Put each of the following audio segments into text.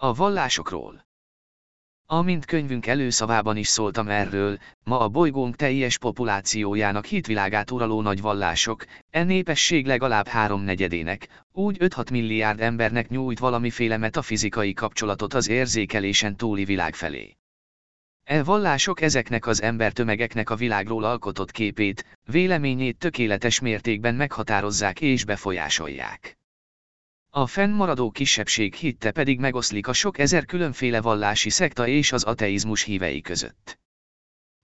A vallásokról. Amint könyvünk előszavában is szóltam erről, ma a bolygónk teljes populációjának hitvilágát uraló nagy vallások, e népesség legalább háromnegyedének, úgy 5-6 milliárd embernek nyújt valamiféle metafizikai kapcsolatot az érzékelésen túli világ felé. E vallások ezeknek az embertömegeknek a világról alkotott képét, véleményét tökéletes mértékben meghatározzák és befolyásolják. A fennmaradó kisebbség hitte pedig megoszlik a sok ezer különféle vallási szekta és az ateizmus hívei között.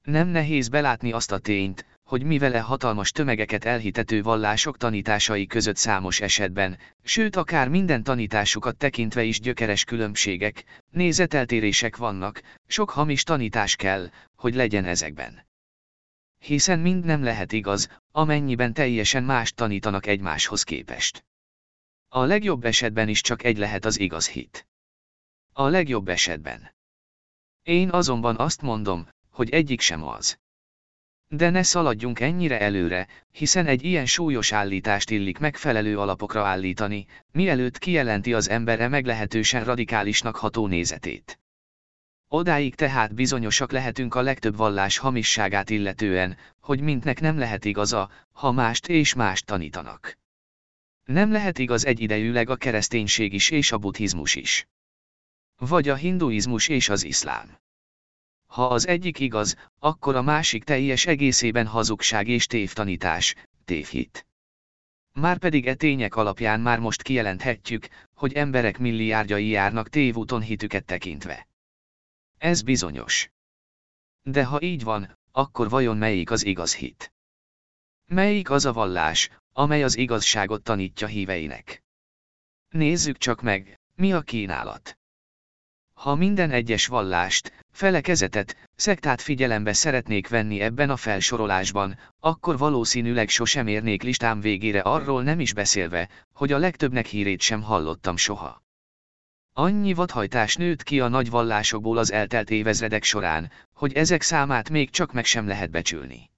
Nem nehéz belátni azt a tényt, hogy mivel e hatalmas tömegeket elhitető vallások tanításai között számos esetben, sőt akár minden tanításukat tekintve is gyökeres különbségek, nézeteltérések vannak, sok hamis tanítás kell, hogy legyen ezekben. Hiszen mind nem lehet igaz, amennyiben teljesen más tanítanak egymáshoz képest. A legjobb esetben is csak egy lehet az igaz hit. A legjobb esetben. Én azonban azt mondom, hogy egyik sem az. De ne szaladjunk ennyire előre, hiszen egy ilyen súlyos állítást illik megfelelő alapokra állítani, mielőtt kijelenti az embere meglehetősen radikálisnak ható nézetét. Odáig tehát bizonyosak lehetünk a legtöbb vallás hamisságát illetően, hogy mintnek nem lehet igaza, ha mást és mást tanítanak. Nem lehet igaz egyidejűleg a kereszténység is és a buddhizmus is. Vagy a hinduizmus és az iszlám. Ha az egyik igaz, akkor a másik teljes egészében hazugság és tévtanítás, tévhit. Márpedig e tények alapján már most kijelenthetjük, hogy emberek milliárdjai járnak tévúton hitüket tekintve. Ez bizonyos. De ha így van, akkor vajon melyik az igaz hit? Melyik az a vallás, amely az igazságot tanítja híveinek? Nézzük csak meg, mi a kínálat. Ha minden egyes vallást, felekezetet, szektát figyelembe szeretnék venni ebben a felsorolásban, akkor valószínűleg sosem érnék listám végére arról nem is beszélve, hogy a legtöbbnek hírét sem hallottam soha. Annyi vadhajtás nőtt ki a nagy vallásokból az eltelt évezredek során, hogy ezek számát még csak meg sem lehet becsülni.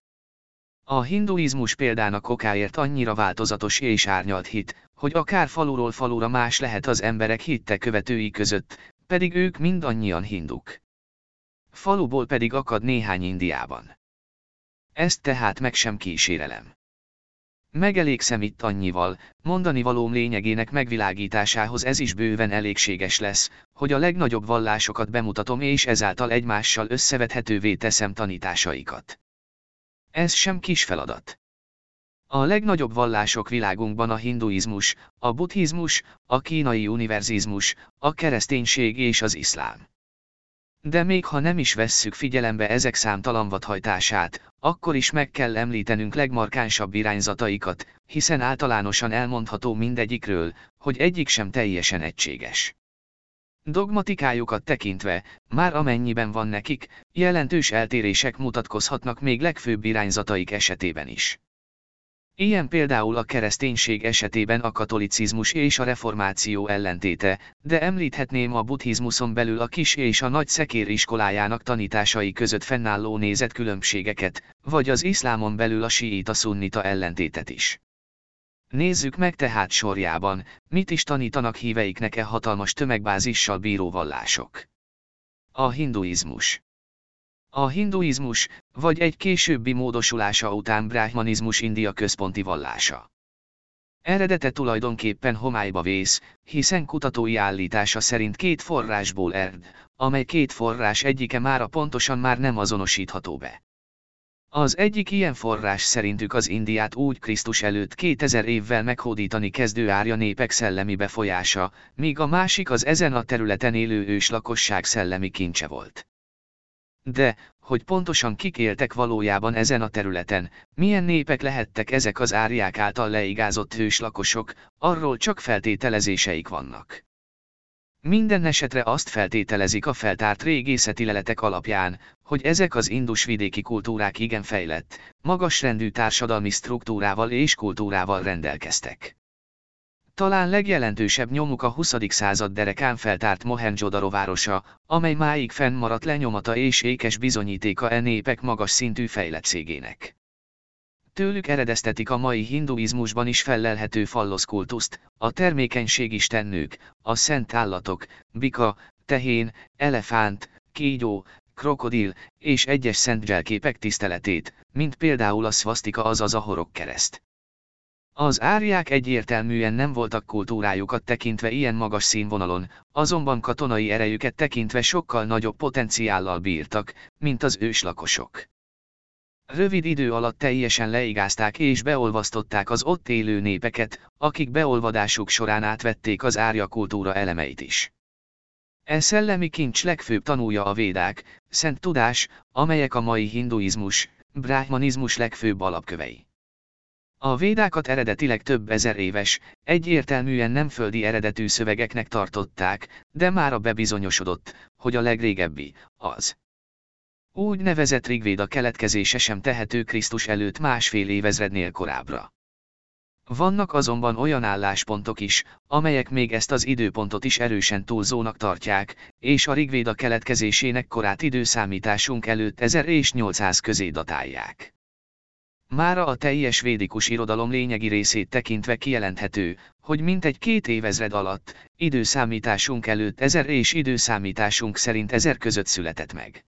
A hinduizmus példának okáért annyira változatos és árnyalt hit, hogy akár faluról falura más lehet az emberek hitte követői között, pedig ők mindannyian hinduk. Faluból pedig akad néhány Indiában. Ezt tehát meg sem kísérelem. Megelégszem itt annyival, mondani valóm lényegének megvilágításához ez is bőven elégséges lesz, hogy a legnagyobb vallásokat bemutatom és ezáltal egymással összevethetővé teszem tanításaikat. Ez sem kis feladat. A legnagyobb vallások világunkban a hinduizmus, a buddhizmus, a kínai univerzizmus, a kereszténység és az iszlám. De még ha nem is vesszük figyelembe ezek számtalan vadhajtását, akkor is meg kell említenünk legmarkánsabb irányzataikat, hiszen általánosan elmondható mindegyikről, hogy egyik sem teljesen egységes. Dogmatikájukat tekintve, már amennyiben van nekik, jelentős eltérések mutatkozhatnak még legfőbb irányzataik esetében is. Ilyen például a kereszténység esetében a katolicizmus és a reformáció ellentéte, de említhetném a buddhizmuson belül a kis és a nagy szekér iskolájának tanításai között fennálló nézetkülönbségeket, vagy az iszlámon belül a síita szunnita ellentétet is. Nézzük meg tehát sorjában, mit is tanítanak híveiknek e hatalmas tömegbázissal bíró vallások. A hinduizmus. A hinduizmus, vagy egy későbbi módosulása után brahmanizmus India központi vallása. Eredete tulajdonképpen homályba vész, hiszen kutatói állítása szerint két forrásból ered, amely két forrás egyike mára pontosan már nem azonosítható be. Az egyik ilyen forrás szerintük az Indiát úgy Krisztus előtt 2000 évvel meghódítani kezdő árja népek szellemi befolyása, míg a másik az ezen a területen élő ős lakosság szellemi kincse volt. De, hogy pontosan kik éltek valójában ezen a területen, milyen népek lehettek ezek az árják által leigázott lakosok, arról csak feltételezéseik vannak. Minden esetre azt feltételezik a feltárt régészeti leletek alapján, hogy ezek az indus vidéki kultúrák igen fejlett, magasrendű társadalmi struktúrával és kultúrával rendelkeztek. Talán legjelentősebb nyomuk a 20. század derekán feltárt Mohenjo-daro városa, amely máig fennmaradt lenyomata és ékes bizonyítéka e népek magas szintű fejlettségének. Tőlük eredeztetik a mai hinduizmusban is fellelhető falloszkultuszt, a termékenység istennők, a szent állatok, bika, tehén, elefánt, kígyó, krokodil, és egyes szent zselképek tiszteletét, mint például a szvasztika azaz a horog kereszt. Az árják egyértelműen nem voltak kultúrájukat tekintve ilyen magas színvonalon, azonban katonai erejüket tekintve sokkal nagyobb potenciállal bírtak, mint az őslakosok. Rövid idő alatt teljesen leigázták és beolvasztották az ott élő népeket, akik beolvadásuk során átvették az árja kultúra elemeit is. E szellemi kincs legfőbb tanúja a védák, szent tudás, amelyek a mai hinduizmus, brahmanizmus legfőbb alapkövei. A védákat eredetileg több ezer éves, egyértelműen nem földi eredetű szövegeknek tartották, de mára bebizonyosodott, hogy a legrégebbi, az. Úgy nevezett Rigvéda keletkezése sem tehető Krisztus előtt másfél évezrednél korábbra. Vannak azonban olyan álláspontok is, amelyek még ezt az időpontot is erősen túlzónak tartják, és a Rigvéda keletkezésének korát időszámításunk előtt 1000 és 800 közé datálják. Mára a teljes védikus irodalom lényegi részét tekintve kijelenthető, hogy mintegy két évezred alatt, időszámításunk előtt 1000 és időszámításunk szerint 1000 között született meg.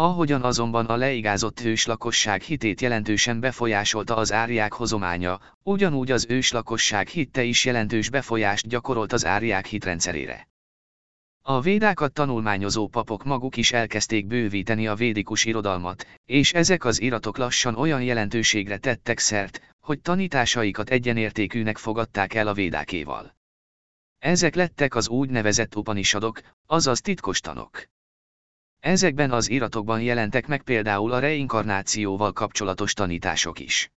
Ahogyan azonban a leigázott őslakosság hitét jelentősen befolyásolta az árják hozománya, ugyanúgy az őslakosság hitte is jelentős befolyást gyakorolt az árják hitrendszerére. A védákat tanulmányozó papok maguk is elkezdték bővíteni a védikus irodalmat, és ezek az iratok lassan olyan jelentőségre tettek szert, hogy tanításaikat egyenértékűnek fogadták el a védákéval. Ezek lettek az úgynevezett upanisadok, azaz titkos tanok. Ezekben az iratokban jelentek meg például a reinkarnációval kapcsolatos tanítások is.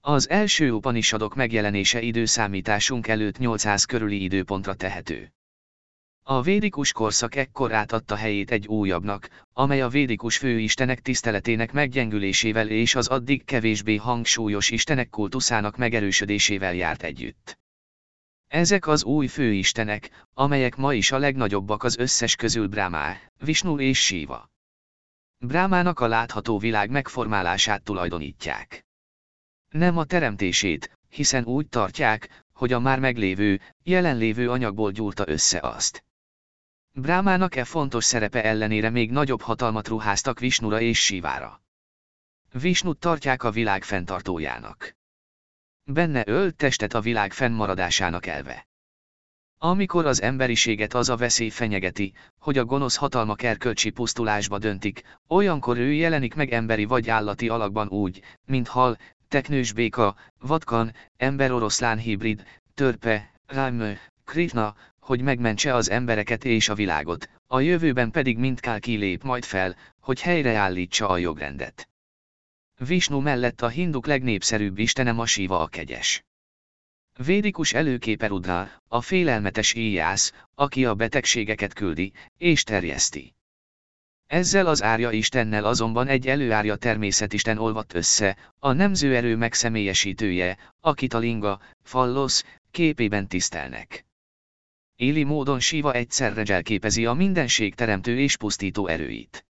Az első Upanishadok megjelenése időszámításunk előtt 800 körüli időpontra tehető. A védikus korszak ekkor átadta helyét egy újabbnak, amely a védikus főistenek tiszteletének meggyengülésével és az addig kevésbé hangsúlyos istenek kultuszának megerősödésével járt együtt. Ezek az új főistenek, amelyek ma is a legnagyobbak az összes közül Brahma, Vishnu és Shiva. Brahmának a látható világ megformálását tulajdonítják. Nem a teremtését, hiszen úgy tartják, hogy a már meglévő, jelenlévő anyagból gyúrta össze azt. Brámának e fontos szerepe ellenére még nagyobb hatalmat ruháztak Visnura és Sivára. Visnut tartják a világ fenntartójának. Benne ölt testet a világ fennmaradásának elve. Amikor az emberiséget az a veszély fenyegeti, hogy a gonosz hatalmak erkölcsi pusztulásba döntik, olyankor ő jelenik meg emberi vagy állati alakban úgy, mint hal, teknős béka, vatkan, ember-oroszlán hibrid, törpe, rámő, kritna, hogy megmentse az embereket és a világot, a jövőben pedig mindkál kilép majd fel, hogy helyreállítsa a jogrendet. Visnu mellett a hinduk legnépszerűbb istene a Siva a kegyes. Védikus előképe Rudra, a félelmetes íjász, aki a betegségeket küldi, és terjeszti. Ezzel az árja istennel azonban egy előárja természetisten olvadt össze, a nemzőerő megszemélyesítője, akit a linga, fallosz, képében tisztelnek. Éli módon Siva egyszerre zselképezi a mindenség teremtő és pusztító erőit.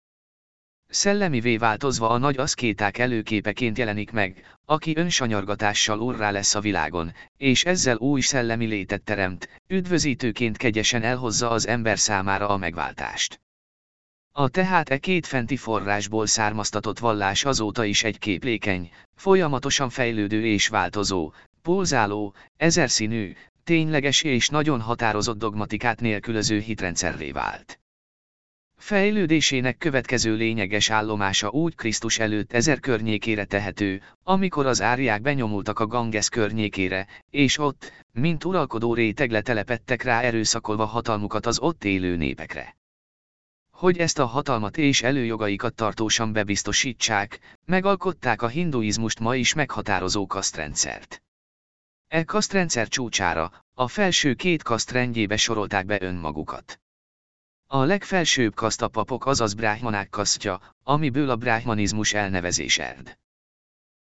Szellemivé változva a nagy aszkéták előképeként jelenik meg, aki önsanyargatással urrá lesz a világon, és ezzel új szellemi létet teremt, üdvözítőként kegyesen elhozza az ember számára a megváltást. A tehát e két fenti forrásból származtatott vallás azóta is egy képlékeny, folyamatosan fejlődő és változó, pulzáló, ezerszínű, tényleges és nagyon határozott dogmatikát nélkülöző hitrendszerré vált. Fejlődésének következő lényeges állomása úgy Krisztus előtt ezer környékére tehető, amikor az árják benyomultak a Ganges környékére, és ott, mint uralkodó réteg letelepettek rá erőszakolva hatalmukat az ott élő népekre. Hogy ezt a hatalmat és előjogaikat tartósan bebiztosítsák, megalkották a hinduizmust ma is meghatározó kasztrendszert. E kasztrendszer csúcsára, a felső két kaszt rendjébe sorolták be önmagukat. A legfelsőbb kaszt a papok azaz bráhmanák kasztja, amiből a bráhmanizmus elnevezés erd.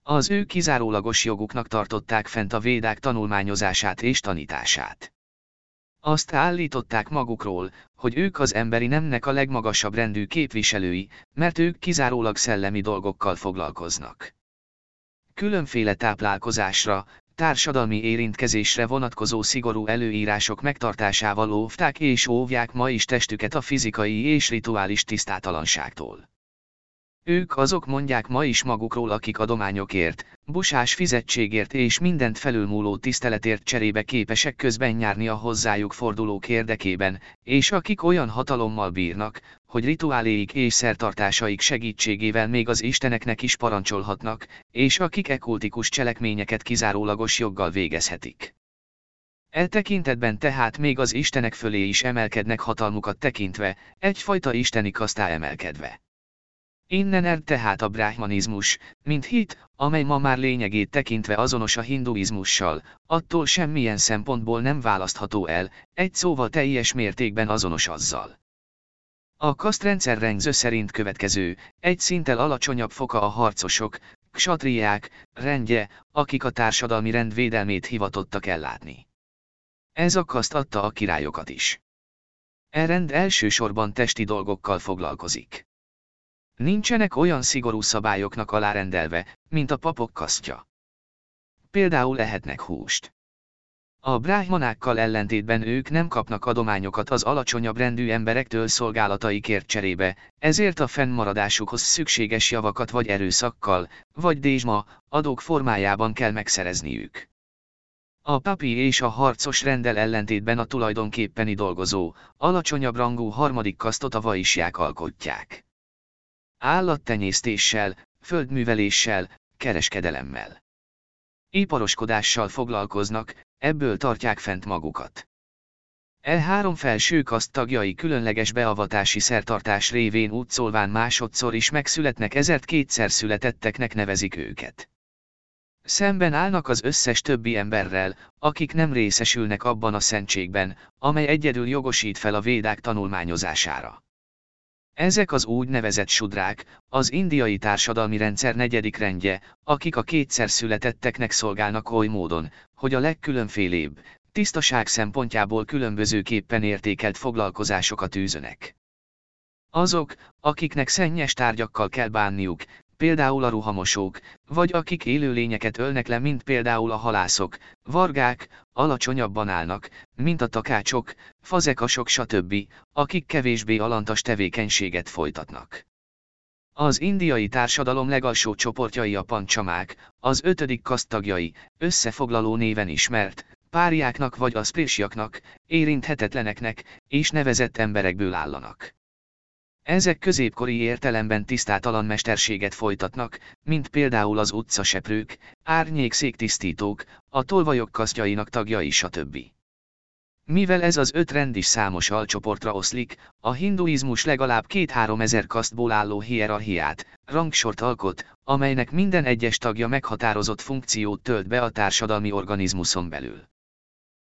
Az ő kizárólagos joguknak tartották fent a védák tanulmányozását és tanítását. Azt állították magukról, hogy ők az emberi nemnek a legmagasabb rendű képviselői, mert ők kizárólag szellemi dolgokkal foglalkoznak. különféle táplálkozásra, társadalmi érintkezésre vonatkozó szigorú előírások megtartásával óvták és óvják ma is testüket a fizikai és rituális tisztátalanságtól. Ők azok mondják ma is magukról, akik adományokért, busás fizetségért és mindent felülmúló tiszteletért cserébe képesek közben nyárni a hozzájuk fordulók érdekében, és akik olyan hatalommal bírnak, hogy rituáléik és szertartásaik segítségével még az isteneknek is parancsolhatnak, és akik ekultikus cselekményeket kizárólagos joggal végezhetik. E tekintetben tehát még az istenek fölé is emelkednek hatalmukat tekintve, egyfajta isteni kasztá emelkedve. Innen ered tehát a brahmanizmus, mint hit, amely ma már lényegét tekintve azonos a hinduizmussal, attól semmilyen szempontból nem választható el, egy szóval teljes mértékben azonos azzal. A kasztrendszer rengző szerint következő, egy szinttel alacsonyabb foka a harcosok, ksatriák, rendje, akik a társadalmi rendvédelmét hivatottak ellátni. Ez a kaszt adta a királyokat is. E rend elsősorban testi dolgokkal foglalkozik. Nincsenek olyan szigorú szabályoknak alárendelve, mint a papok kasztja. Például lehetnek húst. A bráhmanákkal ellentétben ők nem kapnak adományokat az alacsonyabb rendű emberektől szolgálataikért cserébe, ezért a fennmaradásukhoz szükséges javakat vagy erőszakkal, vagy dézsma, adók formájában kell megszerezniük. A papi és a harcos rendel ellentétben a tulajdonképpeni dolgozó, alacsonyabb rangú harmadik kasztot a vaisják alkotják. Állattenyésztéssel, földműveléssel, kereskedelemmel. Iparoskodással foglalkoznak, ebből tartják fent magukat. E három felső kaszt tagjai különleges beavatási szertartás révén útszolván másodszor is megszületnek ezért kétszer születetteknek nevezik őket. Szemben állnak az összes többi emberrel, akik nem részesülnek abban a szentségben, amely egyedül jogosít fel a védák tanulmányozására. Ezek az úgynevezett sudrák, az indiai társadalmi rendszer negyedik rendje, akik a kétszer születetteknek szolgálnak oly módon, hogy a legkülönfélébb, tisztaság szempontjából különbözőképpen értékelt foglalkozásokat űzönek. Azok, akiknek szennyes tárgyakkal kell bánniuk, például a ruhamosók, vagy akik élőlényeket ölnek le, mint például a halászok, vargák, alacsonyabban állnak, mint a takácsok, fazekasok stb., akik kevésbé alantas tevékenységet folytatnak. Az indiai társadalom legalsó csoportjai a pancsamák, az ötödik kasztagjai, összefoglaló néven ismert, párjáknak vagy aszprésiaknak, érinthetetleneknek, és nevezett emberekből állanak. Ezek középkori értelemben tisztátalan mesterséget folytatnak, mint például az utcaseprők, árnyékszéktisztítók, a tolvajok kasztjainak tagjai stb. Mivel ez az öt rend is számos alcsoportra oszlik, a hinduizmus legalább két-három ezer kasztból álló hierarchiát, rangsort alkot, amelynek minden egyes tagja meghatározott funkciót tölt be a társadalmi organizmuson belül.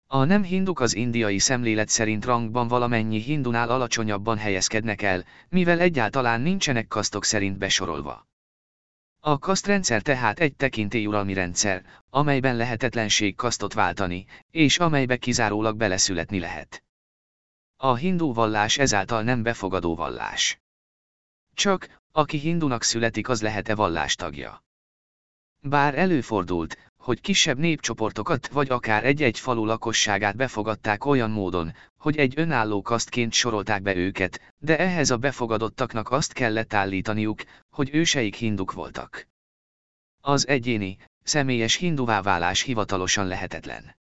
A nem hinduk az indiai szemlélet szerint rangban valamennyi hindunál alacsonyabban helyezkednek el, mivel egyáltalán nincsenek kasztok szerint besorolva. A kasztrendszer tehát egy tekintélyuralmi rendszer, amelyben lehetetlenség kasztot váltani, és amelybe kizárólag beleszületni lehet. A hindu vallás ezáltal nem befogadó vallás. Csak, aki hindunak születik az lehet-e vallástagja. Bár előfordult, hogy kisebb népcsoportokat vagy akár egy-egy falu lakosságát befogadták olyan módon, hogy egy önálló kasztként sorolták be őket, de ehhez a befogadottaknak azt kellett állítaniuk, hogy őseik hinduk voltak. Az egyéni, személyes hinduvá válás hivatalosan lehetetlen.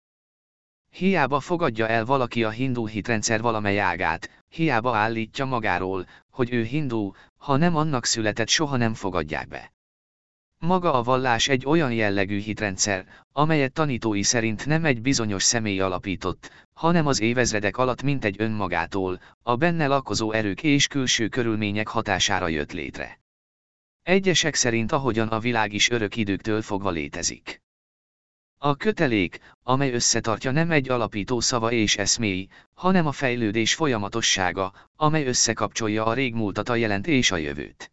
Hiába fogadja el valaki a hindu hitrendszer valamely ágát, hiába állítja magáról, hogy ő hindu, ha nem annak született soha nem fogadják be. Maga a vallás egy olyan jellegű hitrendszer, amelyet tanítói szerint nem egy bizonyos személy alapított, hanem az évezredek alatt mintegy önmagától, a benne lakozó erők és külső körülmények hatására jött létre. Egyesek szerint ahogyan a világ is örök időktől fogva létezik. A kötelék, amely összetartja nem egy alapító szava és eszméi, hanem a fejlődés folyamatossága, amely összekapcsolja a régmúltat a jelent és a jövőt.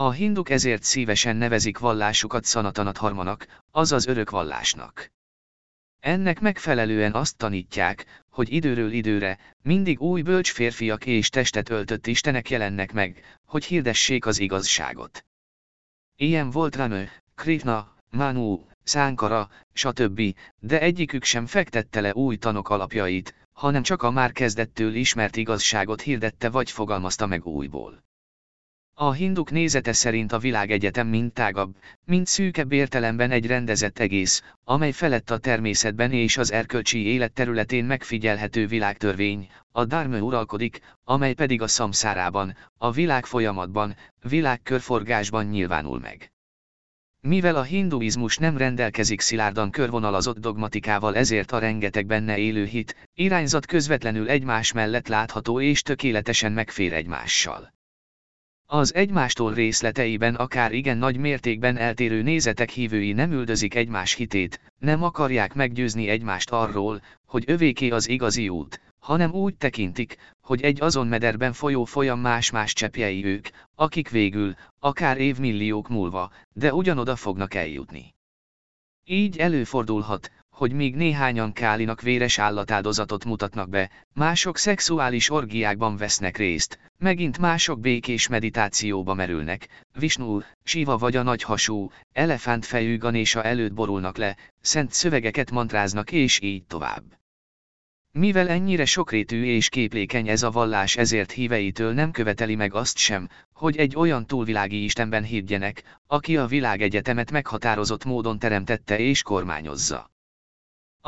A hinduk ezért szívesen nevezik vallásukat szanatanat harmanak, azaz örök vallásnak. Ennek megfelelően azt tanítják, hogy időről időre, mindig új bölcs férfiak és testet öltött istenek jelennek meg, hogy hirdessék az igazságot. Ilyen volt Ramö, Krishna, Manu, Szánkara, stb., de egyikük sem fektette le új tanok alapjait, hanem csak a már kezdettől ismert igazságot hirdette vagy fogalmazta meg újból. A hinduk nézete szerint a világegyetem mind tágabb, mind szűkebb értelemben egy rendezett egész, amely felett a természetben és az erkölcsi élet területén megfigyelhető világtörvény, a dharma uralkodik, amely pedig a szamszárában, a világ folyamatban, világkörforgásban nyilvánul meg. Mivel a hinduizmus nem rendelkezik szilárdan körvonalazott dogmatikával ezért a rengeteg benne élő hit, irányzat közvetlenül egymás mellett látható és tökéletesen megfér egymással. Az egymástól részleteiben akár igen nagy mértékben eltérő nézetek hívői nem üldözik egymás hitét, nem akarják meggyőzni egymást arról, hogy övéké az igazi út, hanem úgy tekintik, hogy egy azon mederben folyó folyam más-más csepjei ők, akik végül, akár évmilliók múlva, de ugyanoda fognak eljutni. Így előfordulhat, hogy míg néhányan Kálinak véres állatáldozatot mutatnak be, mások szexuális orgiákban vesznek részt, megint mások békés meditációba merülnek, Visnu, Siva vagy a nagyhasú, elefántfejű Ganésa előtt borulnak le, szent szövegeket mantráznak és így tovább. Mivel ennyire sokrétű és képlékeny ez a vallás ezért híveitől nem követeli meg azt sem, hogy egy olyan túlvilági Istenben higgyenek, aki a világegyetemet meghatározott módon teremtette és kormányozza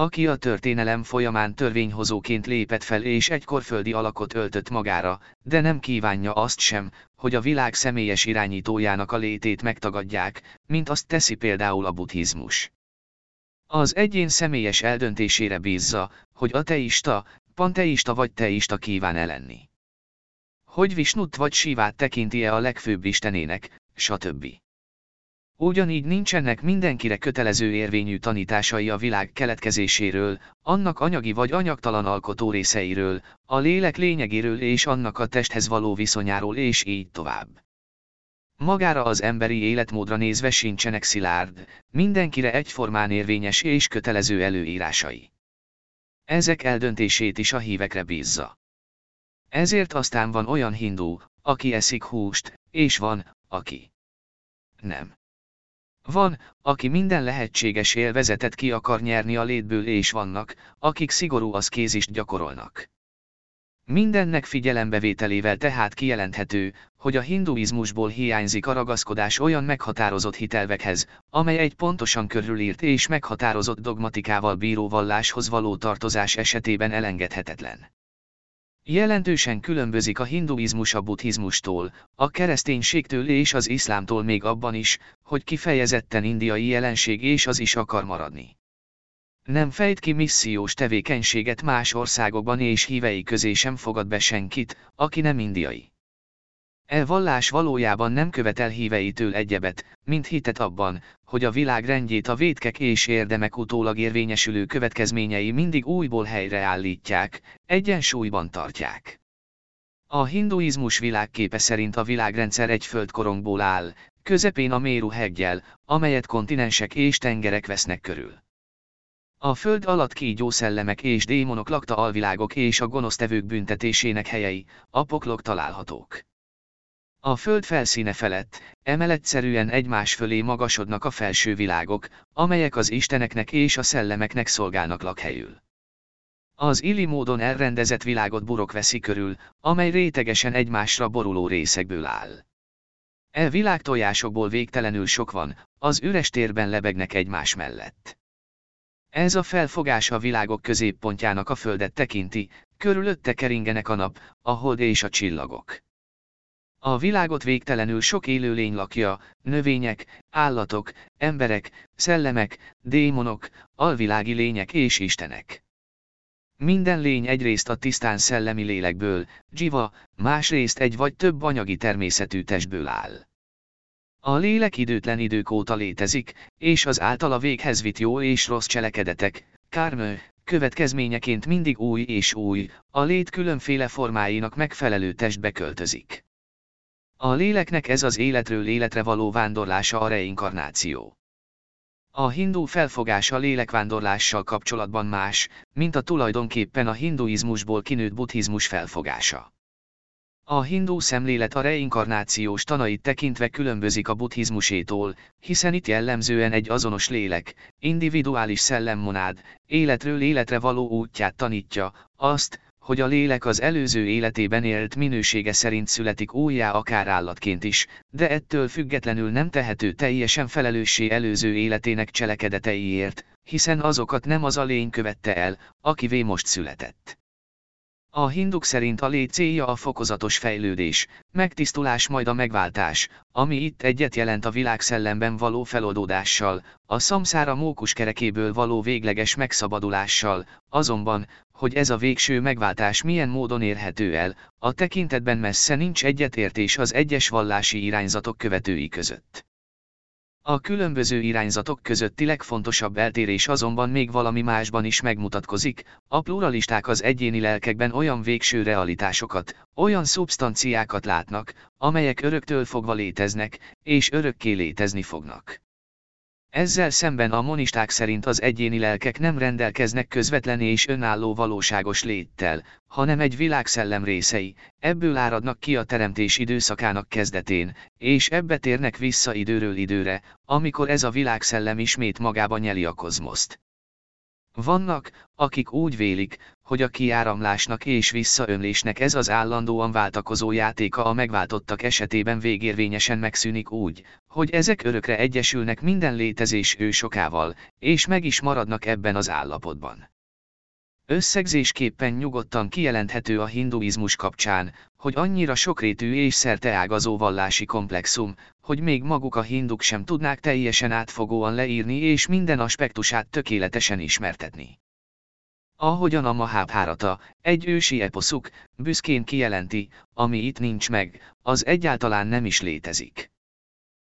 aki a történelem folyamán törvényhozóként lépett fel és egykor földi alakot öltött magára, de nem kívánja azt sem, hogy a világ személyes irányítójának a létét megtagadják, mint azt teszi például a buddhizmus. Az egyén személyes eldöntésére bízza, hogy ateista, panteista vagy teista kíván elenni. Hogy Visnut vagy Sivát tekinti-e a legfőbb istenének, stb. Ugyanígy nincsenek mindenkire kötelező érvényű tanításai a világ keletkezéséről, annak anyagi vagy anyagtalan alkotó részeiről, a lélek lényegéről és annak a testhez való viszonyáról és így tovább. Magára az emberi életmódra nézve sincsenek szilárd, mindenkire egyformán érvényes és kötelező előírásai. Ezek eldöntését is a hívekre bízza. Ezért aztán van olyan hindú, aki eszik húst, és van, aki nem. Van, aki minden lehetséges élvezetet ki akar nyerni a létből és vannak, akik szigorú aszkézist gyakorolnak. Mindennek figyelembevételével tehát kijelenthető, hogy a hinduizmusból hiányzik a ragaszkodás olyan meghatározott hitelvekhez, amely egy pontosan körülírt és meghatározott dogmatikával bíró valláshoz való tartozás esetében elengedhetetlen. Jelentősen különbözik a hinduizmus a buddhizmustól, a kereszténységtől és az iszlámtól még abban is, hogy kifejezetten indiai jelenség és az is akar maradni. Nem fejt ki missziós tevékenységet más országokban és hívei közé sem fogad be senkit, aki nem indiai. E vallás valójában nem követel híveitől egyebet, mint hitet abban, hogy a világ rendjét a vétkek és érdemek utólag érvényesülő következményei mindig újból helyreállítják, egyensúlyban tartják. A hinduizmus világképe szerint a világrendszer egy földkorongból áll, közepén a Méru heggyel, amelyet kontinensek és tengerek vesznek körül. A föld alatt kígyó szellemek és démonok lakta alvilágok és a gonosztevők büntetésének helyei, a poklok találhatók. A föld felszíne felett, emeletszerűen egymás fölé magasodnak a felső világok, amelyek az isteneknek és a szellemeknek szolgálnak lakhelyül. Az illi módon elrendezett világot burok veszi körül, amely rétegesen egymásra boruló részekből áll. E világtojásokból végtelenül sok van, az üres térben lebegnek egymás mellett. Ez a felfogás a világok középpontjának a földet tekinti, körülötte keringenek a nap, a hold és a csillagok. A világot végtelenül sok élőlény lakja, növények, állatok, emberek, szellemek, démonok, alvilági lények és istenek. Minden lény egyrészt a tisztán szellemi lélekből, dzsiva, másrészt egy vagy több anyagi természetű testből áll. A lélek időtlen idők óta létezik, és az általa véghez vitt jó és rossz cselekedetek, kármő, következményeként mindig új és új, a lét különféle formáinak megfelelő testbe költözik. A léleknek ez az életről életre való vándorlása a reinkarnáció. A hindu felfogása lélekvándorlással kapcsolatban más, mint a tulajdonképpen a hinduizmusból kinőtt buddhizmus felfogása. A hindú szemlélet a reinkarnációs tanait tekintve különbözik a buddhizmusétól, hiszen itt jellemzően egy azonos lélek, individuális szellemmonád, életről életre való útját tanítja, azt, hogy a lélek az előző életében élt minősége szerint születik újjá akár állatként is, de ettől függetlenül nem tehető teljesen felelőssé előző életének cselekedeteiért, hiszen azokat nem az a lény követte el, akivé most született. A hinduk szerint a lét célja a fokozatos fejlődés, megtisztulás majd a megváltás, ami itt egyet jelent a világszellemben való feloldódással, a szamszára mókus kerekéből való végleges megszabadulással, azonban, hogy ez a végső megváltás milyen módon érhető el, a tekintetben messze nincs egyetértés az egyes vallási irányzatok követői között. A különböző irányzatok közötti legfontosabb eltérés azonban még valami másban is megmutatkozik, a pluralisták az egyéni lelkekben olyan végső realitásokat, olyan szubstanciákat látnak, amelyek öröktől fogva léteznek, és örökké létezni fognak. Ezzel szemben a monisták szerint az egyéni lelkek nem rendelkeznek közvetlen és önálló valóságos léttel, hanem egy világszellem részei, ebből áradnak ki a teremtés időszakának kezdetén, és ebbe térnek vissza időről időre, amikor ez a világszellem ismét magába nyeli a kozmoszt. Vannak, akik úgy vélik, hogy a kiáramlásnak és visszaömlésnek ez az állandóan váltakozó játéka a megváltottak esetében végérvényesen megszűnik úgy, hogy ezek örökre egyesülnek minden létezés ősokával, és meg is maradnak ebben az állapotban. Összegzésképpen nyugodtan kijelenthető a hinduizmus kapcsán, hogy annyira sokrétű és szerteágazó vallási komplexum, hogy még maguk a hinduk sem tudnák teljesen átfogóan leírni és minden aspektusát tökéletesen ismertetni. Ahogyan a Mahabharata, egy ősi eposzuk, büszkén kijelenti, ami itt nincs meg, az egyáltalán nem is létezik.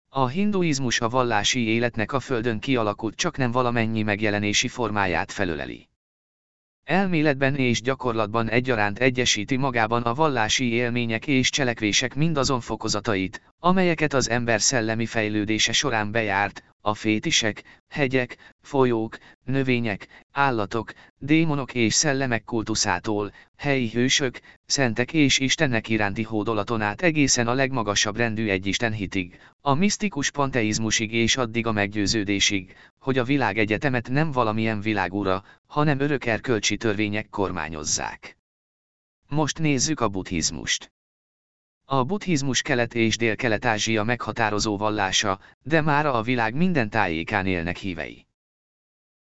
A hinduizmus a vallási életnek a földön kialakult csak nem valamennyi megjelenési formáját felöleli. Elméletben és gyakorlatban egyaránt egyesíti magában a vallási élmények és cselekvések mindazon fokozatait, amelyeket az ember szellemi fejlődése során bejárt, a fétisek, hegyek, folyók, növények, állatok, démonok és szellemek kultuszától, helyi hősök, szentek és istennek iránti hódolaton át egészen a legmagasabb rendű egyisten hitig, a misztikus panteizmusig és addig a meggyőződésig, hogy a világegyetemet nem valamilyen világúra, hanem örök erkölcsi törvények kormányozzák. Most nézzük a buddhizmust. A buddhizmus kelet- és dél-kelet-ázsia meghatározó vallása, de mára a világ minden tájékán élnek hívei.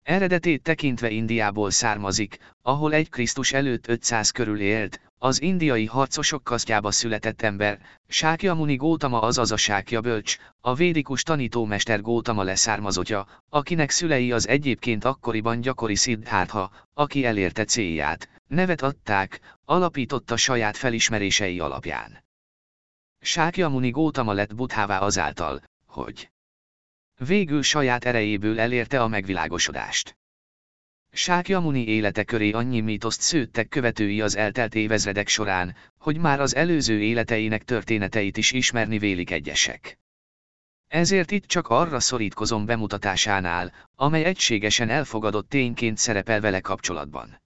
Eredetét tekintve Indiából származik, ahol egy Krisztus előtt 500 körül élt, az indiai harcosok kasztjába született ember, Sákja Muni Gótama azaz a Sákja bölcs, a védikus tanítómester Gótama leszármazottja, akinek szülei az egyébként akkoriban gyakori Siddhartha, aki elérte célját, nevet adták, alapította saját felismerései alapján. Sákyamuni Gótama lett buthává azáltal, hogy végül saját erejéből elérte a megvilágosodást. Sákyamuni élete köré annyi mítoszt szőttek követői az eltelt évezredek során, hogy már az előző életeinek történeteit is ismerni vélik egyesek. Ezért itt csak arra szorítkozom bemutatásánál, amely egységesen elfogadott tényként szerepel vele kapcsolatban.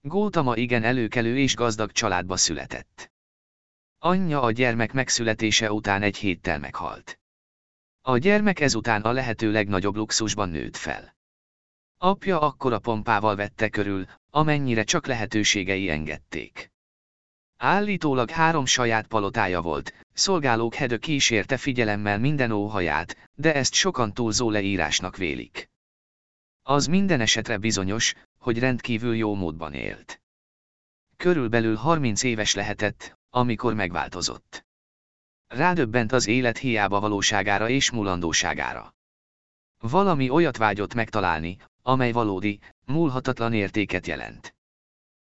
Gótama igen előkelő és gazdag családba született. Anyja a gyermek megszületése után egy héttel meghalt. A gyermek ezután a lehető legnagyobb luxusban nőtt fel. Apja akkora pompával vette körül, amennyire csak lehetőségei engedték. Állítólag három saját palotája volt, szolgálók hedő kísérte figyelemmel minden óhaját, de ezt sokan túlzó leírásnak vélik. Az minden esetre bizonyos, hogy rendkívül jó módban élt. Körülbelül 30 éves lehetett, amikor megváltozott. Rádöbbent az élet hiába valóságára és mulandóságára. Valami olyat vágyott megtalálni, amely valódi, múlhatatlan értéket jelent.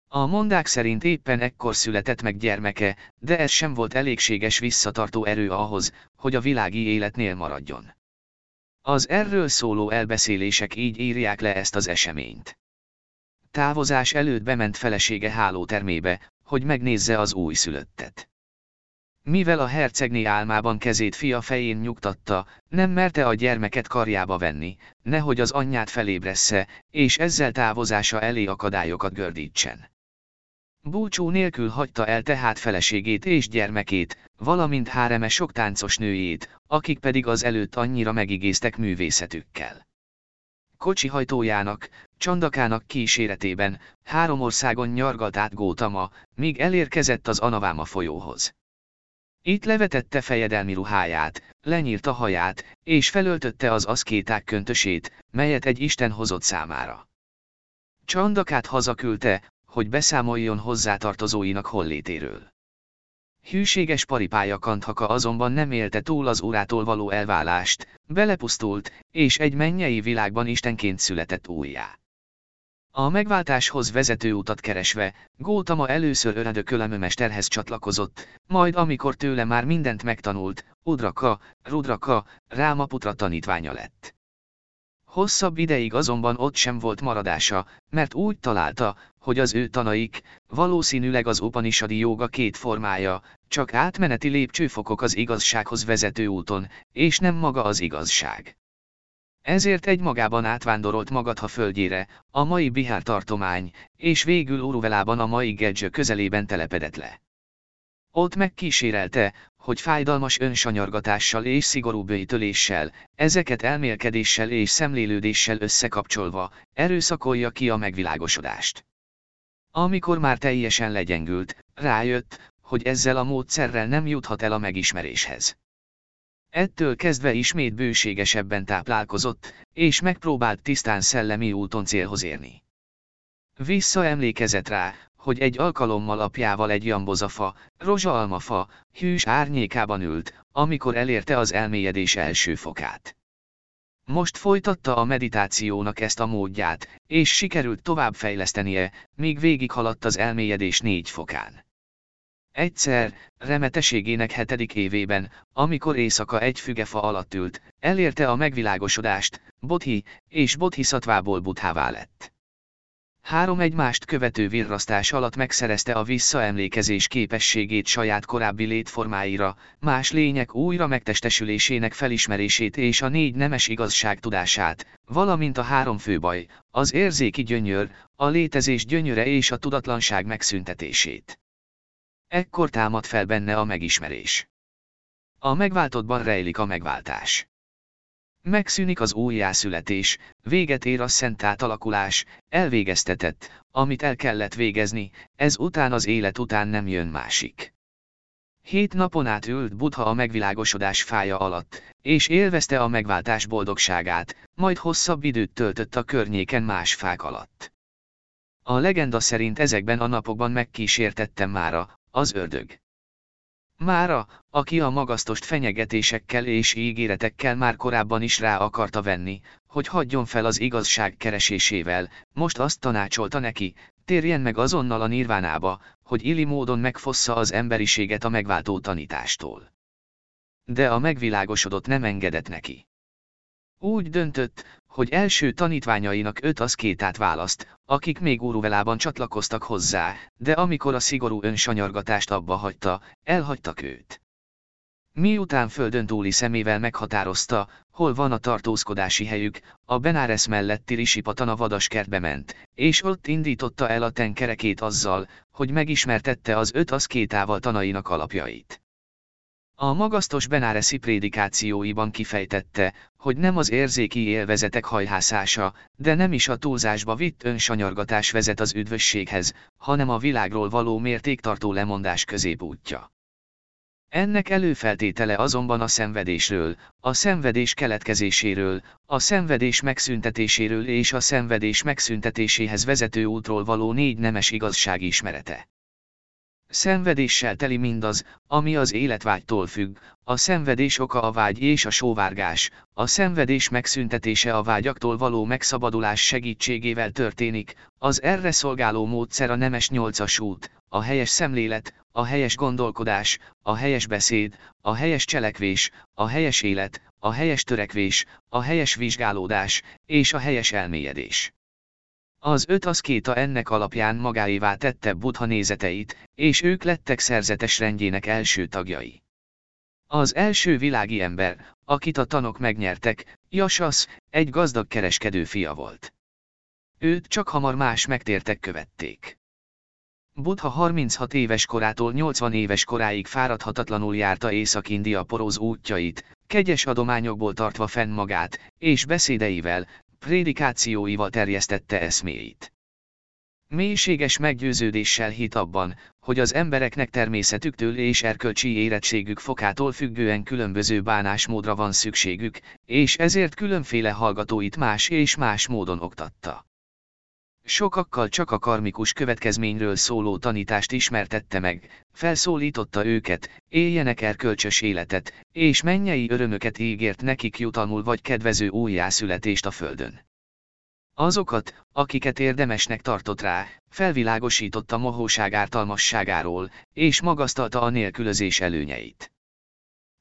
A mondák szerint éppen ekkor született meg gyermeke, de ez sem volt elégséges visszatartó erő ahhoz, hogy a világi életnél maradjon. Az erről szóló elbeszélések így írják le ezt az eseményt. Távozás előtt bement felesége hálótermébe, hogy megnézze az újszülöttet. Mivel a hercegné álmában kezét fia fején nyugtatta, nem merte a gyermeket karjába venni, nehogy az anyját felébressze, és ezzel távozása elé akadályokat gördítsen. Búcsú nélkül hagyta el tehát feleségét és gyermekét, valamint háreme sok táncos nőjét, akik pedig az előtt annyira megigéztek művészetükkel. Kocsi hajtójának, Csandakának kíséretében, három országon nyargalt át Gótama, míg elérkezett az Anaváma folyóhoz. Itt levetette fejedelmi ruháját, lenyírta haját, és felöltötte az aszkéták köntösét, melyet egy Isten hozott számára. Csandakát hazaküldte, hogy beszámoljon hozzátartozóinak hollétéről. Hűséges paripája Kanthaka azonban nem élte túl az urától való elválást, belepusztult, és egy mennyei világban istenként született újjá. A megváltáshoz vezető utat keresve, Gótama először öredökölemömesterhez csatlakozott, majd amikor tőle már mindent megtanult, Udraka, Rudraka, Rámaputra tanítványa lett. Hosszabb ideig azonban ott sem volt maradása, mert úgy találta, hogy az ő tanaik, valószínűleg az Upanishadi joga két formája, csak átmeneti lépcsőfokok az igazsághoz vezető úton, és nem maga az igazság. Ezért egy magában átvándorolt Magadha földjére, a mai Bihár tartomány, és végül Uruvelában a mai Gedzső közelében telepedett le. Ott megkísérelte, hogy fájdalmas önsanyargatással és szigorú bőjtöléssel, ezeket elmélkedéssel és szemlélődéssel összekapcsolva, erőszakolja ki a megvilágosodást. Amikor már teljesen legyengült, rájött, hogy ezzel a módszerrel nem juthat el a megismeréshez. Ettől kezdve ismét bőségesebben táplálkozott, és megpróbált tisztán szellemi úton célhoz érni. Visszaemlékezett rá, hogy egy alkalommal apjával egy jambozafa, rozsaalmafa, hűs árnyékában ült, amikor elérte az elmélyedés első fokát. Most folytatta a meditációnak ezt a módját, és sikerült továbbfejlesztenie, míg végighaladt az elmélyedés négy fokán. Egyszer, remeteségének hetedik évében, amikor éjszaka egy fügefa alatt ült, elérte a megvilágosodást, Bodhi, és Bodhisattvából buthává lett. Három egymást követő virrasztás alatt megszerezte a visszaemlékezés képességét saját korábbi létformáira, más lények újra megtestesülésének felismerését és a négy nemes igazság tudását, valamint a három főbaj, az érzéki gyönyör, a létezés gyönyöre és a tudatlanság megszüntetését. Ekkor támad fel benne a megismerés. A megváltottban rejlik a megváltás. Megszűnik az újjászületés, véget ér a szent átalakulás, elvégeztetett, amit el kellett végezni, ez után az élet után nem jön másik. Hét napon át ült Buddha a megvilágosodás fája alatt, és élvezte a megváltás boldogságát, majd hosszabb időt töltött a környéken más fák alatt. A legenda szerint ezekben a napokban megkísértettem mára, az ördög. Mára, aki a magasztost fenyegetésekkel és ígéretekkel már korábban is rá akarta venni, hogy hagyjon fel az igazság keresésével, most azt tanácsolta neki, térjen meg azonnal a nirvánába, hogy illi módon megfossza az emberiséget a megváltó tanítástól. De a megvilágosodott nem engedett neki. Úgy döntött, hogy első tanítványainak öt aszkétát választ, akik még Uruvelában csatlakoztak hozzá, de amikor a szigorú önsanyargatást abba hagyta, elhagytak őt. Miután földön túli szemével meghatározta, hol van a tartózkodási helyük, a Benáres melletti Risipatan a vadaskertbe ment, és ott indította el a tenkerekét azzal, hogy megismertette az öt aszkétával tanainak alapjait. A magasztos Benáreszi prédikációiban kifejtette, hogy nem az érzéki élvezetek hajhászása, de nem is a túlzásba vitt önsanyargatás vezet az üdvösséghez, hanem a világról való mértéktartó lemondás középútja. Ennek előfeltétele azonban a szenvedésről, a szenvedés keletkezéséről, a szenvedés megszüntetéséről és a szenvedés megszüntetéséhez vezető útról való négy nemes igazság ismerete. Szenvedéssel teli mindaz, ami az életvágytól függ, a szenvedés oka a vágy és a sóvárgás, a szenvedés megszüntetése a vágyaktól való megszabadulás segítségével történik, az erre szolgáló módszer a nemes nyolcas út, a helyes szemlélet, a helyes gondolkodás, a helyes beszéd, a helyes cselekvés, a helyes élet, a helyes törekvés, a helyes vizsgálódás, és a helyes elmélyedés. Az öt aszkéta ennek alapján magáévá tette Buddha nézeteit, és ők lettek szerzetes rendjének első tagjai. Az első világi ember, akit a tanok megnyertek, Jasas, egy gazdag kereskedő fia volt. Őt csak hamar más megtértek követték. Buddha 36 éves korától 80 éves koráig fáradhatatlanul járta Észak-India poróz útjait, kegyes adományokból tartva fenn magát, és beszédeivel, prédikációival terjesztette eszméit. Mélységes meggyőződéssel hit abban, hogy az embereknek természetüktől és erkölcsi érettségük fokától függően különböző bánásmódra van szükségük, és ezért különféle hallgatóit más és más módon oktatta. Sokakkal csak a karmikus következményről szóló tanítást ismertette meg, felszólította őket, éljenek erkölcsös életet, és mennyei örömöket ígért nekik jutalmul vagy kedvező újjászületést a földön. Azokat, akiket érdemesnek tartott rá, felvilágosította mohóság ártalmasságáról, és magasztalta a nélkülözés előnyeit.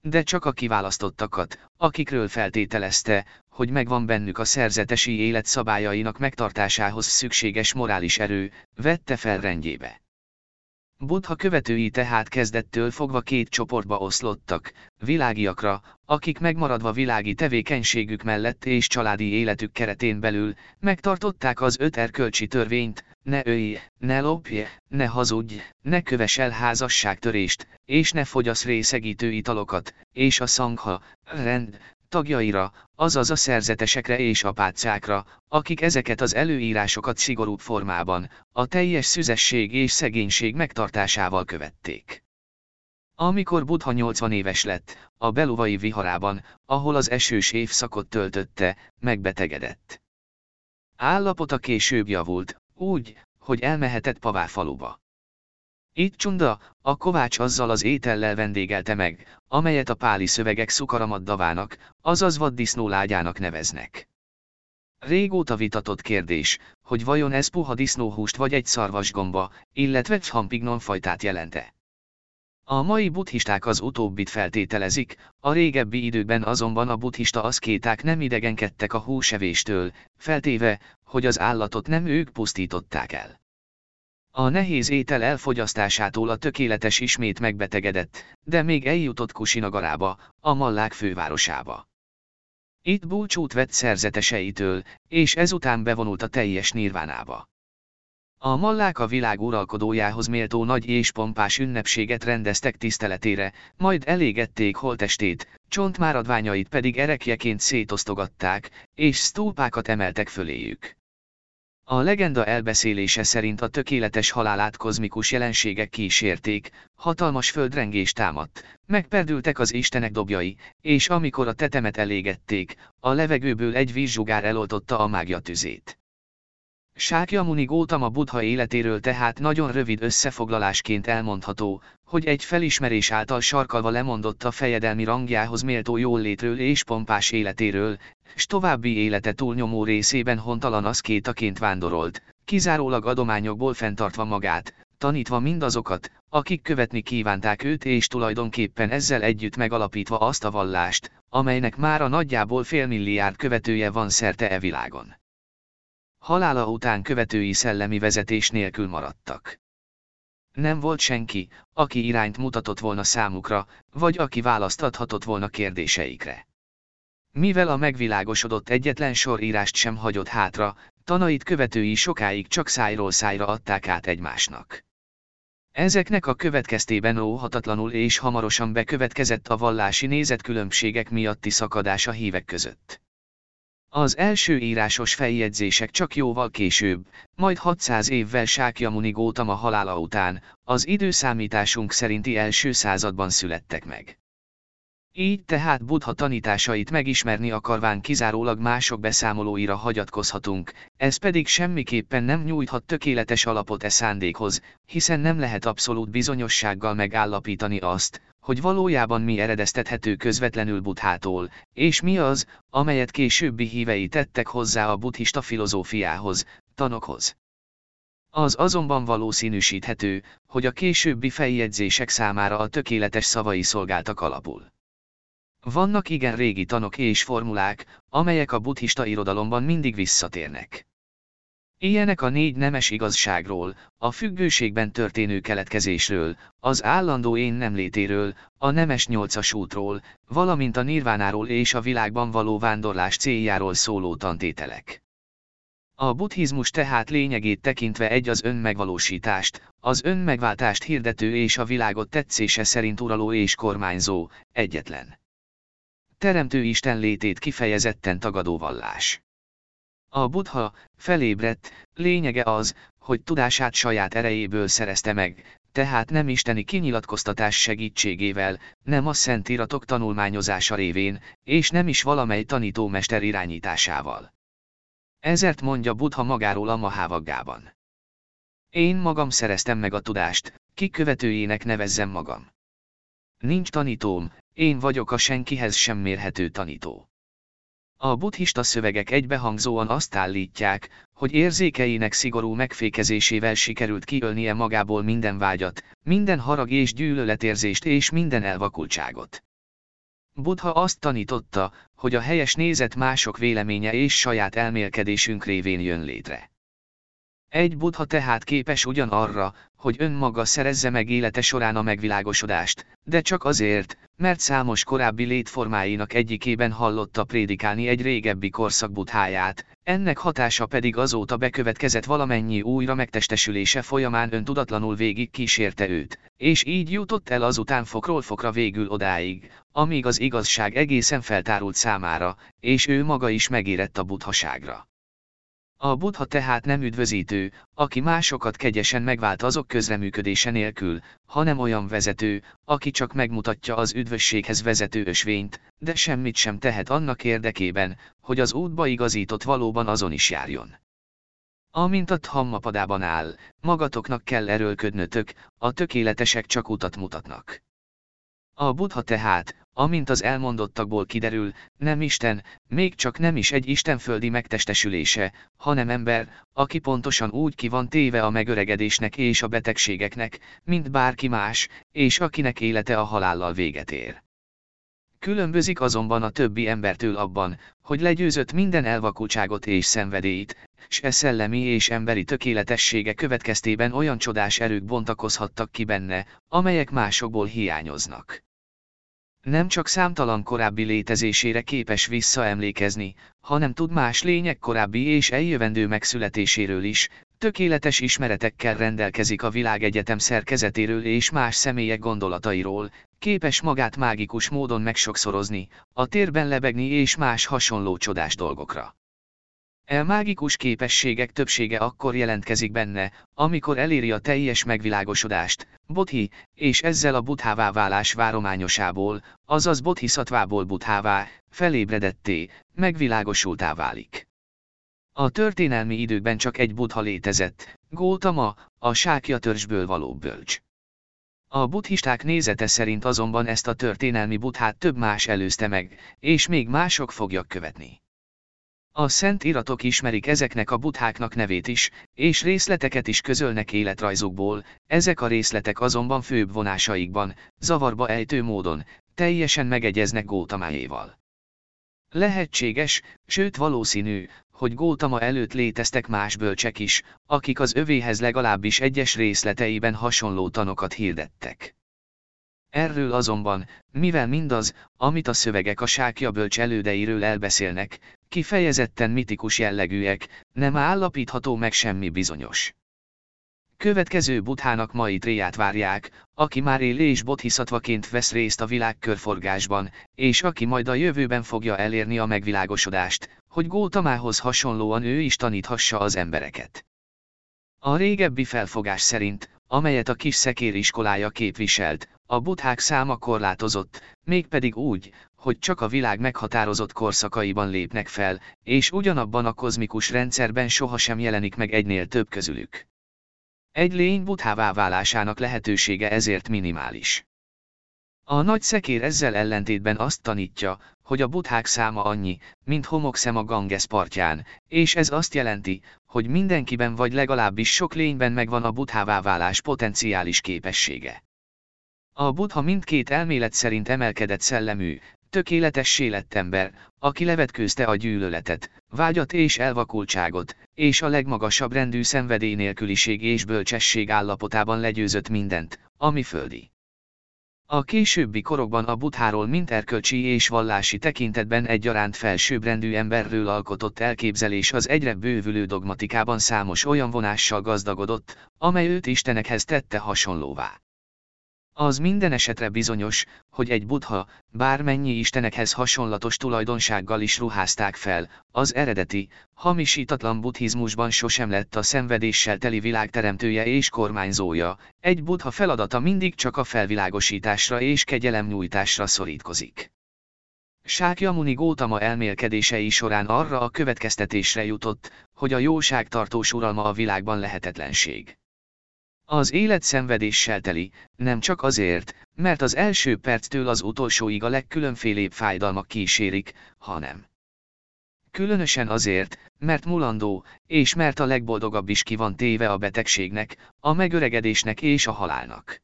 De csak a kiválasztottakat, akikről feltételezte, hogy megvan bennük a szerzetesi élet szabályainak megtartásához szükséges morális erő, vette fel rendjébe. Buddha követői tehát kezdettől fogva két csoportba oszlottak, világiakra, akik megmaradva világi tevékenységük mellett és családi életük keretén belül, megtartották az öt erkölcsi törvényt, ne ölj, ne lopj, ne hazudj, ne köves el házasságtörést, és ne fogyasz részegítő italokat, és a szangha, rend, tagjaira, azaz a szerzetesekre és apácákra, akik ezeket az előírásokat szigorúbb formában, a teljes szüzesség és szegénység megtartásával követték. Amikor Buddha 80 éves lett, a beluvai viharában, ahol az esős évszakot töltötte, megbetegedett. Állapota később javult, úgy, hogy elmehetett Pavá faluba. Itt csunda, a kovács azzal az étellel vendégelte meg, amelyet a páli szövegek szukaramaddavanak, azaz vaddisznólágyának neveznek. Régóta vitatott kérdés, hogy vajon ez puha disznóhúst vagy egy szarvasgomba, illetve champignon fajtát jelente. A mai buddhisták az utóbbit feltételezik, a régebbi időkben azonban a buddhista aszkéták nem idegenkedtek a húsevéstől, feltéve, hogy az állatot nem ők pusztították el. A nehéz étel elfogyasztásától a tökéletes ismét megbetegedett, de még eljutott Kusinagarába, a mallák fővárosába. Itt búcsút vett szerzeteseitől, és ezután bevonult a teljes nirvánába. A mallák a világ uralkodójához méltó nagy és pompás ünnepséget rendeztek tiszteletére, majd elégették holtestét, csontmáradványait pedig erekjeként szétosztogatták, és sztúpákat emeltek föléjük. A legenda elbeszélése szerint a tökéletes halálát kozmikus jelenségek kísérték, hatalmas földrengés támadt, megperdültek az istenek dobjai, és amikor a tetemet elégették, a levegőből egy vízsugár eloltotta a mágia tüzét. Sákyamuni Gótama Buddha életéről tehát nagyon rövid összefoglalásként elmondható, hogy egy felismerés által sarkalva lemondott a fejedelmi rangjához méltó jóllétről és pompás életéről, s további élete túlnyomó részében hontalan aszkétaként vándorolt, kizárólag adományokból fenntartva magát, tanítva mindazokat, akik követni kívánták őt és tulajdonképpen ezzel együtt megalapítva azt a vallást, amelynek már a nagyjából félmilliárd követője van szerte e világon. Halála után követői szellemi vezetés nélkül maradtak. Nem volt senki, aki irányt mutatott volna számukra, vagy aki választathatott volna kérdéseikre. Mivel a megvilágosodott egyetlen sor írást sem hagyott hátra, tanait követői sokáig csak szájról szájra adták át egymásnak. Ezeknek a következtében óhatatlanul és hamarosan bekövetkezett a vallási nézetkülönbségek miatti szakadás a hívek között. Az első írásos feljegyzések csak jóval később, majd 600 évvel Sákyamuni Gótama halála után, az időszámításunk szerinti első században születtek meg. Így tehát Buddha tanításait megismerni akarván kizárólag mások beszámolóira hagyatkozhatunk, ez pedig semmiképpen nem nyújthat tökéletes alapot e szándékhoz, hiszen nem lehet abszolút bizonyossággal megállapítani azt, hogy valójában mi eredeztethető közvetlenül Buddhától, és mi az, amelyet későbbi hívei tettek hozzá a buddhista filozófiához, tanokhoz. Az azonban valószínűsíthető, hogy a későbbi feljegyzések számára a tökéletes szavai szolgáltak alapul. Vannak igen régi tanok és formulák, amelyek a buddhista irodalomban mindig visszatérnek. Ilyenek a négy nemes igazságról, a függőségben történő keletkezésről, az állandó én nem létéről, a nemes nyolcas útról, valamint a nirvánáról és a világban való vándorlás céljáról szóló tantételek. A buddhizmus tehát lényegét tekintve egy az önmegvalósítást, az önmegváltást hirdető és a világot tetszése szerint uraló és kormányzó, egyetlen. Teremtő Isten létét kifejezetten tagadó vallás. A buddha, felébredt, lényege az, hogy tudását saját erejéből szerezte meg, tehát nem isteni kinyilatkoztatás segítségével, nem a szent iratok tanulmányozása révén, és nem is valamely tanítómester irányításával. Ezért mondja Buddha magáról a Mahávaggában. Én magam szereztem meg a tudást, kikövetőjének nevezzem magam. Nincs tanítóm, én vagyok a senkihez sem mérhető tanító. A buddhista szövegek egybehangzóan azt állítják, hogy érzékeinek szigorú megfékezésével sikerült kiölnie magából minden vágyat, minden harag és gyűlöletérzést és minden elvakultságot. Buddha azt tanította, hogy a helyes nézet mások véleménye és saját elmélkedésünk révén jön létre. Egy buddha tehát képes ugyan arra, hogy önmaga szerezze meg élete során a megvilágosodást, de csak azért, mert számos korábbi létformáinak egyikében hallotta prédikálni egy régebbi korszak butháját, ennek hatása pedig azóta bekövetkezett valamennyi újra megtestesülése folyamán öntudatlanul végig kísérte őt, és így jutott el azután fokról fokra végül odáig, amíg az igazság egészen feltárult számára, és ő maga is megérett a buthaságra. A buddha tehát nem üdvözítő, aki másokat kegyesen megvált azok közreműködése nélkül, hanem olyan vezető, aki csak megmutatja az üdvösséghez vezető ösvényt, de semmit sem tehet annak érdekében, hogy az útba igazított valóban azon is járjon. Amint a Dhammapadában áll, magatoknak kell erőlködnötök, a tökéletesek csak utat mutatnak. A buddha tehát, amint az elmondottakból kiderül, nem Isten, még csak nem is egy istenföldi megtestesülése, hanem ember, aki pontosan úgy ki van téve a megöregedésnek és a betegségeknek, mint bárki más, és akinek élete a halállal véget ér. Különbözik azonban a többi embertől abban, hogy legyőzött minden elvakultságot és szenvedélyt, s e szellemi és emberi tökéletessége következtében olyan csodás erők bontakozhattak ki benne, amelyek másokból hiányoznak. Nem csak számtalan korábbi létezésére képes visszaemlékezni, hanem tud más lények korábbi és eljövendő megszületéséről is, tökéletes ismeretekkel rendelkezik a világegyetem szerkezetéről és más személyek gondolatairól, képes magát mágikus módon megsokszorozni, a térben lebegni és más hasonló csodás dolgokra. E mágikus képességek többsége akkor jelentkezik benne, amikor eléri a teljes megvilágosodást, bodhi, és ezzel a buthává válás várományosából, azaz bodhiszatvából buthává, felébredetté, megvilágosultá válik. A történelmi időkben csak egy buddha létezett, Gautama, a sákja törzsből való bölcs. A buddhisták nézete szerint azonban ezt a történelmi buthát több más előzte meg, és még mások fogják követni. A szent iratok ismerik ezeknek a butháknak nevét is, és részleteket is közölnek életrajzukból, ezek a részletek azonban főbb vonásaikban, zavarba ejtő módon, teljesen megegyeznek Gótamájéval. Lehetséges, sőt valószínű, hogy Gótama előtt léteztek más bölcsek is, akik az övéhez legalábbis egyes részleteiben hasonló tanokat hirdettek. Erről azonban, mivel mindaz, amit a szövegek a sákja bölcs elődeiről elbeszélnek, kifejezetten mitikus jellegűek, nem állapítható meg semmi bizonyos. Következő buthának mai tréját várják, aki már él és bodhiszatvaként vesz részt a világkörforgásban, és aki majd a jövőben fogja elérni a megvilágosodást, hogy Gótamához hasonlóan ő is taníthassa az embereket. A régebbi felfogás szerint, amelyet a kis szekér iskolája képviselt, a buthák száma korlátozott, mégpedig úgy, hogy csak a világ meghatározott korszakaiban lépnek fel, és ugyanabban a kozmikus rendszerben sohasem jelenik meg egynél több közülük. Egy lény buthává válásának lehetősége ezért minimális. A nagy szekér ezzel ellentétben azt tanítja, hogy a buthák száma annyi, mint homokszem a Ganges partján, és ez azt jelenti, hogy mindenkiben vagy legalábbis sok lényben megvan a buthává válás potenciális képessége. A buddha mindkét elmélet szerint emelkedett szellemű, tökéletessé lett ember, aki levetkőzte a gyűlöletet, vágyat és elvakultságot, és a legmagasabb rendű szenvedély nélküliség és bölcsesség állapotában legyőzött mindent, ami földi. A későbbi korokban a butháról mint erkölcsi és vallási tekintetben egyaránt felsőbbrendű emberről alkotott elképzelés az egyre bővülő dogmatikában számos olyan vonással gazdagodott, amely őt istenekhez tette hasonlóvá. Az minden esetre bizonyos, hogy egy buddha, bármennyi istenekhez hasonlatos tulajdonsággal is ruházták fel, az eredeti, hamisítatlan buddhizmusban sosem lett a szenvedéssel teli világ teremtője és kormányzója, egy buddha feladata mindig csak a felvilágosításra és kegyelemnyújtásra szorítkozik. Sákyamuni Gótama elmélkedései során arra a következtetésre jutott, hogy a jóság tartós uralma a világban lehetetlenség. Az élet szenvedéssel teli, nem csak azért, mert az első perctől az utolsóig a legkülönfélébb fájdalmak kísérik, hanem különösen azért, mert mulandó, és mert a legboldogabb is ki van téve a betegségnek, a megöregedésnek és a halálnak.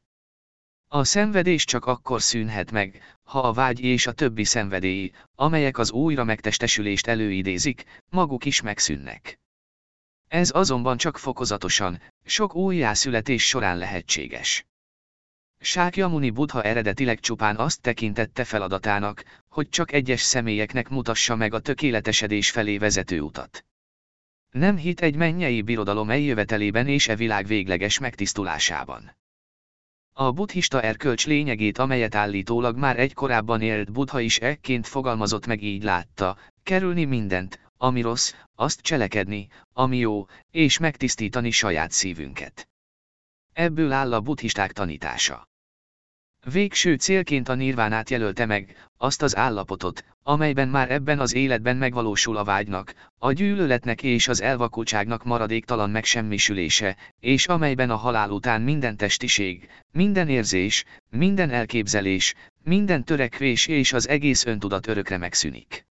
A szenvedés csak akkor szűnhet meg, ha a vágy és a többi szenvedély, amelyek az újra megtestesülést előidézik, maguk is megszűnnek. Ez azonban csak fokozatosan, sok újjászületés során lehetséges. Sákyamuni Buddha eredetileg csupán azt tekintette feladatának, hogy csak egyes személyeknek mutassa meg a tökéletesedés felé vezető utat. Nem hit egy mennyei birodalom eljövetelében és e világ végleges megtisztulásában. A buddhista erkölcs lényegét amelyet állítólag már egy korábban élt buddha is ekként fogalmazott meg így látta, kerülni mindent, ami rossz, azt cselekedni, ami jó, és megtisztítani saját szívünket. Ebből áll a buddhisták tanítása. Végső célként a nirvánát jelölte meg, azt az állapotot, amelyben már ebben az életben megvalósul a vágynak, a gyűlöletnek és az elvakultságnak maradéktalan megsemmisülése, és amelyben a halál után minden testiség, minden érzés, minden elképzelés, minden törekvés és az egész öntudat örökre megszűnik.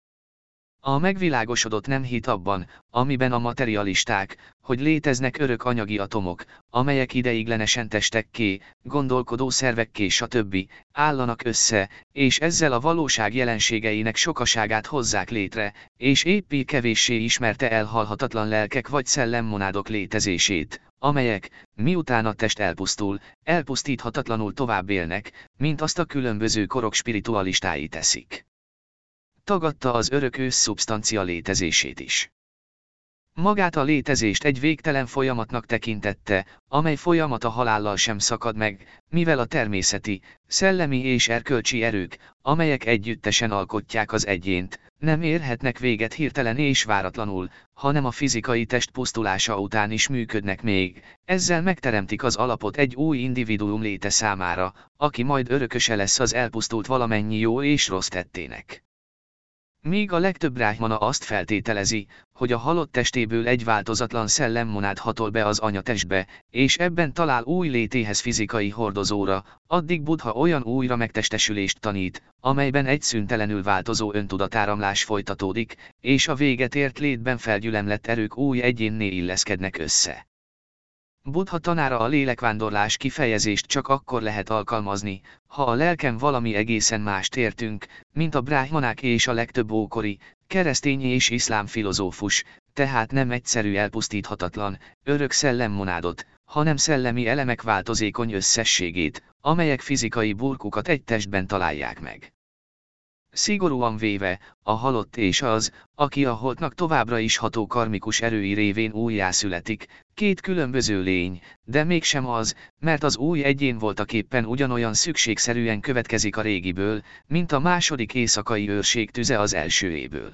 A megvilágosodott nem hit abban, amiben a materialisták, hogy léteznek örök anyagi atomok, amelyek ideiglenesen testekké, gondolkodó szervekké stb. állanak össze, és ezzel a valóság jelenségeinek sokaságát hozzák létre, és éppé kevéssé ismerte elhalhatatlan lelkek vagy szellemmonádok létezését, amelyek, miután a test elpusztul, elpusztíthatatlanul tovább élnek, mint azt a különböző korok spiritualistái teszik tagadta az örökös szubstancia létezését is. Magát a létezést egy végtelen folyamatnak tekintette, amely folyamat a halállal sem szakad meg, mivel a természeti, szellemi és erkölcsi erők, amelyek együttesen alkotják az egyént, nem érhetnek véget hirtelen és váratlanul, hanem a fizikai test pusztulása után is működnek még, ezzel megteremtik az alapot egy új individuum léte számára, aki majd örököse lesz az elpusztult valamennyi jó és rossz tettének. Míg a legtöbb ráhmana azt feltételezi, hogy a halott testéből egy változatlan szellemmonád hatol be az anyatestbe, és ebben talál új létéhez fizikai hordozóra, addig Buddha olyan újra megtestesülést tanít, amelyben egy szüntelenül változó öntudatáramlás folytatódik, és a véget ért létben felgyülemlett erők új egyénné illeszkednek össze. Buddha tanára a lélekvándorlás kifejezést csak akkor lehet alkalmazni, ha a lelkem valami egészen mást értünk, mint a bráhmanák és a legtöbb ókori, keresztény és iszlám filozófus, tehát nem egyszerű elpusztíthatatlan, örök szellemmonádot, hanem szellemi elemek változékony összességét, amelyek fizikai burkukat egy testben találják meg. Szigorúan véve, a halott és az, aki a holtnak továbbra is ható karmikus erői révén újjászületik, két különböző lény, de mégsem az, mert az új egyén voltaképpen ugyanolyan szükségszerűen következik a régiből, mint a második éjszakai őrség tüze az elsőéből.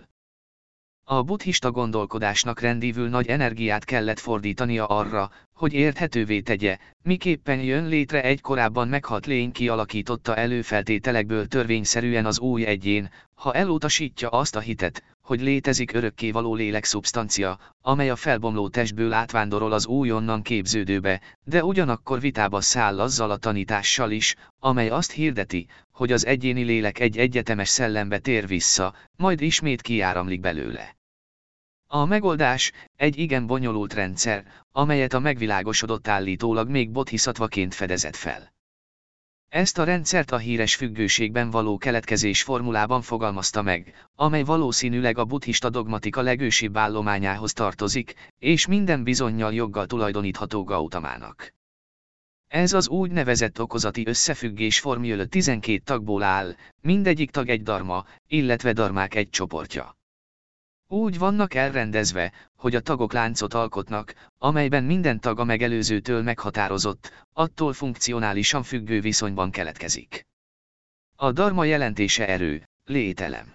A buddhista gondolkodásnak rendívül nagy energiát kellett fordítania arra, hogy érthetővé tegye, miképpen jön létre egy korábban meghalt lény kialakította előfeltételekből törvényszerűen az új egyén, ha elutasítja azt a hitet, hogy létezik örökkévaló lélekszubstancia, amely a felbomló testből átvándorol az újonnan képződőbe, de ugyanakkor vitába száll azzal a tanítással is, amely azt hirdeti, hogy az egyéni lélek egy egyetemes szellembe tér vissza, majd ismét kiáramlik belőle. A megoldás, egy igen bonyolult rendszer, amelyet a megvilágosodott állítólag még bodhisattvaként fedezett fel. Ezt a rendszert a híres függőségben való keletkezés formulában fogalmazta meg, amely valószínűleg a buddhista dogmatika legősibb állományához tartozik, és minden bizonyal joggal tulajdonítható Gautamának. Ez az úgynevezett okozati összefüggés formula 12 tagból áll, mindegyik tag egy darma, illetve darmák egy csoportja. Úgy vannak elrendezve, hogy a tagok láncot alkotnak, amelyben minden tag a megelőzőtől meghatározott, attól funkcionálisan függő viszonyban keletkezik. A darma jelentése erő, lételem.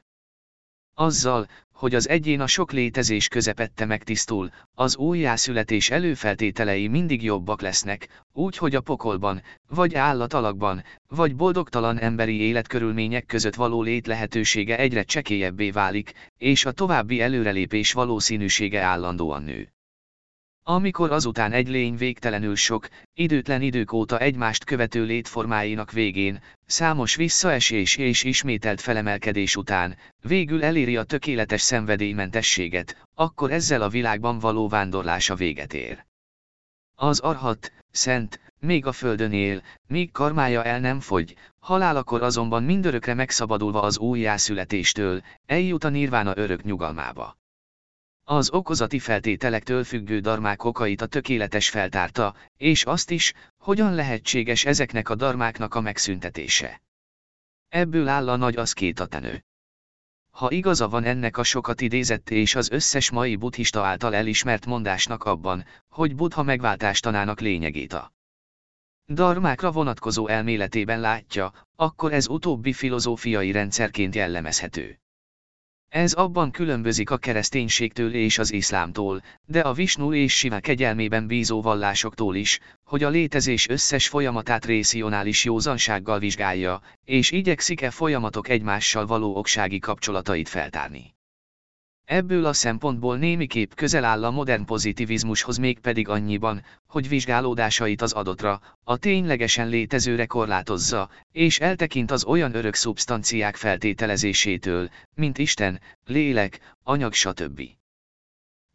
Azzal, hogy az egyén a sok létezés közepette megtisztul, az újjászületés előfeltételei mindig jobbak lesznek, úgy hogy a pokolban, vagy állatalakban, vagy boldogtalan emberi életkörülmények között való lét lehetősége egyre csekélyebbé válik, és a további előrelépés valószínűsége állandóan nő. Amikor azután egy lény végtelenül sok, időtlen idők óta egymást követő létformáinak végén, számos visszaesés és ismételt felemelkedés után, végül eléri a tökéletes szenvedélymentességet, akkor ezzel a világban való vándorlása véget ér. Az arhat, szent, még a földön él, míg karmája el nem fogy, halálakor azonban mindörökre megszabadulva az újjászületéstől, eljut a nirvána örök nyugalmába. Az okozati feltételektől függő darmák okait a tökéletes feltárta, és azt is, hogyan lehetséges ezeknek a darmáknak a megszüntetése. Ebből áll a nagy aszkétatenő. Ha igaza van ennek a sokat idézett és az összes mai buddhista által elismert mondásnak abban, hogy buddha megváltástanának lényegét a darmákra vonatkozó elméletében látja, akkor ez utóbbi filozófiai rendszerként jellemezhető. Ez abban különbözik a kereszténységtől és az iszlámtól, de a Visnu és Siva kegyelmében bízó vallásoktól is, hogy a létezés összes folyamatát részionális józansággal vizsgálja, és igyekszik-e folyamatok egymással való oksági kapcsolatait feltárni. Ebből a szempontból némiképp közel áll a modern pozitivizmushoz mégpedig annyiban, hogy vizsgálódásait az adottra, a ténylegesen létezőre korlátozza, és eltekint az olyan örök szubstanciák feltételezésétől, mint Isten, lélek, anyag stb.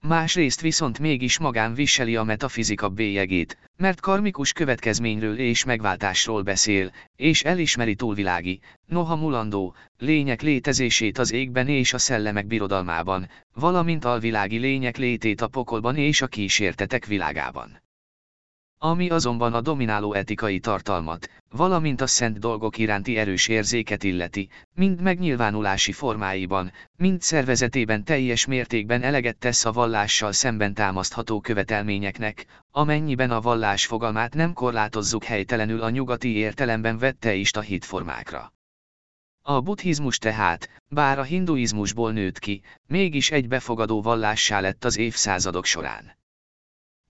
Másrészt viszont mégis magán viseli a metafizika bélyegét, mert karmikus következményről és megváltásról beszél, és elismeri túlvilági, noha mulandó, lények létezését az égben és a szellemek birodalmában, valamint alvilági lények létét a pokolban és a kísértetek világában. Ami azonban a domináló etikai tartalmat, valamint a szent dolgok iránti erős érzéket illeti, mind megnyilvánulási formáiban, mind szervezetében teljes mértékben eleget tesz a vallással szemben támasztható követelményeknek, amennyiben a vallás fogalmát nem korlátozzuk helytelenül a nyugati értelemben vette a hitformákra. A buddhizmus tehát, bár a hinduizmusból nőtt ki, mégis egy befogadó vallássá lett az évszázadok során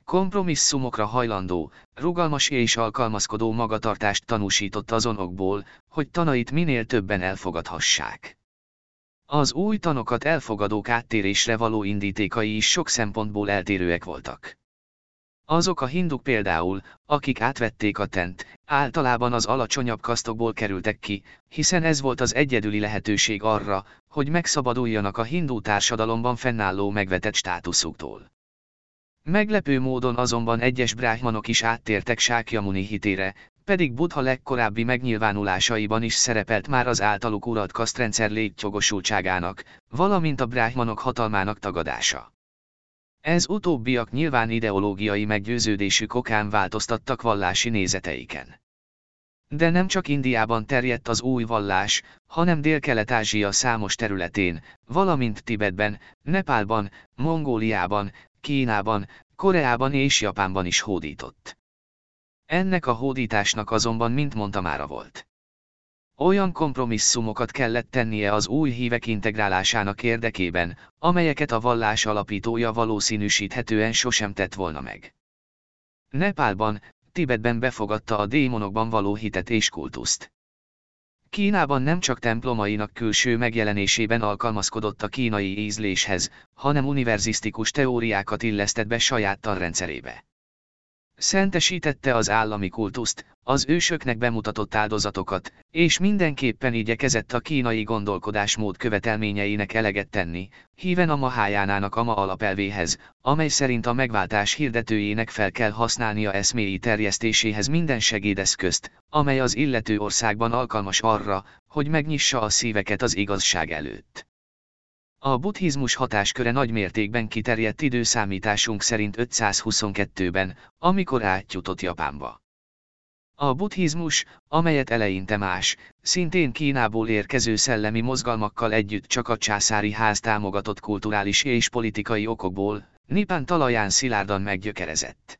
kompromisszumokra hajlandó, rugalmas és alkalmazkodó magatartást tanúsított azonokból, hogy tanait minél többen elfogadhassák. Az új tanokat elfogadók áttérésre való indítékai is sok szempontból eltérőek voltak. Azok a hinduk például, akik átvették a tent, általában az alacsonyabb kasztokból kerültek ki, hiszen ez volt az egyedüli lehetőség arra, hogy megszabaduljanak a hindu társadalomban fennálló megvetett státuszuktól. Meglepő módon azonban egyes bráhmanok is áttértek Sákyamuni hitére, pedig Buddha legkorábbi megnyilvánulásaiban is szerepelt már az általuk uralt kasztrendszer létjogosultságának, valamint a bráhmanok hatalmának tagadása. Ez utóbbiak nyilván ideológiai meggyőződésük okán változtattak vallási nézeteiken. De nem csak Indiában terjedt az új vallás, hanem Dél-Kelet-Ázsia számos területén, valamint Tibetben, Nepálban, Mongóliában, Kínában, Koreában és Japánban is hódított. Ennek a hódításnak azonban mint mondta volt. Olyan kompromisszumokat kellett tennie az új hívek integrálásának érdekében, amelyeket a vallás alapítója valószínűsíthetően sosem tett volna meg. Nepálban, Tibetben befogadta a démonokban való hitet és kultuszt. Kínában nem csak templomainak külső megjelenésében alkalmazkodott a kínai ízléshez, hanem univerzisztikus teóriákat illesztett be saját tanrendszerébe. Szentesítette az állami kultuszt, az ősöknek bemutatott áldozatokat, és mindenképpen igyekezett a kínai gondolkodásmód követelményeinek eleget tenni, híven a Mahájánának a ma alapelvéhez, amely szerint a megváltás hirdetőjének fel kell használnia eszméi terjesztéséhez minden segédeszközt, amely az illető országban alkalmas arra, hogy megnyissa a szíveket az igazság előtt. A buddhizmus hatásköre nagy mértékben kiterjedt időszámításunk szerint 522-ben, amikor átjutott Japánba. A buddhizmus, amelyet eleinte más, szintén Kínából érkező szellemi mozgalmakkal együtt csak a császári ház támogatott kulturális és politikai okokból, Nipán talaján szilárdan meggyökerezett.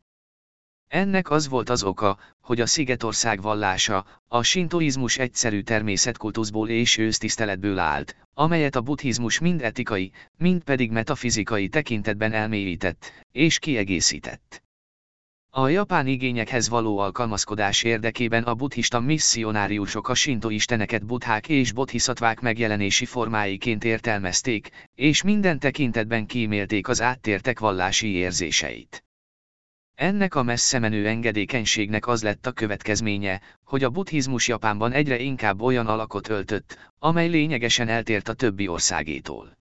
Ennek az volt az oka, hogy a Szigetország vallása, a sintoizmus egyszerű természetkultuszból és ősztiszteletből állt, amelyet a buddhizmus mind etikai, mind pedig metafizikai tekintetben elmélyített, és kiegészített. A japán igényekhez való alkalmazkodás érdekében a buddhista misszionáriusok a sinto isteneket buddhák és bodhisattvák megjelenési formáiként értelmezték, és minden tekintetben kímélték az áttértek vallási érzéseit. Ennek a messzemenő engedékenységnek az lett a következménye, hogy a buddhizmus Japánban egyre inkább olyan alakot öltött, amely lényegesen eltért a többi országétól.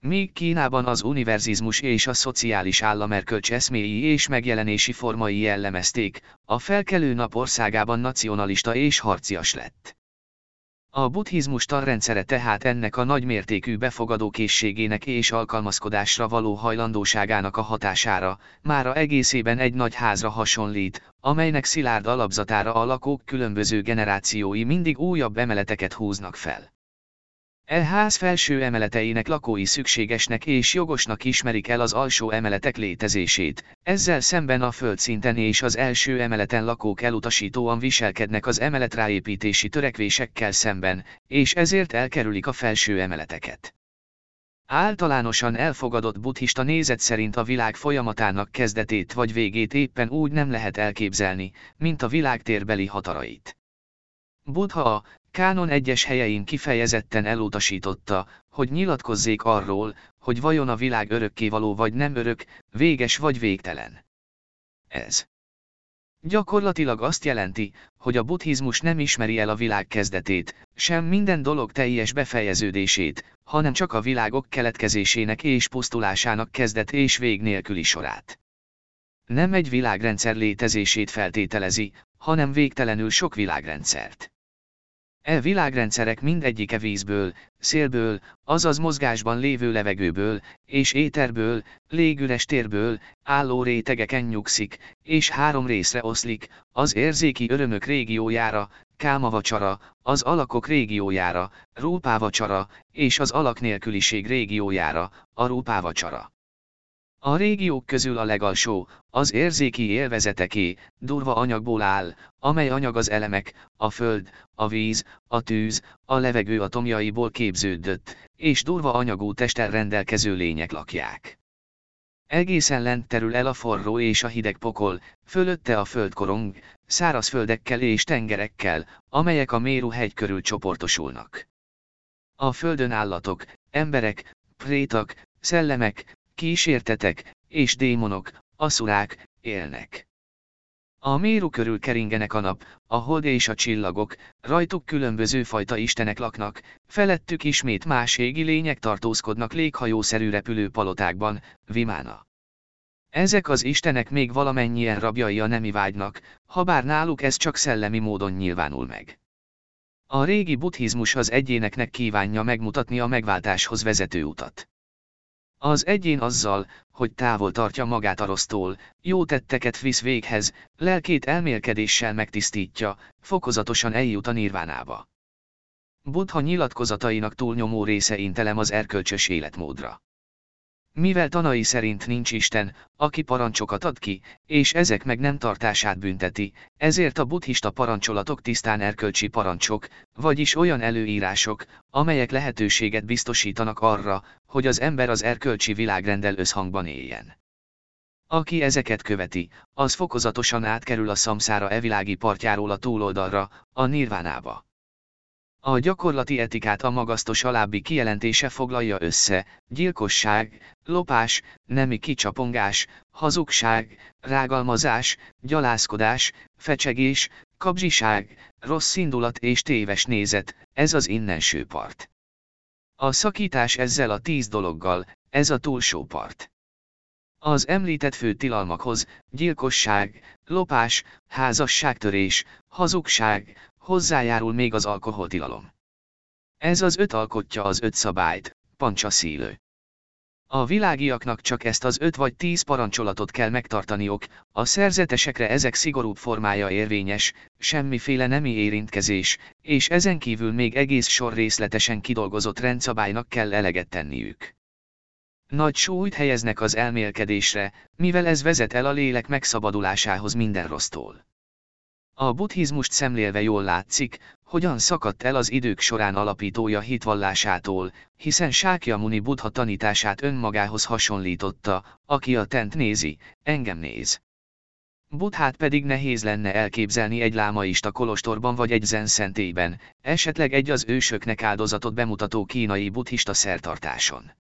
Míg Kínában az univerzizmus és a szociális államerkölcs eszméi és megjelenési formai jellemezték, a felkelő nap országában nacionalista és harcias lett. A buddhizmus tanrendszere tehát ennek a nagymértékű befogadókészségének és alkalmazkodásra való hajlandóságának a hatására, mára egészében egy nagy házra hasonlít, amelynek szilárd alapzatára a lakók különböző generációi mindig újabb emeleteket húznak fel. E ház felső emeleteinek lakói szükségesnek és jogosnak ismerik el az alsó emeletek létezését, ezzel szemben a földszinten és az első emeleten lakók elutasítóan viselkednek az emeletráépítési törekvésekkel szemben, és ezért elkerülik a felső emeleteket. Általánosan elfogadott buddhista nézet szerint a világ folyamatának kezdetét vagy végét éppen úgy nem lehet elképzelni, mint a világ térbeli hatarait. Buddha a Kánon egyes helyein kifejezetten elutasította, hogy nyilatkozzék arról, hogy vajon a világ örökkévaló vagy nem örök, véges vagy végtelen. Ez gyakorlatilag azt jelenti, hogy a buddhizmus nem ismeri el a világ kezdetét, sem minden dolog teljes befejeződését, hanem csak a világok keletkezésének és pusztulásának kezdet és vég nélküli sorát. Nem egy világrendszer létezését feltételezi, hanem végtelenül sok világrendszert. E világrendszerek mindegyike vízből, szélből, azaz mozgásban lévő levegőből, és éterből, légüres térből, álló rétegeken nyugszik, és három részre oszlik, az érzéki örömök régiójára, kámavacsara, az alakok régiójára, rúpávacsara, és az alak nélküliség régiójára, a rúpávacsara. A régiók közül a legalsó, az érzéki élvezeteké, durva anyagból áll, amely anyag az elemek, a föld, a víz, a tűz, a levegő atomjaiból képződött, és durva anyagú testtel rendelkező lények lakják. Egészen lent terül el a forró és a hideg pokol, fölötte a földkorong, szárazföldekkel és tengerekkel, amelyek a Méru hegy körül csoportosulnak. A földön állatok, emberek, prétak, szellemek, kísértetek, és démonok, aszurák, élnek. A méru körül keringenek a nap, a hold és a csillagok, rajtuk különböző fajta istenek laknak, felettük ismét más égi lények tartózkodnak léghajószerű repülő palotákban, vimána. Ezek az istenek még valamennyien rabjai a nemi vágynak, habár náluk ez csak szellemi módon nyilvánul meg. A régi buddhizmus az egyéneknek kívánja megmutatni a megváltáshoz vezető utat. Az egyén azzal, hogy távol tartja magát a rossztól, jó tetteket visz véghez, lelkét elmélkedéssel megtisztítja, fokozatosan eljut a nirvánába. Buddha nyilatkozatainak túlnyomó része intelem az erkölcsös életmódra. Mivel tanai szerint nincs Isten, aki parancsokat ad ki, és ezek meg nem tartását bünteti, ezért a buddhista parancsolatok tisztán erkölcsi parancsok, vagyis olyan előírások, amelyek lehetőséget biztosítanak arra, hogy az ember az erkölcsi világrendel összhangban éljen. Aki ezeket követi, az fokozatosan átkerül a szamszára evilági partjáról a túloldalra, a nirvánába. A gyakorlati etikát a magasztos alábbi kijelentése foglalja össze, gyilkosság, lopás, nemi kicsapongás, hazugság, rágalmazás, gyalászkodás, fecsegés, kabzsiság, rossz indulat és téves nézet, ez az innenső part. A szakítás ezzel a tíz dologgal, ez a túlsó part. Az említett fő tilalmakhoz, gyilkosság, lopás, házasságtörés, hazugság, hozzájárul még az alkoholtilalom. Ez az öt alkotja az öt szabályt, pancsa szílő. A világiaknak csak ezt az öt vagy tíz parancsolatot kell megtartaniok, a szerzetesekre ezek szigorúbb formája érvényes, semmiféle nemi érintkezés, és ezen kívül még egész sor részletesen kidolgozott rendszabálynak kell eleget tenniük. Nagy súlyt helyeznek az elmélkedésre, mivel ez vezet el a lélek megszabadulásához minden rossztól. A buddhizmust szemlélve jól látszik, hogyan szakadt el az idők során alapítója hitvallásától, hiszen Sákya Muni buddha tanítását önmagához hasonlította, aki a tent nézi, engem néz. Buddhát pedig nehéz lenne elképzelni egy lámaista kolostorban vagy egy zen szentélyben, esetleg egy az ősöknek áldozatot bemutató kínai buddhista szertartáson.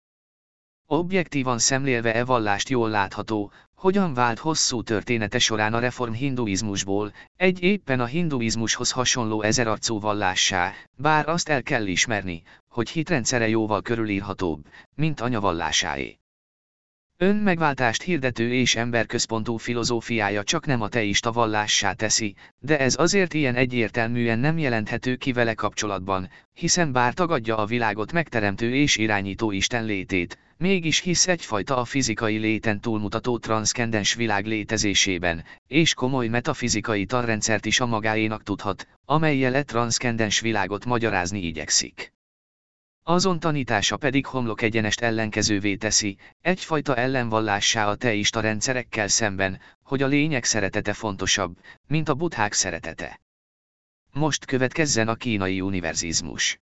Objektívan szemlélve e vallást jól látható, hogyan vált hosszú története során a reform hinduizmusból, egy éppen a hinduizmushoz hasonló ezerarcú vallássá, bár azt el kell ismerni, hogy hitrendszere jóval körülírhatóbb, mint anyavallásáé. Önmegváltást hirdető és emberközpontú filozófiája csak nem a teista vallássá teszi, de ez azért ilyen egyértelműen nem jelenthető ki vele kapcsolatban, hiszen bár tagadja a világot megteremtő és irányító Isten létét, mégis hisz egyfajta a fizikai léten túlmutató transzkendens világ létezésében, és komoly metafizikai tanrendszert is a magáénak tudhat, amelyel e transzkendens világot magyarázni igyekszik. Azon tanítása pedig homlok egyenest ellenkezővé teszi, egyfajta ellenvallássá a teista rendszerekkel szemben, hogy a lények szeretete fontosabb, mint a buthák szeretete. Most következzen a kínai univerzizmus.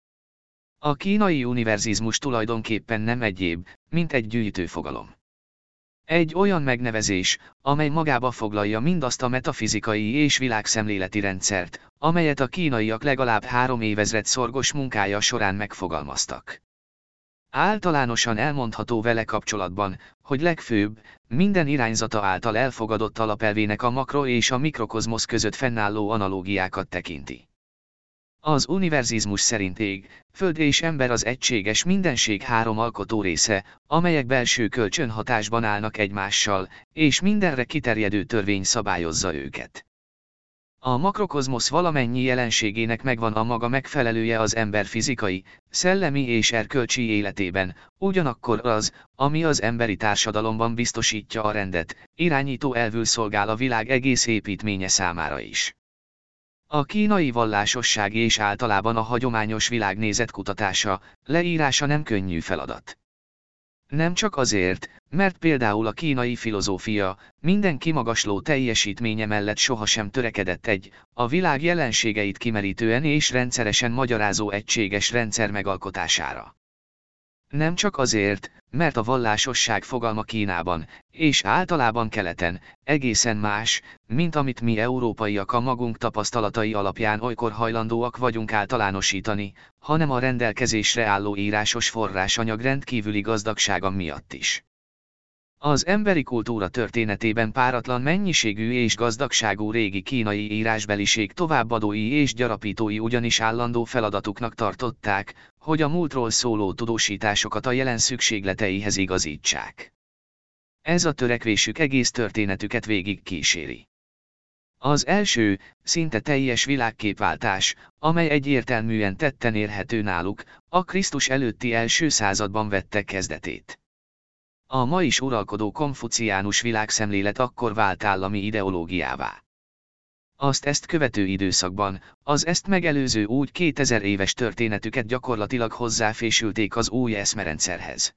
A kínai univerzizmus tulajdonképpen nem egyéb, mint egy gyűjtő fogalom. Egy olyan megnevezés, amely magába foglalja mindazt a metafizikai és világszemléleti rendszert, amelyet a kínaiak legalább három évezred szorgos munkája során megfogalmaztak. Általánosan elmondható vele kapcsolatban, hogy legfőbb, minden irányzata által elfogadott alapelvének a makro és a mikrokozmosz között fennálló analógiákat tekinti. Az univerzizmus szerint ég, föld és ember az egységes mindenség három alkotó része, amelyek belső kölcsönhatásban állnak egymással, és mindenre kiterjedő törvény szabályozza őket. A makrokozmosz valamennyi jelenségének megvan a maga megfelelője az ember fizikai, szellemi és erkölcsi életében, ugyanakkor az, ami az emberi társadalomban biztosítja a rendet, irányító elvül szolgál a világ egész építménye számára is. A kínai vallásosság és általában a hagyományos világnézet kutatása, leírása nem könnyű feladat. Nem csak azért, mert például a kínai filozófia, minden kimagasló teljesítménye mellett sohasem törekedett egy, a világ jelenségeit kimerítően és rendszeresen magyarázó egységes rendszer megalkotására. Nem csak azért, mert a vallásosság fogalma Kínában, és általában keleten, egészen más, mint amit mi európaiak a magunk tapasztalatai alapján olykor hajlandóak vagyunk általánosítani, hanem a rendelkezésre álló írásos forrásanyag rendkívüli gazdagsága miatt is. Az emberi kultúra történetében páratlan mennyiségű és gazdagságú régi kínai írásbeliség továbbadói és gyarapítói ugyanis állandó feladatuknak tartották, hogy a múltról szóló tudósításokat a jelen szükségleteihez igazítsák. Ez a törekvésük egész történetüket végig kíséri. Az első, szinte teljes világképváltás, amely egyértelműen tetten érhető náluk, a Krisztus előtti első században vette kezdetét. A ma is uralkodó konfuciánus világszemlélet akkor vált állami ideológiává. Azt ezt követő időszakban, az ezt megelőző úgy 2000 éves történetüket gyakorlatilag hozzáfésülték az új eszmerendszerhez.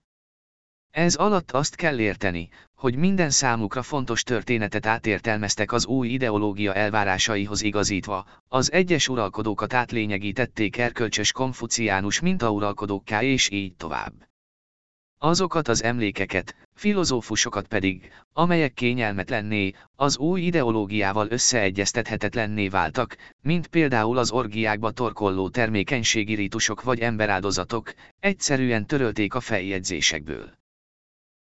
Ez alatt azt kell érteni, hogy minden számukra fontos történetet átértelmeztek az új ideológia elvárásaihoz igazítva, az egyes uralkodókat átlényegítették erkölcsös konfuciánus mintauralkodókká és így tovább. Azokat az emlékeket, filozófusokat pedig, amelyek kényelmetlenné, az új ideológiával összeegyeztethetetlenné váltak, mint például az orgiákba torkolló termékenységi ritusok vagy emberáldozatok, egyszerűen törölték a feljegyzésekből.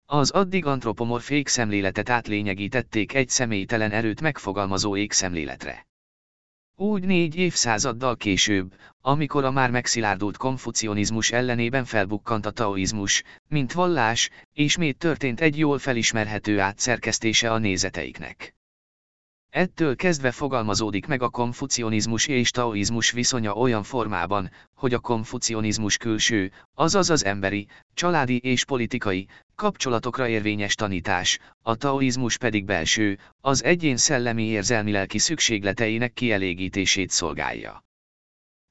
Az addig antropomorf ékszemléletet átlényegítették egy személytelen erőt megfogalmazó ékszemléletre. Úgy négy évszázaddal később, amikor a már megszilárdult konfucionizmus ellenében felbukkant a taoizmus, mint vallás, ismét történt egy jól felismerhető átszerkesztése a nézeteiknek. Ettől kezdve fogalmazódik meg a konfucionizmus és taoizmus viszonya olyan formában, hogy a konfucionizmus külső, azaz az emberi, családi és politikai kapcsolatokra érvényes tanítás, a taoizmus pedig belső, az egyén szellemi érzelmi-lelki szükségleteinek kielégítését szolgálja.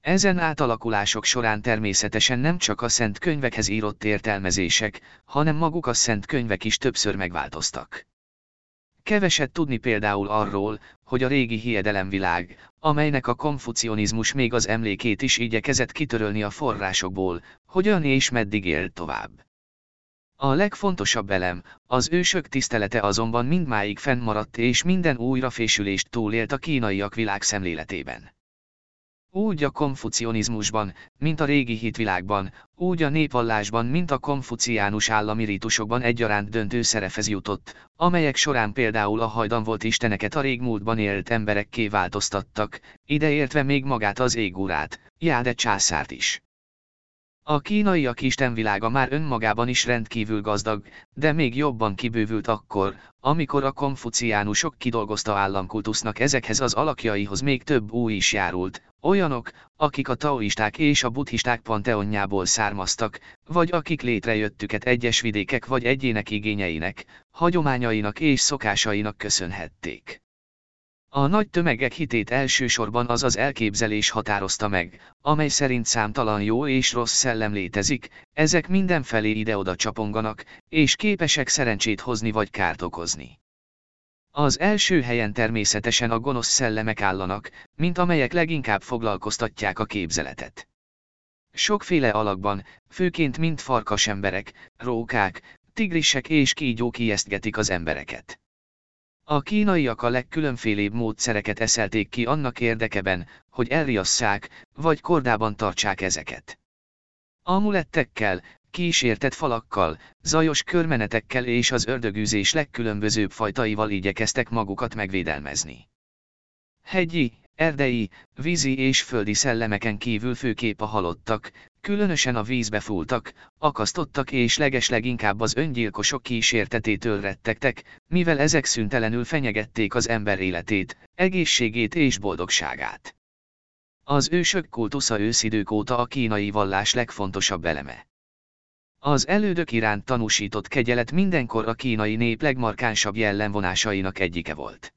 Ezen átalakulások során természetesen nem csak a szent könyvekhez írott értelmezések, hanem maguk a szent könyvek is többször megváltoztak. Keveset tudni például arról, hogy a régi hiedelemvilág, amelynek a konfucionizmus még az emlékét is igyekezett kitörölni a forrásokból, hogyan és meddig élt tovább. A legfontosabb elem, az ősök tisztelete azonban mindmáig fennmaradt és minden újrafésülést túlélt a kínaiak világszemléletében. Úgy a konfucionizmusban, mint a régi hitvilágban, úgy a népvallásban, mint a konfuciánus állami ritusokban egyaránt döntő szerefez jutott, amelyek során például a hajdan volt isteneket a régmúltban élt emberekké változtattak, ideértve még magát az égurát, Jáde császárt is. A kínaiak istenvilága már önmagában is rendkívül gazdag, de még jobban kibővült akkor, amikor a konfuciánusok kidolgozta államkultusznak ezekhez az alakjaihoz még több új is járult, olyanok, akik a taoisták és a buddhisták panteonjából származtak, vagy akik létrejöttüket egyes vidékek vagy egyének igényeinek, hagyományainak és szokásainak köszönhették. A nagy tömegek hitét elsősorban az az elképzelés határozta meg, amely szerint számtalan jó és rossz szellem létezik, ezek mindenfelé ide-oda csaponganak, és képesek szerencsét hozni vagy kárt okozni. Az első helyen természetesen a gonosz szellemek állanak, mint amelyek leginkább foglalkoztatják a képzeletet. Sokféle alakban, főként mind farkas emberek, rókák, tigrisek és kígyók ijesztgetik az embereket. A kínaiak a legkülönfélébb módszereket eszelték ki annak érdekeben, hogy elriasszák, vagy kordában tartsák ezeket. Amulettekkel, kísértett falakkal, zajos körmenetekkel és az ördögűzés legkülönbözőbb fajtaival igyekeztek magukat megvédelmezni. Hegyi, erdei, vízi és földi szellemeken kívül főképp a halottak, különösen a vízbe fúltak, akasztottak és legesleginkább az öngyilkosok kísértetétől rettegtek, mivel ezek szüntelenül fenyegették az ember életét, egészségét és boldogságát. Az ősök kultusza őszidők óta a kínai vallás legfontosabb eleme. Az elődök iránt tanúsított kegyelet mindenkor a kínai nép legmarkánsabb jellemvonásainak egyike volt.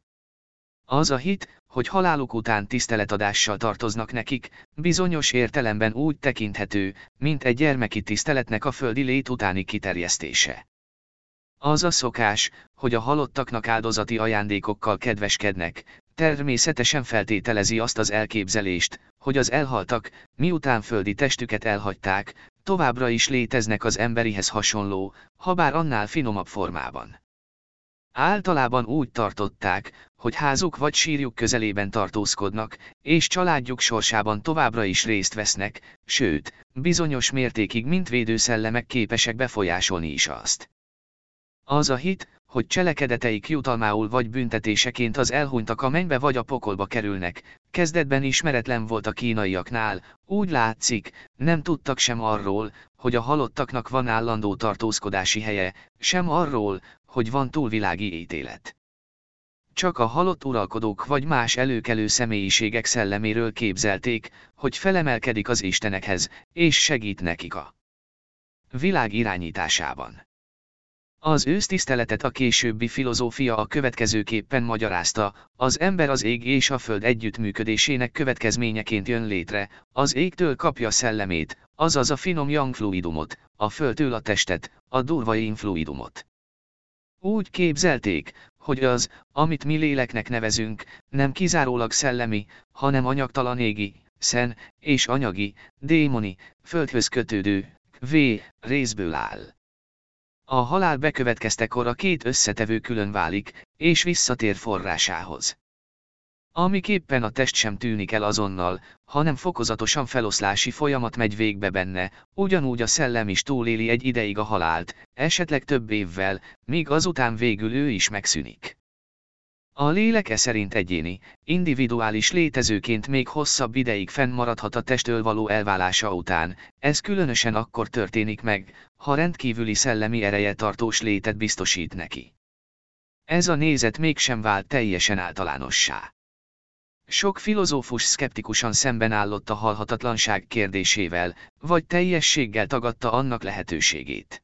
Az a hit, hogy haláluk után tiszteletadással tartoznak nekik, bizonyos értelemben úgy tekinthető, mint egy gyermeki tiszteletnek a földi lét utáni kiterjesztése. Az a szokás, hogy a halottaknak áldozati ajándékokkal kedveskednek, természetesen feltételezi azt az elképzelést, hogy az elhaltak, miután földi testüket elhagyták, továbbra is léteznek az emberihez hasonló, habár annál finomabb formában. Általában úgy tartották, hogy házuk vagy sírjuk közelében tartózkodnak, és családjuk sorsában továbbra is részt vesznek, sőt, bizonyos mértékig mint védőszellemek képesek befolyásolni is azt. Az a hit, hogy cselekedeteik jutalmául vagy büntetéseként az elhunytak a mennybe vagy a pokolba kerülnek, kezdetben ismeretlen volt a kínaiaknál, úgy látszik, nem tudtak sem arról, hogy a halottaknak van állandó tartózkodási helye, sem arról, hogy van túlvilági ítélet. Csak a halott uralkodók vagy más előkelő személyiségek szelleméről képzelték, hogy felemelkedik az istenekhez, és segít nekik a világ irányításában. Az ősztiszteletet a későbbi filozófia a következőképpen magyarázta, az ember az ég és a föld együttműködésének következményeként jön létre, az égtől kapja szellemét, azaz a finom yang fluidumot, a földtől a testet, a durva fluidumot. Úgy képzelték, hogy az, amit mi léleknek nevezünk, nem kizárólag szellemi, hanem anyagtalan égi, szen, és anyagi, démoni, földhöz kötődő, v, részből áll. A halál bekövetkeztekor a két összetevő külön válik, és visszatér forrásához. Amiképpen a test sem tűnik el azonnal, hanem fokozatosan feloszlási folyamat megy végbe benne, ugyanúgy a szellem is túléli egy ideig a halált, esetleg több évvel, míg azután végül ő is megszűnik. A léleke szerint egyéni, individuális létezőként még hosszabb ideig fennmaradhat a testtől való elválása után, ez különösen akkor történik meg, ha rendkívüli szellemi ereje tartós létet biztosít neki. Ez a nézet mégsem vált teljesen általánossá. Sok filozófus szkeptikusan szemben állott a halhatatlanság kérdésével, vagy teljességgel tagadta annak lehetőségét.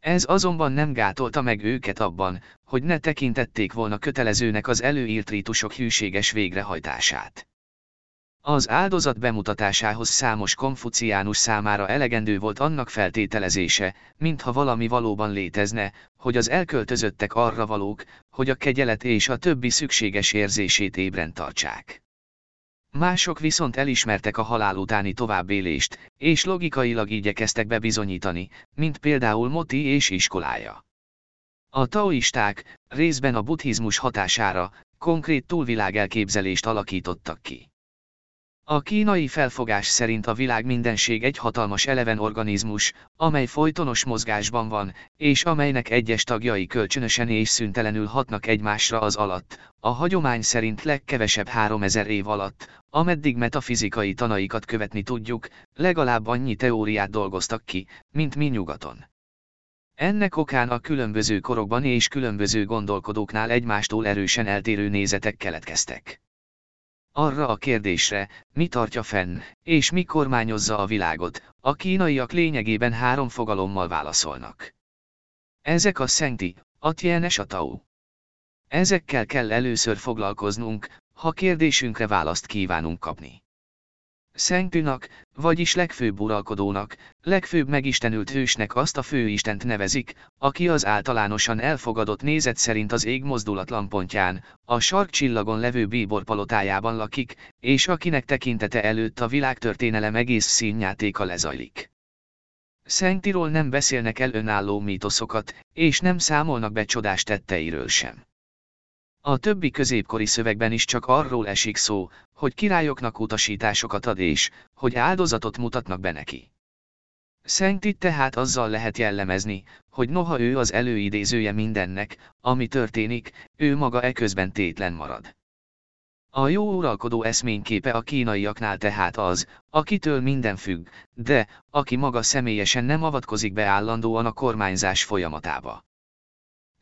Ez azonban nem gátolta meg őket abban, hogy ne tekintették volna kötelezőnek az előírt rítusok hűséges végrehajtását. Az áldozat bemutatásához számos konfuciánus számára elegendő volt annak feltételezése, mintha valami valóban létezne, hogy az elköltözöttek arra valók, hogy a kegyelet és a többi szükséges érzését ébren tartsák. Mások viszont elismertek a halál utáni továbbélést, és logikailag igyekeztek bebizonyítani, mint például Moti és iskolája. A taoisták, részben a buddhizmus hatására, konkrét túlvilág elképzelést alakítottak ki. A kínai felfogás szerint a világ mindenség egy hatalmas eleven organizmus, amely folytonos mozgásban van, és amelynek egyes tagjai kölcsönösen és szüntelenül hatnak egymásra az alatt, a hagyomány szerint legkevesebb 3000 év alatt, ameddig metafizikai tanaikat követni tudjuk, legalább annyi teóriát dolgoztak ki, mint mi nyugaton. Ennek okán a különböző korokban és különböző gondolkodóknál egymástól erősen eltérő nézetek keletkeztek. Arra a kérdésre, mi tartja fenn, és mi kormányozza a világot, a kínaiak lényegében három fogalommal válaszolnak. Ezek a szenti, a tien és a tau. Ezekkel kell először foglalkoznunk, ha kérdésünkre választ kívánunk kapni. Szentűnak, vagyis legfőbb uralkodónak, legfőbb megistenült hősnek azt a főistent nevezik, aki az általánosan elfogadott nézet szerint az ég mozdulatlan pontján, a sarkcsillagon levő bíbor palotájában lakik, és akinek tekintete előtt a világtörténelem egész színjátéka lezajlik. Szentiról nem beszélnek el önálló mítoszokat, és nem számolnak be csodás tetteiről sem. A többi középkori szövegben is csak arról esik szó, hogy királyoknak utasításokat ad és, hogy áldozatot mutatnak be neki. Szentit tehát azzal lehet jellemezni, hogy noha ő az előidézője mindennek, ami történik, ő maga eközben tétlen marad. A jó uralkodó eszményképe a kínaiaknál tehát az, akitől minden függ, de, aki maga személyesen nem avatkozik be állandóan a kormányzás folyamatába.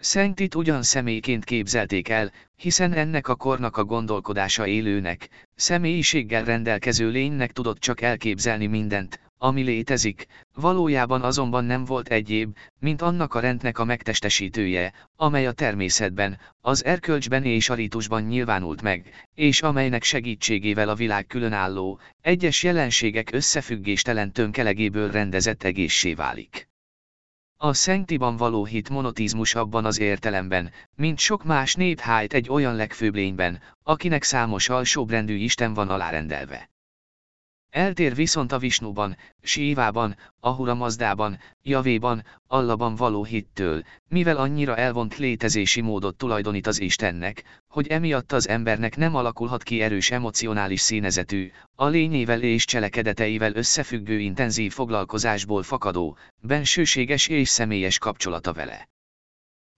Szentit ugyan személyként képzelték el, hiszen ennek a kornak a gondolkodása élőnek, személyiséggel rendelkező lénynek tudott csak elképzelni mindent, ami létezik, valójában azonban nem volt egyéb, mint annak a rendnek a megtestesítője, amely a természetben, az erkölcsben és a ritusban nyilvánult meg, és amelynek segítségével a világ különálló, egyes jelenségek összefüggéstelen tönkelegéből rendezett egészsé válik. A szentiban való hit monotizmus abban az értelemben, mint sok más nép egy olyan legfőbb lényben, akinek számos alsóbrendű Isten van alárendelve. Eltér viszont a Visnuban, Sívában, Ahura Mazdában, Javéban, Allaban való hittől, mivel annyira elvont létezési módot tulajdonít az Istennek, hogy emiatt az embernek nem alakulhat ki erős emocionális színezetű, a lényével és cselekedeteivel összefüggő intenzív foglalkozásból fakadó, bensőséges és személyes kapcsolata vele.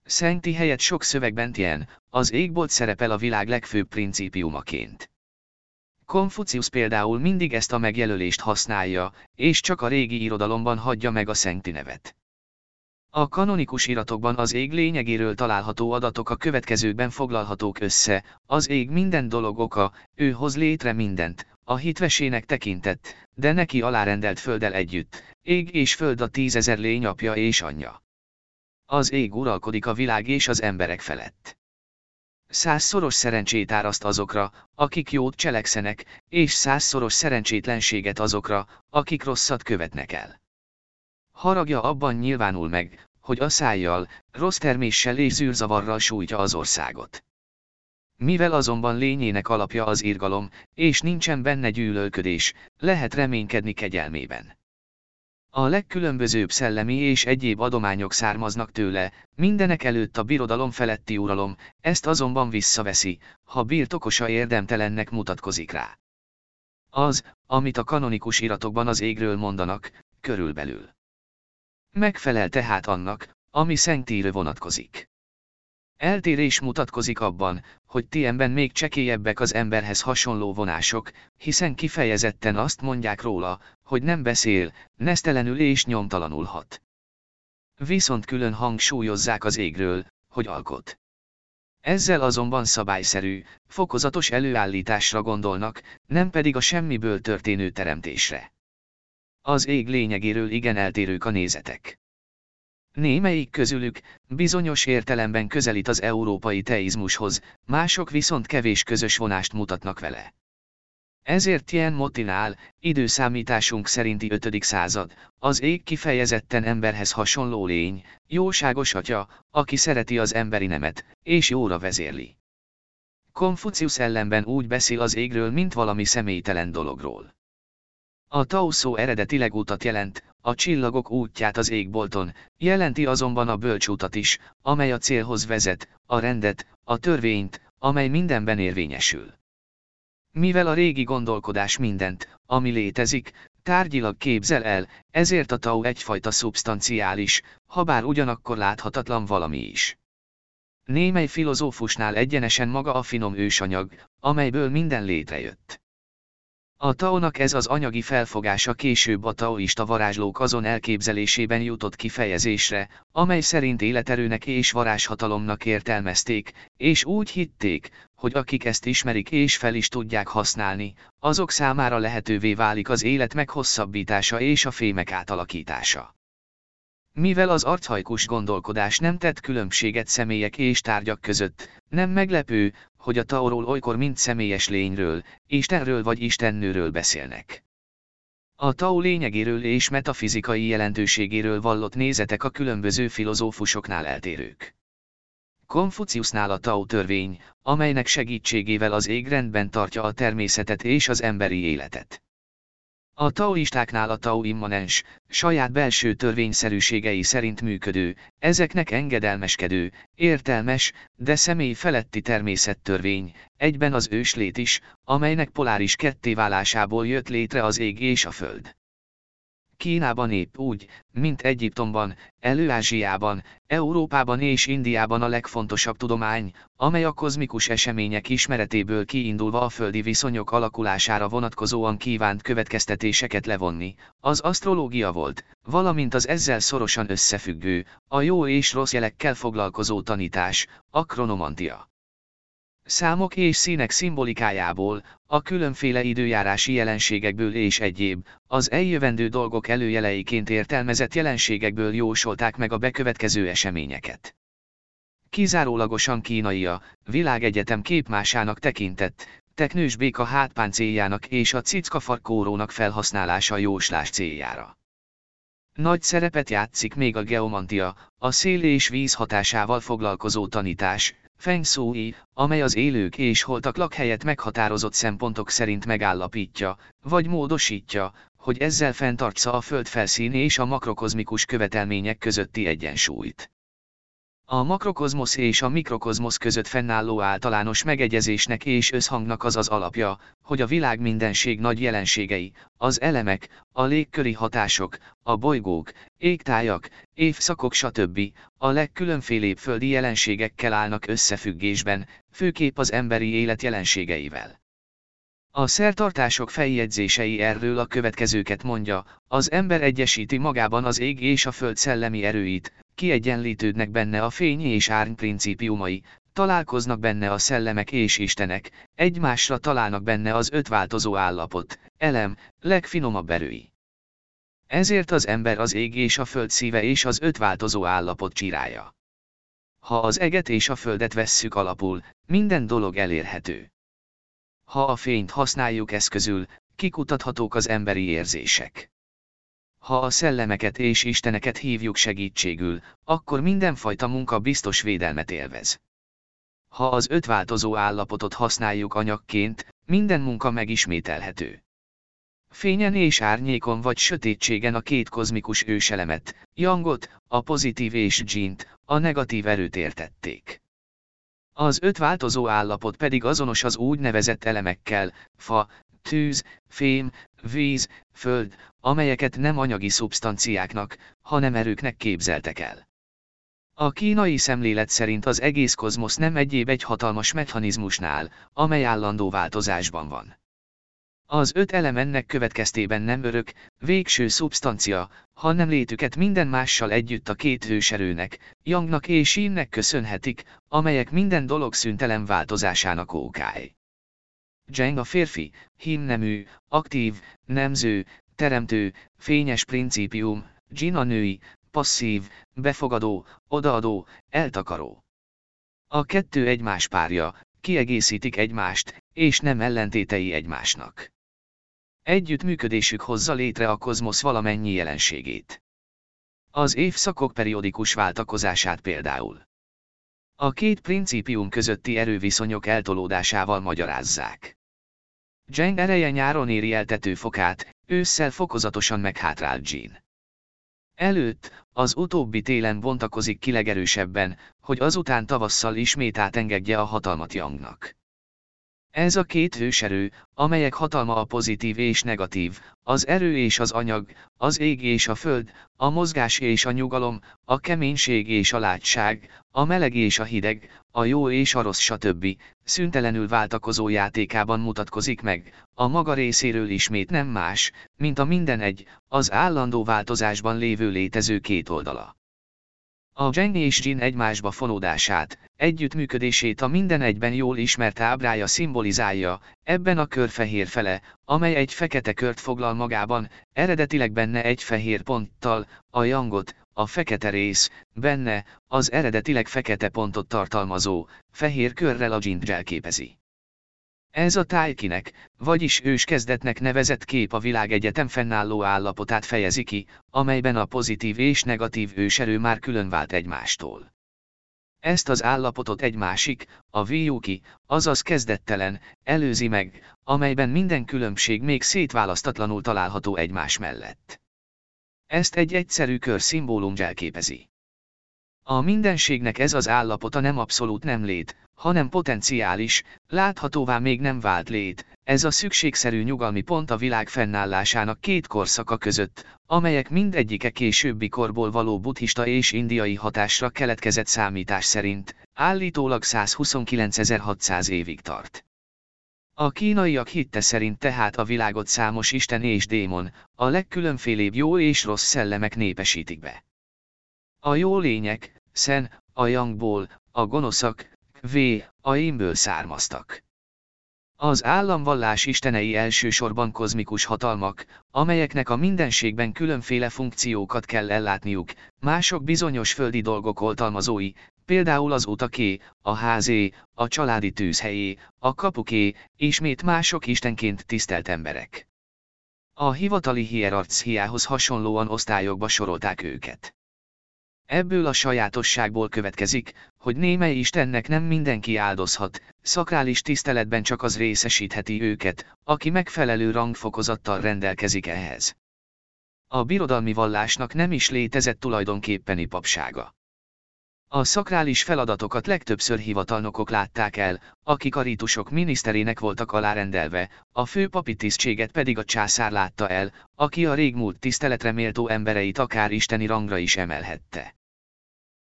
Szenti helyet sok szövegben ilyen, az égbolt szerepel a világ legfőbb principiumaként. Konfucius például mindig ezt a megjelölést használja, és csak a régi irodalomban hagyja meg a szenti nevet. A kanonikus iratokban az ég lényegéről található adatok a következőkben foglalhatók össze, az ég minden dolog oka, ő hoz létre mindent, a hitvesének tekintett, de neki alárendelt földdel együtt, ég és föld a tízezer lény apja és anyja. Az ég uralkodik a világ és az emberek felett. Százszoros szerencsét áraszt azokra, akik jót cselekszenek, és százszoros szerencsétlenséget azokra, akik rosszat követnek el. Haragja abban nyilvánul meg, hogy a szájjal, rossz terméssel és zűrzavarral sújtja az országot. Mivel azonban lényének alapja az irgalom, és nincsen benne gyűlölködés, lehet reménykedni kegyelmében. A legkülönbözőbb szellemi és egyéb adományok származnak tőle, mindenek előtt a birodalom feletti uralom, ezt azonban visszaveszi, ha birtokosa érdemtelennek mutatkozik rá. Az, amit a kanonikus iratokban az égről mondanak, körülbelül. Megfelel tehát annak, ami szentírő vonatkozik. Eltérés mutatkozik abban, hogy Tienben még csekélyebbek az emberhez hasonló vonások, hiszen kifejezetten azt mondják róla, hogy nem beszél, nesztelenül és nyomtalanul hat. Viszont külön hangsúlyozzák az égről, hogy alkot. Ezzel azonban szabályszerű, fokozatos előállításra gondolnak, nem pedig a semmiből történő teremtésre. Az ég lényegéről igen eltérők a nézetek. Némelyik közülük, bizonyos értelemben közelít az európai teizmushoz, mások viszont kevés közös vonást mutatnak vele. Ezért ilyen motinál, időszámításunk szerinti 5. század, az ég kifejezetten emberhez hasonló lény, jóságos atya, aki szereti az emberi nemet, és jóra vezérli. Konfucius ellenben úgy beszél az égről, mint valami személytelen dologról. A Tao szó eredetileg utat jelent, a csillagok útját az égbolton, jelenti azonban a bölcsútat is, amely a célhoz vezet, a rendet, a törvényt, amely mindenben érvényesül. Mivel a régi gondolkodás mindent, ami létezik, tárgyilag képzel el, ezért a tau egyfajta szubstanciális, habár ugyanakkor láthatatlan valami is. Némely filozófusnál egyenesen maga a finom ősanyag, amelyből minden létrejött. A taonak ez az anyagi felfogása később a taoista varázslók azon elképzelésében jutott kifejezésre, amely szerint életerőnek és varázshatalomnak értelmezték, és úgy hitték, hogy akik ezt ismerik és fel is tudják használni, azok számára lehetővé válik az élet meghosszabbítása és a fémek átalakítása. Mivel az archaikus gondolkodás nem tett különbséget személyek és tárgyak között, nem meglepő, hogy a Taoról olykor mind személyes lényről, Istenről vagy Istennőről beszélnek. A Tao lényegéről és metafizikai jelentőségéről vallott nézetek a különböző filozófusoknál eltérők. Konfuciusnál a Tao törvény, amelynek segítségével az ég rendben tartja a természetet és az emberi életet. A taoistáknál a tao immanens, saját belső törvényszerűségei szerint működő, ezeknek engedelmeskedő, értelmes, de személy feletti természettörvény, egyben az őslét is, amelynek poláris kettéválásából jött létre az ég és a föld. Kínában épp úgy, mint Egyiptomban, Elő-Ázsiában, Európában és Indiában a legfontosabb tudomány, amely a kozmikus események ismeretéből kiindulva a földi viszonyok alakulására vonatkozóan kívánt következtetéseket levonni, az asztrológia volt, valamint az ezzel szorosan összefüggő, a jó és rossz jelekkel foglalkozó tanítás, a kronomantia. Számok és színek szimbolikájából, a különféle időjárási jelenségekből és egyéb, az eljövendő dolgok előjeleiként értelmezett jelenségekből jósolták meg a bekövetkező eseményeket. Kizárólagosan kínaia, világegyetem képmásának tekintett, teknős béka hátpáncéljának és a cickafarkórónak felhasználása jóslás céljára. Nagy szerepet játszik még a geomantia, a szél és víz hatásával foglalkozó tanítás, Feng Shui, amely az élők és holtak lakhelyet meghatározott szempontok szerint megállapítja, vagy módosítja, hogy ezzel fenntartsa a föld felszín és a makrokozmikus követelmények közötti egyensúlyt. A makrokozmosz és a mikrokozmosz között fennálló általános megegyezésnek és összhangnak az az alapja, hogy a világ mindenség nagy jelenségei, az elemek, a légköri hatások, a bolygók, égtájak, évszakok stb. a legkülönfélébb földi jelenségekkel állnak összefüggésben, főképp az emberi élet jelenségeivel. A szertartások feljegyzései erről a következőket mondja, az ember egyesíti magában az ég és a föld szellemi erőit, kiegyenlítődnek benne a fény és árny principiumai, találkoznak benne a szellemek és istenek, egymásra találnak benne az öt változó állapot, elem, legfinomabb erői. Ezért az ember az ég és a föld szíve és az öt változó állapot csirája. Ha az eget és a földet vesszük alapul, minden dolog elérhető. Ha a fényt használjuk eszközül, kikutathatók az emberi érzések. Ha a szellemeket és isteneket hívjuk segítségül, akkor mindenfajta munka biztos védelmet élvez. Ha az öt változó állapotot használjuk anyagként, minden munka megismételhető. Fényen és árnyékon vagy sötétségen a két kozmikus őselemet, Yangot, a pozitív és Jint, a negatív erőt értették. Az öt változó állapot pedig azonos az úgynevezett elemekkel, fa, tűz, fém, víz, föld, amelyeket nem anyagi szubstanciáknak, hanem erőknek képzeltek el. A kínai szemlélet szerint az egész kozmosz nem egyéb egy hatalmas mechanizmusnál, amely állandó változásban van. Az öt elem ennek következtében nem örök, végső szubstancia, hanem létüket minden mással együtt a két hőserőnek, Yangnak és Innek köszönhetik, amelyek minden dolog szüntelen változásának ókály. Zseng a férfi, himnemű, aktív, nemző, teremtő, fényes principium, Jin a női, passzív, befogadó, odaadó, eltakaró. A kettő egymás párja, kiegészítik egymást, és nem ellentétei egymásnak. Együttműködésük hozza létre a kozmosz valamennyi jelenségét. Az évszakok periódikus váltakozását például. A két principium közötti erőviszonyok eltolódásával magyarázzák. Zseng ereje nyáron éri el tetőfokát, ősszel fokozatosan meghátrált Jean. Előtt, az utóbbi télen bontakozik ki legerősebben, hogy azután tavasszal ismét átengedje a hatalmat Yangnak. Ez a két hőserő, amelyek hatalma a pozitív és negatív, az erő és az anyag, az ég és a föld, a mozgás és a nyugalom, a keménység és a látság, a meleg és a hideg, a jó és a rossz stb. szüntelenül váltakozó játékában mutatkozik meg, a maga részéről ismét nem más, mint a minden egy, az állandó változásban lévő létező két oldala. A Jenny és Jin egymásba fonódását, együttműködését a minden egyben jól ismert ábrája szimbolizálja, ebben a kör fehér fele, amely egy fekete kört foglal magában, eredetileg benne egy fehér ponttal, a jangot, a fekete rész, benne, az eredetileg fekete pontot tartalmazó, fehér körrel a Jint jelképezi. Ez a tájkinek, vagyis őskezdetnek nevezett kép a világegyetem fennálló állapotát fejezi ki, amelyben a pozitív és negatív őserő már külön vált egymástól. Ezt az állapotot egy másik, a Vyuki, azaz kezdettelen, előzi meg, amelyben minden különbség még szétválasztatlanul található egymás mellett. Ezt egy egyszerű kör szimbólum jelképezi. A mindenségnek ez az állapota nem abszolút nem lét, hanem potenciális, láthatóvá még nem vált lét, ez a szükségszerű nyugalmi pont a világ fennállásának két korszaka között, amelyek mindegyike későbbi korból való buddhista és indiai hatásra keletkezett számítás szerint, állítólag 129.600 évig tart. A kínaiak hitte szerint tehát a világot számos isten és démon, a legkülönfélébb jó és rossz szellemek népesítik be. A jó lények, szen, a yangból, a gonoszak, v. a émből származtak. Az államvallás istenei elsősorban kozmikus hatalmak, amelyeknek a mindenségben különféle funkciókat kell ellátniuk, mások bizonyos földi dolgok oltalmazói, például az utaké, a házé, a családi tűzhelyé, a kapuké, ismét mások istenként tisztelt emberek. A hivatali hierarchiához hasonlóan osztályokba sorolták őket. Ebből a sajátosságból következik, hogy némely Istennek nem mindenki áldozhat, szakrális tiszteletben csak az részesítheti őket, aki megfelelő rangfokozattal rendelkezik ehhez. A birodalmi vallásnak nem is létezett tulajdonképpeni papsága. A szakrális feladatokat legtöbbször hivatalnokok látták el, akik a rítusok miniszterének voltak alárendelve, a fő papi tisztséget pedig a császár látta el, aki a régmúlt tiszteletre méltó embereit akár isteni rangra is emelhette.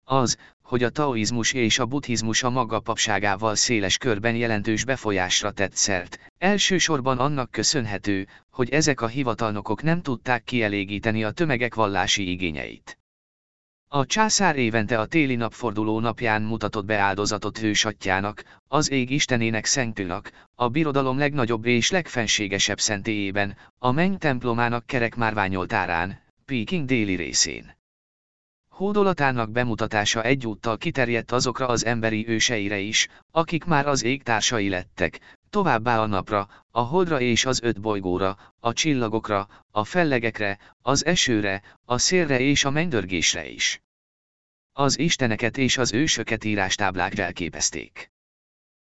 Az, hogy a taoizmus és a buddhizmus a maga papságával széles körben jelentős befolyásra tett szert, elsősorban annak köszönhető, hogy ezek a hivatalnokok nem tudták kielégíteni a tömegek vallási igényeit. A császár évente a téli napforduló napján mutatott be áldozatot hősatjának, az ég istenének szentőnak, a birodalom legnagyobb és legfenségesebb szentélyében, a menny templomának kerek márványoltárán, Peking déli részén. Hódolatának bemutatása egyúttal kiterjedt azokra az emberi őseire is, akik már az égtársai lettek, továbbá a napra, a holdra és az öt bolygóra, a csillagokra, a fellegekre, az esőre, a szélre és a mennydörgésre is. Az isteneket és az ősöket írástáblák jelképezték.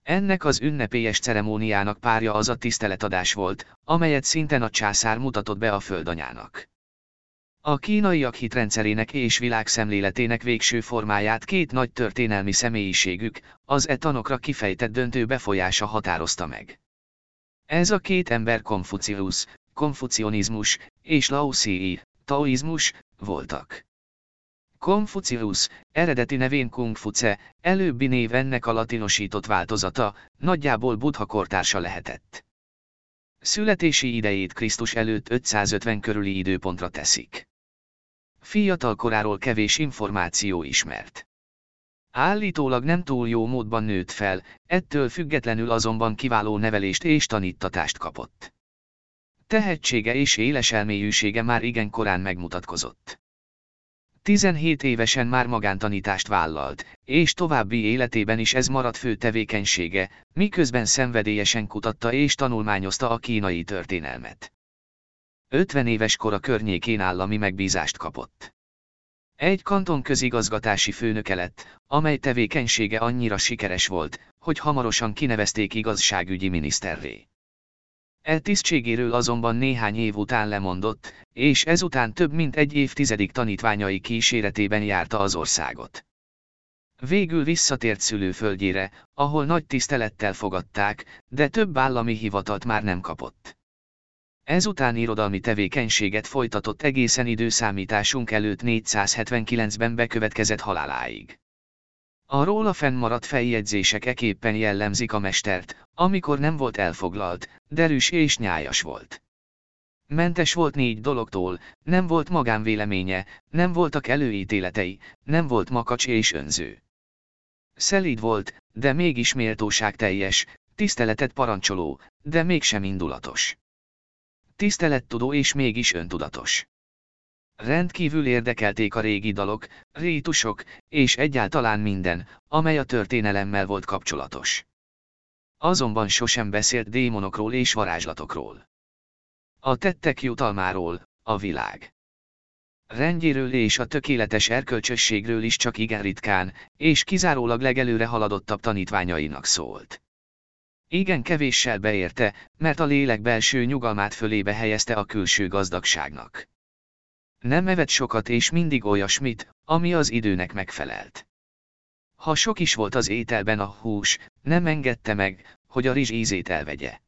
Ennek az ünnepélyes ceremóniának párja az a tiszteletadás volt, amelyet szinten a császár mutatott be a földanyának. A kínaiak hitrendszerének és világszemléletének végső formáját két nagy történelmi személyiségük, az e tanokra kifejtett döntő befolyása határozta meg. Ez a két ember Konfucius, konfucionizmus, és Laosi, taoizmus, voltak. Konfucius, eredeti nevén Kung Fuce, előbbi név ennek a latinosított változata, nagyjából buddha kortársa lehetett. Születési idejét Krisztus előtt 550 körüli időpontra teszik. Fiatal koráról kevés információ ismert. Állítólag nem túl jó módban nőtt fel, ettől függetlenül azonban kiváló nevelést és tanítatást kapott. Tehetsége és éles elmélyűsége már igen korán megmutatkozott. 17 évesen már magántanítást vállalt, és további életében is ez maradt fő tevékenysége, miközben szenvedélyesen kutatta és tanulmányozta a kínai történelmet. 50 éves kora környékén állami megbízást kapott. Egy kanton közigazgatási főnöke lett, amely tevékenysége annyira sikeres volt, hogy hamarosan kinevezték igazságügyi miniszterré. E tisztségéről azonban néhány év után lemondott, és ezután több mint egy évtizedig tanítványai kíséretében járta az országot. Végül visszatért szülőföldjére, ahol nagy tisztelettel fogadták, de több állami hivatalt már nem kapott. Ezután irodalmi tevékenységet folytatott egészen időszámításunk előtt 479-ben bekövetkezett haláláig. A róla fennmaradt feljegyzések eképpen jellemzik a mestert, amikor nem volt elfoglalt, derűs és nyájas volt. Mentes volt négy dologtól, nem volt magánvéleménye, nem voltak előítéletei, nem volt makacs és önző. Szelíd volt, de mégis méltóság teljes, tiszteletet parancsoló, de mégsem indulatos. Tisztelettudó és mégis öntudatos. Rendkívül érdekelték a régi dalok, rítusok, és egyáltalán minden, amely a történelemmel volt kapcsolatos. Azonban sosem beszélt démonokról és varázslatokról. A tettek jutalmáról, a világ. Rendjéről és a tökéletes erkölcsösségről is csak igen ritkán, és kizárólag legelőre haladottabb tanítványainak szólt. Igen kevéssel beérte, mert a lélek belső nyugalmát fölébe helyezte a külső gazdagságnak. Nem evett sokat és mindig olyasmit, ami az időnek megfelelt. Ha sok is volt az ételben a hús, nem engedte meg, hogy a rizs ízét elvegye.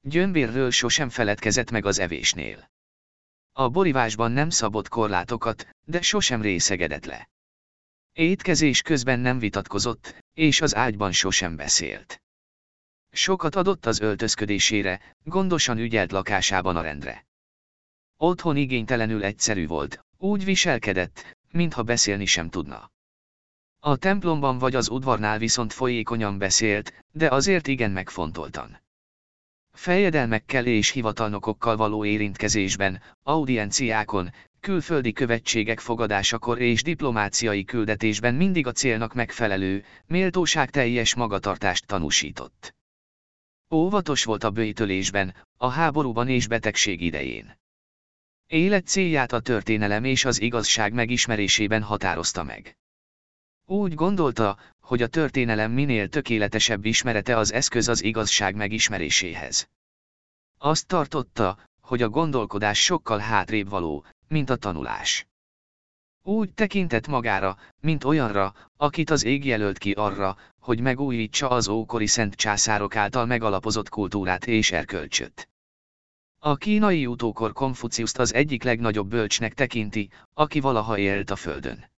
Gyömbérről sosem feledkezett meg az evésnél. A borivásban nem szabott korlátokat, de sosem részegedett le. Étkezés közben nem vitatkozott, és az ágyban sosem beszélt. Sokat adott az öltözködésére, gondosan ügyelt lakásában a rendre. Otthon igénytelenül egyszerű volt, úgy viselkedett, mintha beszélni sem tudna. A templomban vagy az udvarnál viszont folyékonyan beszélt, de azért igen megfontoltan. Fejedelmekkel és hivatalnokokkal való érintkezésben, audienciákon, külföldi követségek fogadásakor és diplomáciai küldetésben mindig a célnak megfelelő, méltóságteljes magatartást tanúsított. Óvatos volt a bőjtölésben, a háborúban és betegség idején. Élet célját a történelem és az igazság megismerésében határozta meg. Úgy gondolta, hogy a történelem minél tökéletesebb ismerete az eszköz az igazság megismeréséhez. Azt tartotta, hogy a gondolkodás sokkal hátrébb való, mint a tanulás. Úgy tekintett magára, mint olyanra, akit az ég jelölt ki arra, hogy megújítsa az ókori szent császárok által megalapozott kultúrát és erkölcsöt. A kínai utókor Konfuciuszt az egyik legnagyobb bölcsnek tekinti, aki valaha élt a földön.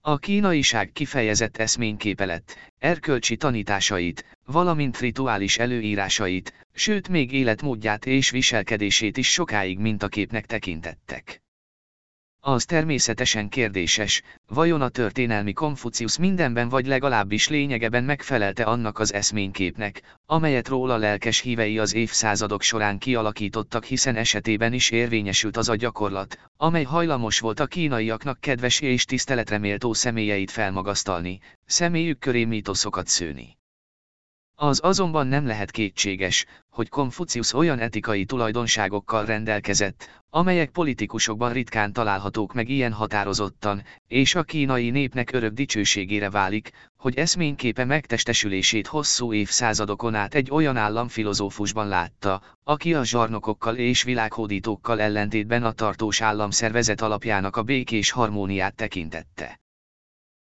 A kínaiság kifejezett eszményképe lett, erkölcsi tanításait, valamint rituális előírásait, sőt még életmódját és viselkedését is sokáig mintaképnek tekintettek. Az természetesen kérdéses, vajon a történelmi Konfucius mindenben vagy legalábbis lényegeben megfelelte annak az eszményképnek, amelyet róla lelkes hívei az évszázadok során kialakítottak hiszen esetében is érvényesült az a gyakorlat, amely hajlamos volt a kínaiaknak kedves és tiszteletreméltó személyeit felmagasztalni, személyük köré mítoszokat szőni. Az azonban nem lehet kétséges, hogy Konfucius olyan etikai tulajdonságokkal rendelkezett, amelyek politikusokban ritkán találhatók meg ilyen határozottan, és a kínai népnek örök dicsőségére válik, hogy eszményképe megtestesülését hosszú évszázadokon át egy olyan államfilozófusban látta, aki a zsarnokokkal és világhódítókkal ellentétben a tartós államszervezet alapjának a békés harmóniát tekintette.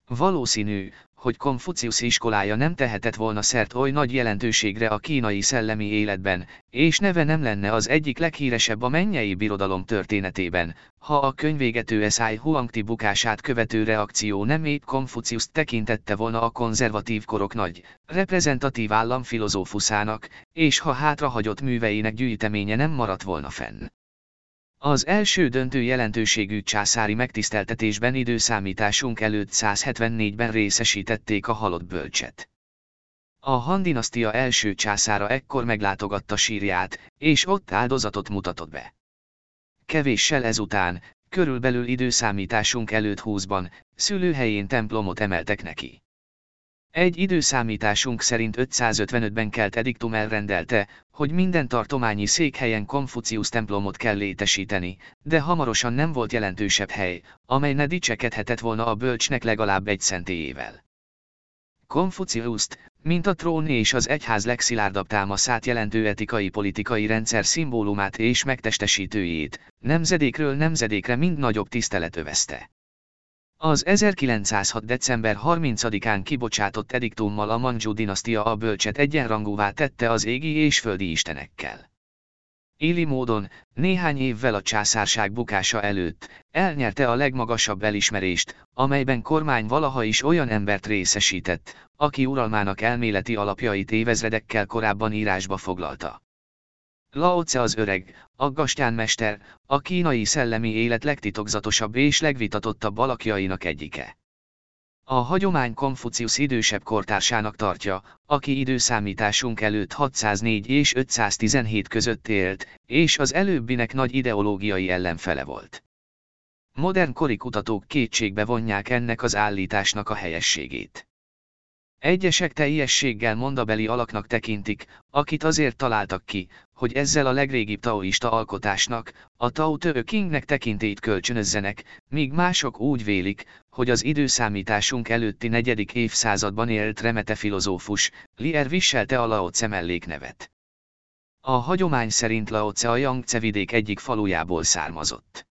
Valószínű, hogy Konfucius iskolája nem tehetett volna szert oly nagy jelentőségre a kínai szellemi életben, és neve nem lenne az egyik leghíresebb a mennyei birodalom történetében, ha a könyvégető Esai Huangti bukását követő reakció nem épp Konfucius tekintette volna a konzervatív korok nagy, reprezentatív államfilozófuszának, és ha hátrahagyott műveinek gyűjteménye nem maradt volna fenn. Az első döntő jelentőségű császári megtiszteltetésben időszámításunk előtt 174-ben részesítették a halott bölcset. A Han dinasztia első császára ekkor meglátogatta sírját, és ott áldozatot mutatott be. Kevéssel ezután, körülbelül időszámításunk előtt 20-ban, szülőhelyén templomot emeltek neki. Egy időszámításunk szerint 555-ben kelt ediktum elrendelte, hogy minden tartományi székhelyen Konfucius templomot kell létesíteni, de hamarosan nem volt jelentősebb hely, amely ne dicsekedhetett volna a bölcsnek legalább egy szentélyével. Konfuciuszt, mint a trón és az egyház legszilárdabb támaszát jelentő etikai politikai rendszer szimbólumát és megtestesítőjét, nemzedékről nemzedékre mind nagyobb tisztelet övezte. Az 1906. december 30-án kibocsátott ediktummal a Manzsú dinasztia a bölcset egyenrangúvá tette az égi és földi istenekkel. Éli módon, néhány évvel a császárság bukása előtt, elnyerte a legmagasabb elismerést, amelyben kormány valaha is olyan embert részesített, aki uralmának elméleti alapjait évezredekkel korábban írásba foglalta. Lao Tse az öreg, a gastyán mester, a kínai szellemi élet legtitokzatosabb és legvitatottabb alakjainak egyike. A hagyomány Konfucius idősebb kortársának tartja, aki időszámításunk előtt 604 és 517 között élt, és az előbbinek nagy ideológiai ellenfele volt. Modern kori kutatók kétségbe vonják ennek az állításnak a helyességét. Egyesek teljességgel mondabeli alaknak tekintik, akit azért találtak ki, hogy ezzel a legrégibb taoista alkotásnak, a Tao Te Kingnek tekintét kölcsönözzenek, míg mások úgy vélik, hogy az időszámításunk előtti negyedik évszázadban élt remete filozófus, Lier viselte a Lao Tse melléknevet. A hagyomány szerint Lao Tse a Yangtze vidék egyik falujából származott.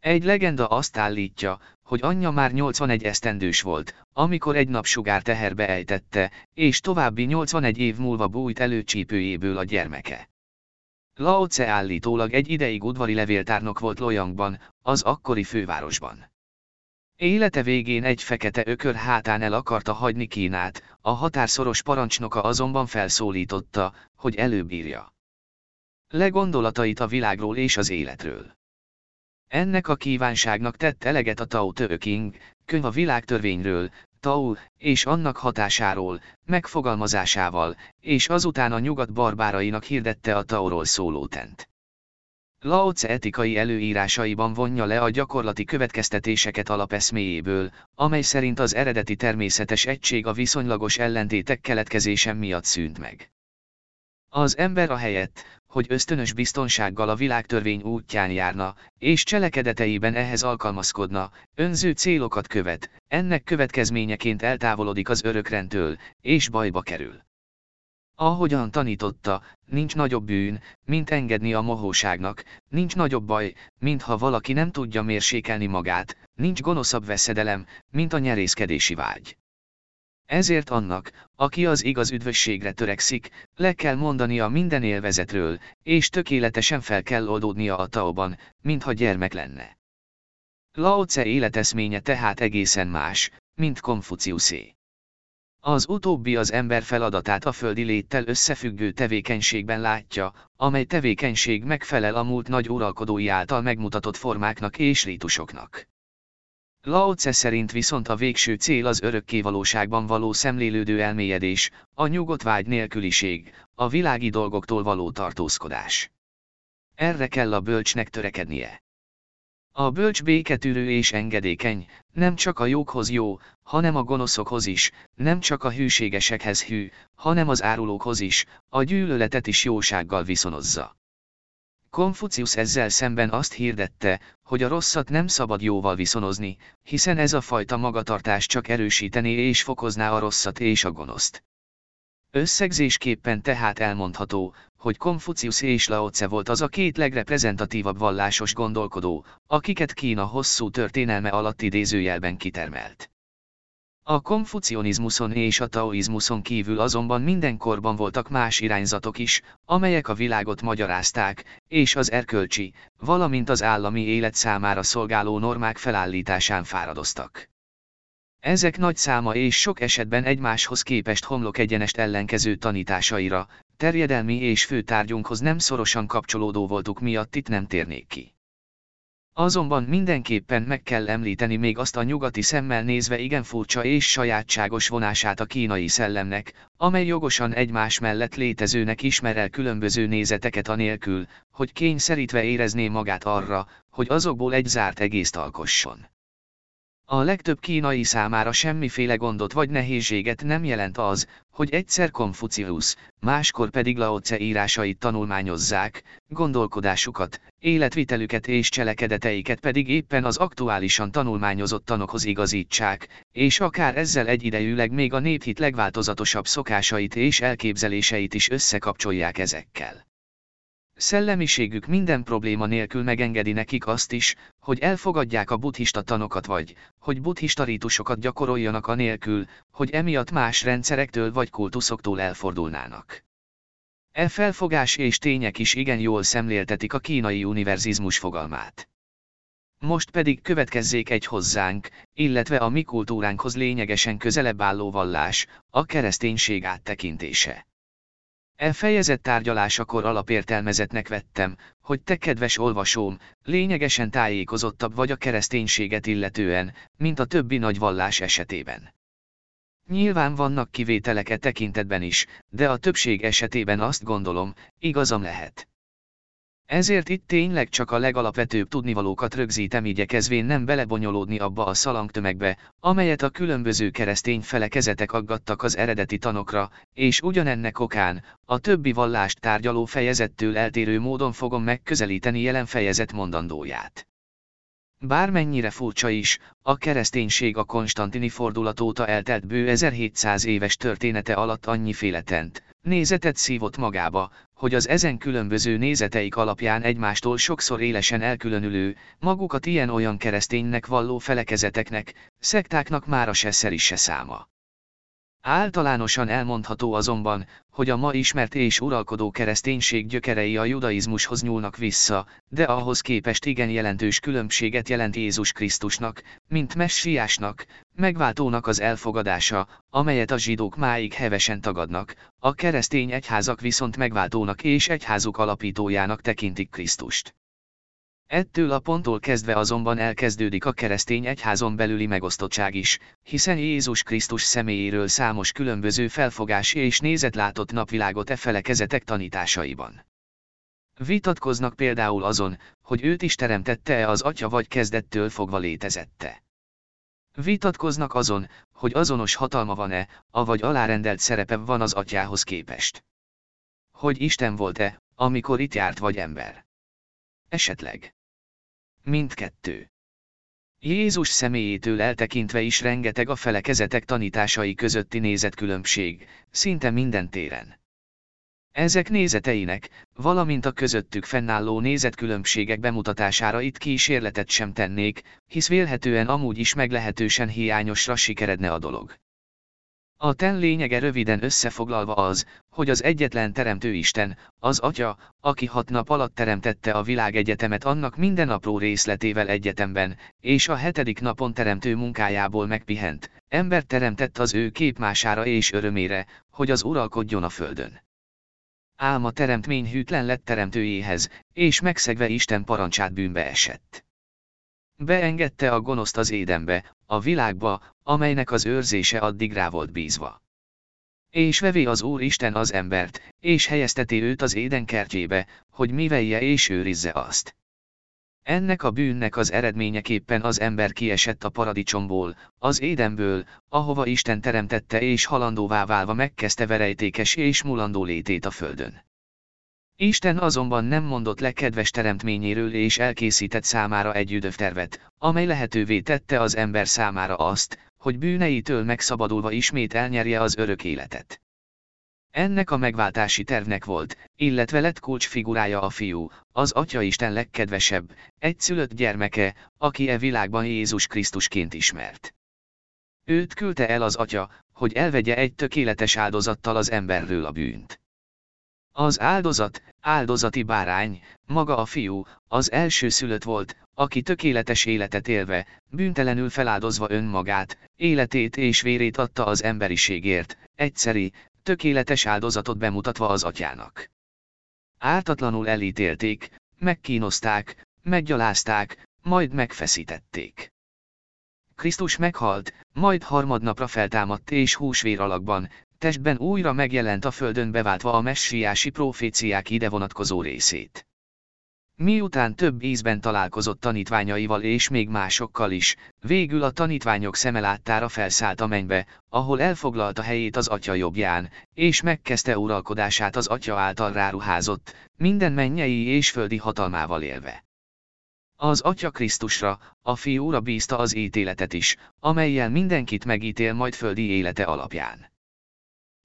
Egy legenda azt állítja, hogy anyja már 81 esztendős volt, amikor egy napsugár teherbe ejtette, és további 81 év múlva bújt előcsípőjéből a gyermeke. Lao Tse állítólag egy ideig udvari levéltárnok volt Loyangban, az akkori fővárosban. Élete végén egy fekete ökör hátán el akarta hagyni Kínát, a határszoros parancsnoka azonban felszólította, hogy előbírja. Legondolatait a világról és az életről. Ennek a kívánságnak tett eleget a Tao Te King, könyv a világtörvényről, Tao, és annak hatásáról, megfogalmazásával, és azután a nyugat barbárainak hirdette a Tauról szólótent. Lao Tse etikai előírásaiban vonja le a gyakorlati következtetéseket alapeszméjéből, amely szerint az eredeti természetes egység a viszonylagos ellentétek keletkezése miatt szűnt meg. Az ember a helyett, hogy ösztönös biztonsággal a világtörvény útján járna, és cselekedeteiben ehhez alkalmazkodna, önző célokat követ, ennek következményeként eltávolodik az örökrendtől, és bajba kerül. Ahogyan tanította, nincs nagyobb bűn, mint engedni a mohóságnak, nincs nagyobb baj, mint ha valaki nem tudja mérsékelni magát, nincs gonoszabb veszedelem, mint a nyerészkedési vágy. Ezért annak, aki az igaz üdvösségre törekszik, le kell mondania minden élvezetről, és tökéletesen fel kell oldódnia a taoban, mintha gyermek lenne. Lao Tse életeszménye tehát egészen más, mint Konfuciuszé. Az utóbbi az ember feladatát a földi léttel összefüggő tevékenységben látja, amely tevékenység megfelel a múlt nagy uralkodói által megmutatott formáknak és rítusoknak. Lao Tse szerint viszont a végső cél az örökkévalóságban való szemlélődő elmélyedés, a nyugodt vágy nélküliség, a világi dolgoktól való tartózkodás. Erre kell a bölcsnek törekednie. A bölcs béketűrő és engedékeny, nem csak a jókhoz jó, hanem a gonoszokhoz is, nem csak a hűségesekhez hű, hanem az árulókhoz is, a gyűlöletet is jósággal viszonozza. Konfucius ezzel szemben azt hirdette, hogy a rosszat nem szabad jóval viszonozni, hiszen ez a fajta magatartás csak erősíteni és fokozná a rosszat és a gonoszt. Összegzésképpen tehát elmondható, hogy Konfucius és Lao Tse volt az a két legreprezentatívabb vallásos gondolkodó, akiket Kína hosszú történelme alatt idézőjelben kitermelt. A konfucionizmuson és a taoizmuson kívül azonban mindenkorban voltak más irányzatok is, amelyek a világot magyarázták, és az erkölcsi, valamint az állami élet számára szolgáló normák felállításán fáradoztak. Ezek nagy száma és sok esetben egymáshoz képest homlok egyenest ellenkező tanításaira, terjedelmi és főtárgyunkhoz nem szorosan kapcsolódó voltuk miatt itt nem térnék ki. Azonban mindenképpen meg kell említeni még azt a nyugati szemmel nézve igen furcsa és sajátságos vonását a kínai szellemnek, amely jogosan egymás mellett létezőnek ismer el különböző nézeteket anélkül, hogy kényszerítve érezné magát arra, hogy azokból egy zárt egészt alkosson. A legtöbb kínai számára semmiféle gondot vagy nehézséget nem jelent az, hogy egyszer Konfucius, máskor pedig Lao Tse írásait tanulmányozzák, gondolkodásukat, életvitelüket és cselekedeteiket pedig éppen az aktuálisan tanulmányozott tanokhoz igazítsák, és akár ezzel egyidejűleg még a néphit legváltozatosabb szokásait és elképzeléseit is összekapcsolják ezekkel. Szellemiségük minden probléma nélkül megengedi nekik azt is, hogy elfogadják a buddhista tanokat vagy, hogy buddhista rítusokat gyakoroljanak anélkül, hogy emiatt más rendszerektől vagy kultuszoktól elfordulnának. E felfogás és tények is igen jól szemléltetik a kínai univerzizmus fogalmát. Most pedig következzék egy hozzánk, illetve a mi kultúránkhoz lényegesen közelebb álló vallás, a kereszténység áttekintése. E fejezet tárgyalásakor alapértelmezetnek vettem, hogy te kedves olvasóm, lényegesen tájékozottabb vagy a kereszténységet illetően, mint a többi nagy vallás esetében. Nyilván vannak kivételek e tekintetben is, de a többség esetében azt gondolom, igazam lehet. Ezért itt tényleg csak a legalapvetőbb tudnivalókat rögzítem igyekezvén nem belebonyolódni abba a szalangtömegbe, amelyet a különböző keresztény felekezetek aggattak az eredeti tanokra, és ugyanennek okán, a többi vallást tárgyaló fejezettől eltérő módon fogom megközelíteni jelen fejezet mondandóját. Bármennyire furcsa is, a kereszténység a konstantini fordulat óta eltelt bő 1700 éves története alatt annyiféle nézetet szívott magába, hogy az ezen különböző nézeteik alapján egymástól sokszor élesen elkülönülő, magukat ilyen-olyan kereszténynek valló felekezeteknek, szektáknak mára se szeri se száma. Általánosan elmondható azonban, hogy a ma ismert és uralkodó kereszténység gyökerei a judaizmushoz nyúlnak vissza, de ahhoz képest igen jelentős különbséget jelent Jézus Krisztusnak, mint messiásnak, megváltónak az elfogadása, amelyet a zsidók máig hevesen tagadnak, a keresztény egyházak viszont megváltónak és egyházuk alapítójának tekintik Krisztust. Ettől a ponttól kezdve azonban elkezdődik a keresztény egyházon belüli megosztottság is, hiszen Jézus Krisztus személyéről számos különböző felfogás és nézet látott napvilágot e felekezetek tanításaiban. Vitatkoznak például azon, hogy őt is teremtette-e az atya vagy kezdettől fogva létezette. Vitatkoznak azon, hogy azonos hatalma van-e, avagy alárendelt szerepe van az atyához képest. Hogy Isten volt-e, amikor itt járt vagy ember. Esetleg. Mindkettő. Jézus személyétől eltekintve is rengeteg a felekezetek tanításai közötti nézetkülönbség, szinte minden téren. Ezek nézeteinek, valamint a közöttük fennálló nézetkülönbségek bemutatására itt kísérletet sem tennék, hisz vélhetően amúgy is meglehetősen hiányosra sikeredne a dolog. A ten lényege röviden összefoglalva az, hogy az egyetlen teremtő Isten, az Atya, aki hat nap alatt teremtette a világegyetemet annak minden apró részletével egyetemben, és a hetedik napon teremtő munkájából megpihent, ember teremtett az ő képmására és örömére, hogy az uralkodjon a földön. Álma teremtmény hűtlen lett teremtőjéhez, és megszegve Isten parancsát bűnbe esett. Beengedte a gonoszt az édenbe, a világba, amelynek az őrzése addig rá volt bízva. És vevé az Úr Isten az embert, és helyezteti őt az éden kertjébe, hogy mivelje és őrizze azt. Ennek a bűnnek az eredményeképpen az ember kiesett a paradicsomból, az édenből, ahova Isten teremtette és halandóvá válva megkezdte verejtékes és mulandó létét a földön. Isten azonban nem mondott le kedves teremtményéről és elkészített számára egy üdövtervet, amely lehetővé tette az ember számára azt, hogy bűneitől megszabadulva ismét elnyerje az örök életet. Ennek a megváltási tervnek volt, illetve lett kulcsfigurája a fiú, az Atya Isten legkedvesebb, egyszülött gyermeke, aki e világban Jézus Krisztusként ismert. Őt küldte el az atya, hogy elvegye egy tökéletes áldozattal az emberről a bűnt. Az áldozat, áldozati bárány, maga a fiú, az első szülött volt, aki tökéletes életet élve, bűntelenül feláldozva önmagát, életét és vérét adta az emberiségért, egyszeri, tökéletes áldozatot bemutatva az atyának. Ártatlanul elítélték, megkínozták, meggyalázták, majd megfeszítették. Krisztus meghalt, majd harmadnapra feltámadt és húsvér alakban, testben újra megjelent a földön beváltva a messiási proféciák ide vonatkozó részét. Miután több ízben találkozott tanítványaival és még másokkal is, végül a tanítványok szeme láttára felszállt a mennybe, ahol elfoglalta helyét az atya jobbján, és megkezdte uralkodását az atya által ráruházott, minden mennyei és földi hatalmával élve. Az Atya Krisztusra, a Fiúra bízta az ítéletet is, amelyel mindenkit megítél majd földi élete alapján.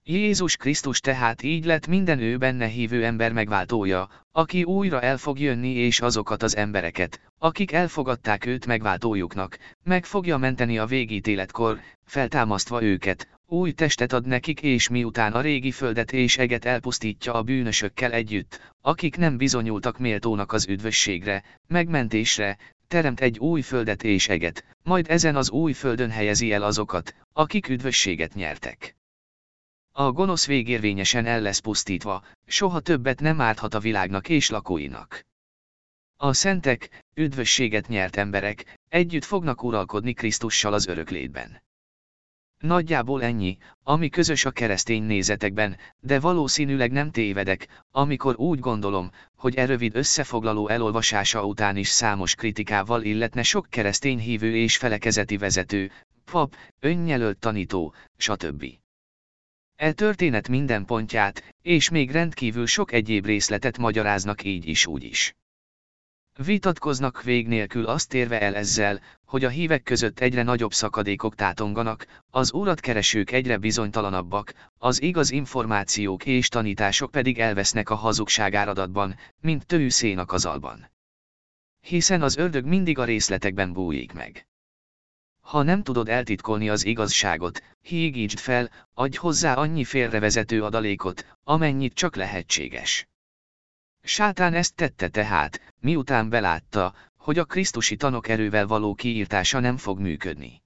Jézus Krisztus tehát így lett minden ő benne hívő ember megváltója, aki újra el fog jönni és azokat az embereket, akik elfogadták őt megváltójuknak, meg fogja menteni a végítéletkor, feltámasztva őket, új testet ad nekik és miután a régi földet és eget elpusztítja a bűnösökkel együtt, akik nem bizonyultak méltónak az üdvösségre, megmentésre, teremt egy új földet és eget, majd ezen az új földön helyezi el azokat, akik üdvösséget nyertek. A gonosz végérvényesen el lesz pusztítva, soha többet nem árthat a világnak és lakóinak. A szentek, üdvösséget nyert emberek, együtt fognak uralkodni Krisztussal az öröklétben. Nagyjából ennyi, ami közös a keresztény nézetekben, de valószínűleg nem tévedek, amikor úgy gondolom, hogy e rövid összefoglaló elolvasása után is számos kritikával illetne sok keresztény hívő és felekezeti vezető, pap, önnyelölt tanító, stb. E történet minden pontját, és még rendkívül sok egyéb részletet magyaráznak így is úgy is. Vitatkoznak vég nélkül azt érve el ezzel, hogy a hívek között egyre nagyobb szakadékok tátonganak, az keresők egyre bizonytalanabbak, az igaz információk és tanítások pedig elvesznek a hazugság áradatban, mint tőszén a kazalban. Hiszen az ördög mindig a részletekben bújik meg. Ha nem tudod eltitkolni az igazságot, hígítsd fel, adj hozzá annyi félrevezető adalékot, amennyit csak lehetséges. Sátán ezt tette tehát, miután belátta, hogy a krisztusi tanok erővel való kiírtása nem fog működni.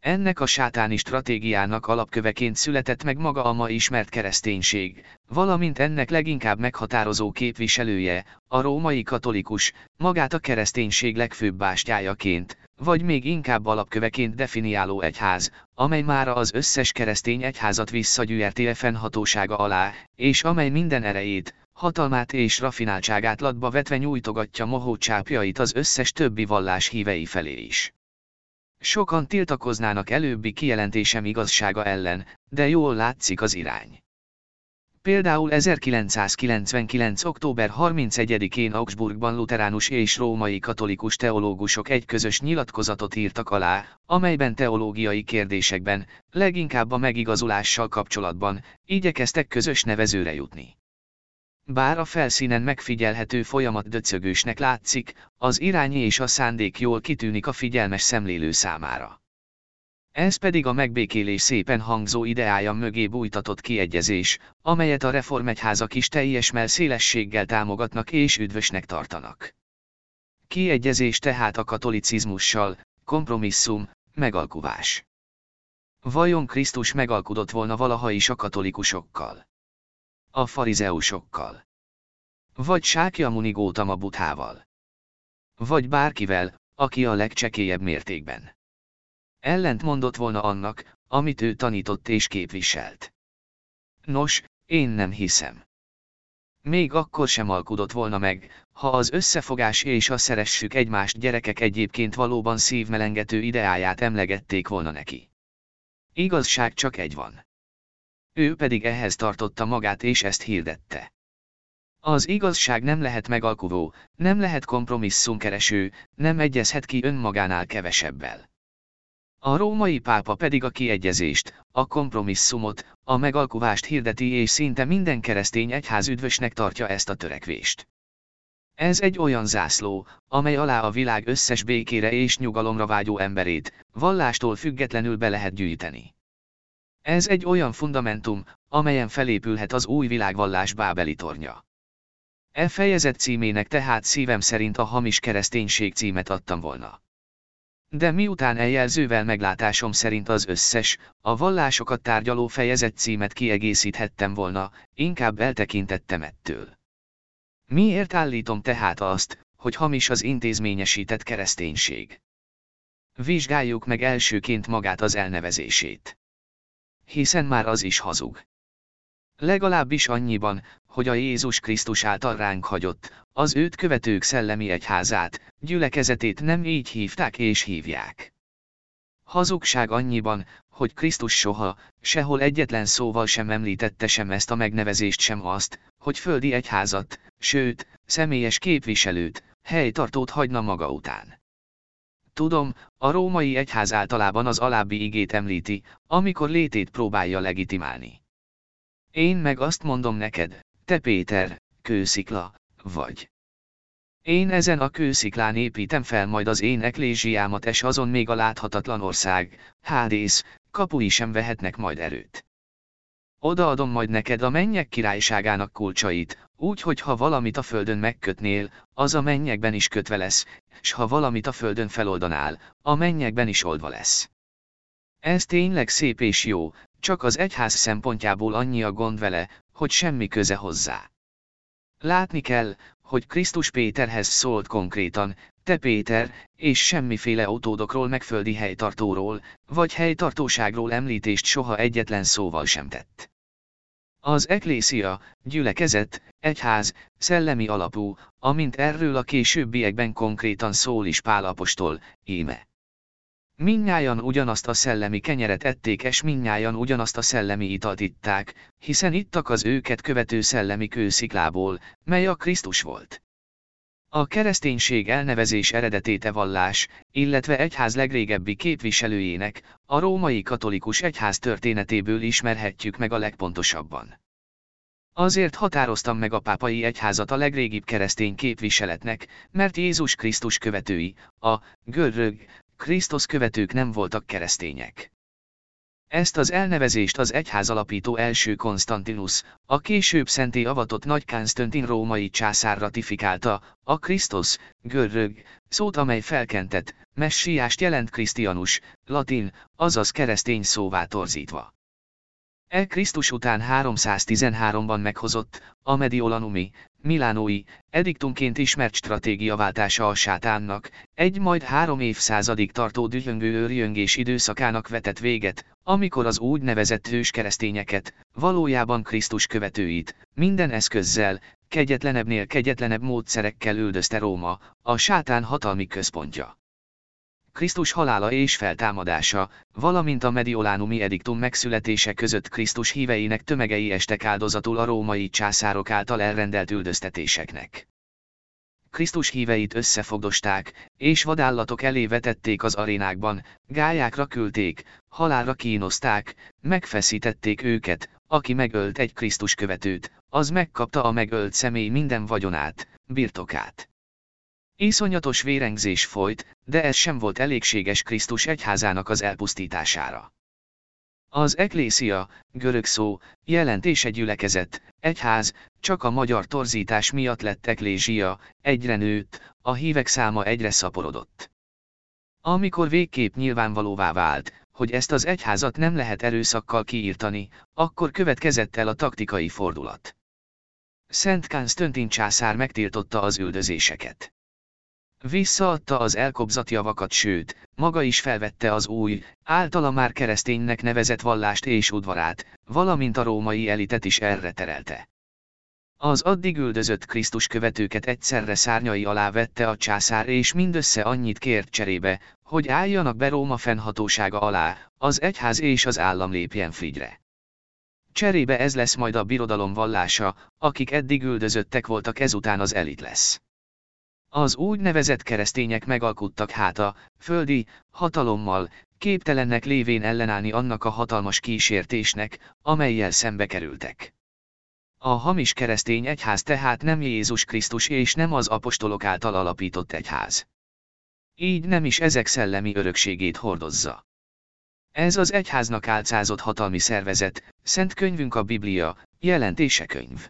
Ennek a sátáni stratégiának alapköveként született meg maga a ma ismert kereszténység, valamint ennek leginkább meghatározó képviselője, a római katolikus, magát a kereszténység legfőbb bástyájaként, vagy még inkább alapköveként definiáló egyház, amely mára az összes keresztény egyházat visszagyűjti fennhatósága alá, és amely minden erejét, hatalmát és rafináltságát latba vetve nyújtogatja mohó csápjait az összes többi vallás hívei felé is. Sokan tiltakoznának előbbi kijelentésem igazsága ellen, de jól látszik az irány. Például 1999. október 31-én Augsburgban luteránus és római katolikus teológusok egy közös nyilatkozatot írtak alá, amelyben teológiai kérdésekben, leginkább a megigazulással kapcsolatban, igyekeztek közös nevezőre jutni. Bár a felszínen megfigyelhető folyamat döcögősnek látszik, az irány és a szándék jól kitűnik a figyelmes szemlélő számára. Ez pedig a megbékélés szépen hangzó ideája mögé bújtatott kiegyezés, amelyet a reformegyházak is teljes szélességgel támogatnak és üdvösnek tartanak. Kiegyezés tehát a katolicizmussal, kompromisszum, megalkuvás. Vajon Krisztus megalkudott volna valaha is a katolikusokkal? A farizeusokkal? Vagy Sákyamuni Gótama Buthával? Vagy bárkivel, aki a legcsekélyebb mértékben? Ellent mondott volna annak, amit ő tanított és képviselt. Nos, én nem hiszem. Még akkor sem alkudott volna meg, ha az összefogás és a szeressük egymást gyerekek egyébként valóban szívmelengető ideáját emlegették volna neki. Igazság csak egy van. Ő pedig ehhez tartotta magát és ezt hirdette. Az igazság nem lehet megalkuvó, nem lehet kompromisszumkereső, nem egyezhet ki önmagánál kevesebbel. A római pápa pedig a kiegyezést, a kompromisszumot, a megalkuvást hirdeti és szinte minden keresztény egyház üdvösnek tartja ezt a törekvést. Ez egy olyan zászló, amely alá a világ összes békére és nyugalomra vágyó emberét, vallástól függetlenül be lehet gyűjteni. Ez egy olyan fundamentum, amelyen felépülhet az új világvallás bábeli tornya. E fejezet címének tehát szívem szerint a hamis kereszténység címet adtam volna. De miután eljelzővel meglátásom szerint az összes, a vallásokat tárgyaló fejezet címet kiegészíthettem volna, inkább eltekintettem ettől. Miért állítom tehát azt, hogy hamis az intézményesített kereszténység? Vizsgáljuk meg elsőként magát az elnevezését. Hiszen már az is hazug. Legalábbis annyiban, hogy a Jézus Krisztus által ránk hagyott, az őt követők szellemi egyházát, gyülekezetét nem így hívták és hívják. Hazugság annyiban, hogy Krisztus soha, sehol egyetlen szóval sem említette sem ezt a megnevezést sem azt, hogy földi egyházat, sőt, személyes képviselőt, helytartót hagyna maga után. Tudom, a római egyház általában az alábbi igét említi, amikor létét próbálja legitimálni. Én meg azt mondom neked, te Péter, kőszikla, vagy. Én ezen a kősziklán építem fel majd az én eklésiámat és azon még a láthatatlan ország, Hádész, kapui sem vehetnek majd erőt. Odaadom majd neked a mennyek királyságának kulcsait, úgy, hogy ha valamit a földön megkötnél, az a mennyekben is kötve lesz, s ha valamit a földön feloldanál, a mennyekben is oldva lesz. Ez tényleg szép és jó, csak az egyház szempontjából annyi a gond vele, hogy semmi köze hozzá. Látni kell, hogy Krisztus Péterhez szólt konkrétan, te Péter, és semmiféle autódokról megföldi helytartóról, vagy helytartóságról említést soha egyetlen szóval sem tett. Az eklészia, gyülekezet, egyház, szellemi alapú, amint erről a későbbiekben konkrétan szól is Pálapostól, íme. Minnyájan ugyanazt a szellemi kenyeret ették és minnyájan ugyanazt a szellemi italt itták, hiszen ittak az őket követő szellemi kősziklából, mely a Krisztus volt. A kereszténység elnevezés eredetéte vallás, illetve egyház legrégebbi képviselőjének, a római katolikus egyház történetéből ismerhetjük meg a legpontosabban. Azért határoztam meg a pápai egyházat a legrégibb keresztény képviseletnek, mert Jézus Krisztus követői, a görög, Krisztus követők nem voltak keresztények. Ezt az elnevezést az egyház alapító első Konstantinus, a később szenté avatott Nagy Kánsztöntin római császár ratifikálta, a Krisztus, görög, szót amely felkentett, messiást jelent krisztianus, latin, azaz keresztény szóvá torzítva. E Krisztus után 313-ban meghozott, a Mediolanumi, Milánói, ediktumként ismert stratégiaváltása a sátánnak, egy majd három évszázadig tartó dühöngő őrjöngés időszakának vetett véget, amikor az úgynevezett hős keresztényeket, valójában Krisztus követőit, minden eszközzel, kegyetlenebbnél kegyetlenebb módszerekkel üldözte Róma, a sátán hatalmi központja. Krisztus halála és feltámadása, valamint a Mediolánumi ediktum megszületése között Krisztus híveinek tömegei estek áldozatul a római császárok által elrendelt üldöztetéseknek. Krisztus híveit összefogdosták, és vadállatok elé vetették az arénákban, gályákra küldték, halálra kínozták, megfeszítették őket, aki megölt egy Krisztus követőt, az megkapta a megölt személy minden vagyonát, birtokát. Iszonyatos vérengzés folyt, de ez sem volt elégséges Krisztus egyházának az elpusztítására. Az eklészia, görög szó, jelentése gyülekezet, egyház, csak a magyar torzítás miatt lett eklézsia, egyre nőtt, a hívek száma egyre szaporodott. Amikor végképp nyilvánvalóvá vált, hogy ezt az egyházat nem lehet erőszakkal kiírtani, akkor következett el a taktikai fordulat. Szent Kánztöntin császár megtiltotta az üldözéseket. Visszaadta az elkobzat javakat sőt, maga is felvette az új, általa már kereszténynek nevezett vallást és udvarát, valamint a római elitet is erre terelte. Az addig üldözött Krisztus követőket egyszerre szárnyai alá vette a császár és mindössze annyit kért cserébe, hogy álljanak be Róma fennhatósága alá, az egyház és az állam lépjen frigyre. Cserébe ez lesz majd a birodalom vallása, akik eddig üldözöttek voltak ezután az elit lesz. Az úgynevezett keresztények megalkuttak hát földi hatalommal, képtelennek lévén ellenállni annak a hatalmas kísértésnek, amelyel szembe kerültek. A hamis keresztény egyház tehát nem Jézus Krisztus és nem az apostolok által alapított egyház. Így nem is ezek szellemi örökségét hordozza. Ez az egyháznak álcázott hatalmi szervezet, szent könyvünk a Biblia, jelentése könyv.